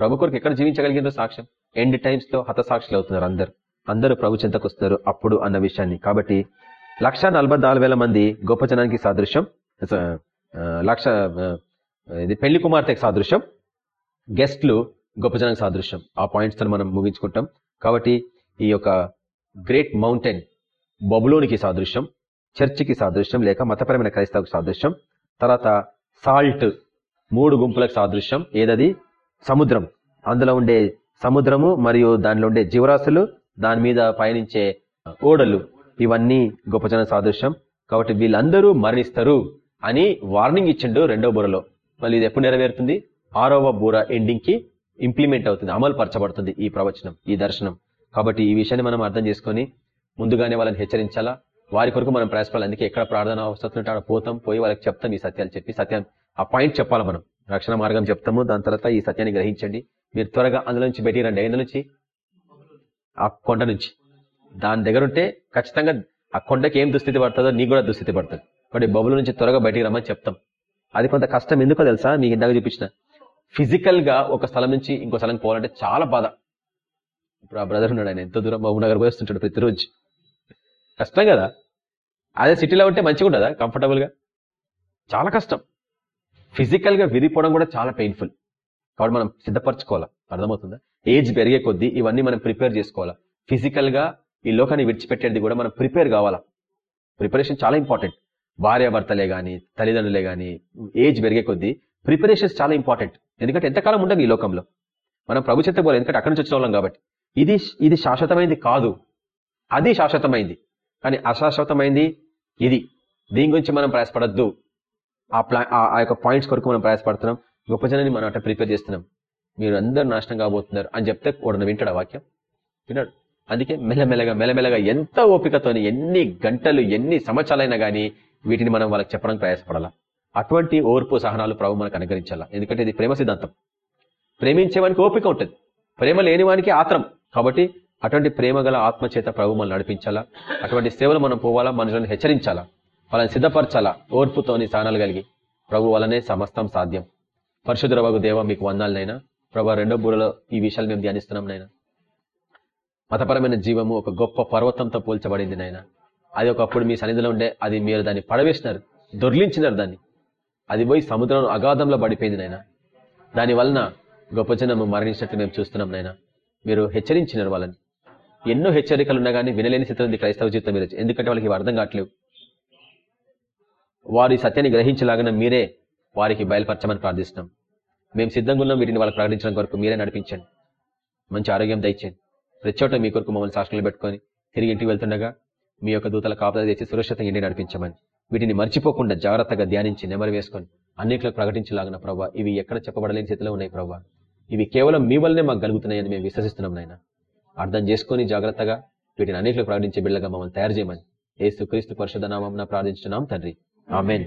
ప్రభు కొరకు ఎక్కడ జీవించగలిగినారో సాక్ష్యం? ఎండ్ టైమ్స్లో హతసాక్షులు అవుతున్నారు అందరు. అందరూ ప్రభు చెంతకు వస్తున్నారు అప్పుడు అన్న విషయాన్ని. కాబట్టి లక్ష మంది గొప్ప జనానికి సాదృశ్యం. Uh, uh, లక్ష uh, ఇది పెళ్ళి కుమార్తెకి సాదృశ్యం. గెస్ట్లు గొప్ప జనానికి సాదృశ్యం. ఆ పాయింట్స్తో మనం ముగించుకుంటాం. కాబట్టి ఈ యొక్క గ్రేట్ మౌంటైన్ బబులోనికి సాదృశ్యం చర్చికి సాదృశ్యం లేక మతపరమైన క్రైస్తవుకి సాదృశ్యం. తర్వాత సాల్ట్ మూడు గుంపులకు సాదృశ్యం. ఏదది? సముద్రం. అందులో ఉండే సముద్రము మరియు దానిలో ఉండే జీవరాశులు దాని మీద పయనించే ఓడలు. ఇవన్నీ గొప్ప జన సాదృశ్యం. కాబట్టి వీళ్ళందరూ మరణిస్తారు అని వార్నింగ్ ఇచ్చిండు రెండవ బూరలో మళ్ళీ ఇది ఎప్పుడు నెరవేరుతుంది? ఆరవ బూర ఎండింగ్కి ఇంప్లిమెంట్ అవుతుంది అమలు పరచబడుతుంది ఈ ప్రవచనం ఈ దర్శనం. కాబట్టి ఈ విషయాన్ని మనం అర్థం చేసుకొని ముందుగానే వాళ్ళని హెచ్చరించాలా? వారి కొరకు మనం ప్రయాసపడాలి. అందుకే ఎక్కడ ప్రార్థన అవసరం ఉంటే అక్కడ పోతాం పోయి వాళ్ళకి చెప్తాం ఈ సత్యాలు చెప్పి. సత్యం ఆ పాయింట్ చెప్పాలి మనం? రక్షణ మార్గం చెప్తాము. దాని తర్వాత ఈ సత్యాన్ని గ్రహించండి. మీరు త్వరగా అందులో నుంచి బయటికి రండి. ఎందులో నుంచి? ఆ కొండ నుంచి. దాని దగ్గర ఉంటే ఖచ్చితంగా ఆ కొండకి ఏం దుస్థితి పడుతుందో నీకు కూడా దుస్థితి పడుతుంది. కాబట్టి బబుల్ నుంచి త్వరగా బయటికి రమ్మని చెప్తాం. అది కొంత కష్టం. ఎందుకో తెలుసా? మీకు ఇందాక చూపించిన. ఫిజికల్గా ఒక స్థలం నుంచి ఇంకో స్థలం పోవాలంటే చాలా బాధ. ఇప్పుడు ఆ బ్రదర్ ఉన్నాడు ఆయన. ఎంతో దూరం బాబు నగర్ పోస్తుంటాడు ప్రతిరోజు. కష్టం కదా? అదే సిటీలో ఉంటే మంచిగా ఉండదా? కంఫర్టబుల్గా? చాలా కష్టం. ఫిజికల్గా విరిపోవడం కూడా చాలా పెయిన్ఫుల్ కాబట్టి మనం సిద్ధపరచుకోవాలా? అర్థమవుతుందా? ఏజ్ పెరిగే కొద్దీ ఇవన్నీ మనం ప్రిపేర్ చేసుకోవాలా? ఫిజికల్గా ఈ లోకాన్ని విడిచిపెట్టేది కూడా మనం ప్రిపేర్ కావాలా? ప్రిపరేషన్ చాలా ఇంపార్టెంట్. భార్యాభర్తలే కానీ తల్లిదండ్రులే కానీ ఏజ్ పెరిగే కొద్దీ ప్రిపరేషన్స్ చాలా ఇంపార్టెంట్. ఎందుకంటే ఎంతకాలం ఉండదు ఈ లోకంలో. మనం ప్రభు చెత్త పోలేదు ఎందుకంటే అక్కడి నుంచి వచ్చిన వాళ్ళం కాబట్టి. ఇది ఇది శాశ్వతమైంది కాదు. అది శాశ్వతమైంది. కానీ అశాశ్వతమైంది ఇది. దీని గురించి మనం ప్రయాసపడద్దు. ఆ ప్లా ఆ యొక్క పాయింట్స్ కొరకు మనం ప్రయాసపడుతున్నాం. గొప్ప జనాన్ని మనం అట్లా ప్రిపేర్ చేస్తున్నాం. మీరు అందరు నాశనం కాబోతున్నారు అని చెప్తే వాడు వింటాడు ఆ వాక్యం? విన్నాడు అందుకే మెల్లమెల్లగా మెల్లమెల్లగా ఎంత ఓపికతోని ఎన్ని గంటలు ఎన్ని సంవత్సరాలైనా కానీ వీటిని మనం వాళ్ళకి చెప్పడానికి ప్రయాసపడాలా? అటువంటి ఓర్పు సహనాలు ప్రభు మనకు అనుగ్రహించాలా? ఎందుకంటే ఇది ప్రేమ సిద్ధాంతం. ప్రేమించేవానికి ఓపిక ఉంటుంది. ప్రేమ లేని వానికి ఆత్రం. కాబట్టి అటువంటి ప్రేమ గల ఆత్మ చేత ప్రభు మనం నడిపించాలా? అటువంటి సేవలు మనం పోవాలా? మనుషులను హెచ్చరించాలా? వాళ్ళని సిద్ధపరచాలా? ఓర్పుతోని స్థానాలు కలిగి. ప్రభు వలనే సమస్తం సాధ్యం. పరిశుద్ధ రఘు దేవ మీకు వందాలనైనా ప్రభు రెండో బూరలో ఈ విషయాలు మేము ధ్యానిస్తున్నాం నైనా. మతపరమైన జీవము ఒక గొప్ప పర్వతంతో పోల్చబడింది నాయన అది ఒకప్పుడు మీ సన్నిధిలో ఉండే అది మీరు దాన్ని పడవేసినారు దొర్లించినారు దాన్ని. అది పోయి సముద్రం అగాధంలో పడిపోయింది నాయన దాని వలన గొప్ప జనము మరణించినట్టు మేము చూస్తున్నాం నాయన మీరు హెచ్చరించినారు వాళ్ళని. ఎన్నో హెచ్చరికలు ఉన్నా కానీ వినలేని స్థితి ఉంది క్రైస్తవ జీవితం మీరు ఎందుకంటే వాళ్ళకి అర్థం కావట్లేవు. వారి సత్యాన్ని గ్రహించలాగిన మీరే వారికి బయలుపరచమని ప్రార్థిస్తున్నాం. మేము సిద్ధంగా ఉన్నాం వీటిని వాళ్ళకి ప్రకటించడం కొరకు మీరే నడిపించండి. మంచి ఆరోగ్యం దయచేయండి. ప్రతి చోట మీ కొరకు మమ్మల్ని సాక్షులు పెట్టుకొని తిరిగి ఇంటికి వెళ్తుండగా మీ యొక్క దూతల కాపుదల చేసి సురక్షితంగా ఇంటి నడిపించమని వీటిని మర్చిపోకుండా జాగ్రత్తగా ధ్యానించి నెమరు వేసుకొని అన్నింటిలో ప్రకటించలాగిన ప్రభావ ఇవి ఎక్కడ చెప్పబడలేని స్థితిలో ఉన్నాయి ప్రభావ ఇవి కేవలం మీ వల్లనే మాకు కలుగుతున్నాయని మేము విశ్వసిస్తున్నాం నాయన. అర్థం చేసుకొని జాగ్రత్తగా వీటిని అన్నింటిలో ప్రకటించే బిడ్డగా మమ్మల్ని తయారు చేయమని. ఏసు క్రీస్తు పరిషద నామం ప్రార్థించున్నాం తండ్రి. ఆమెన్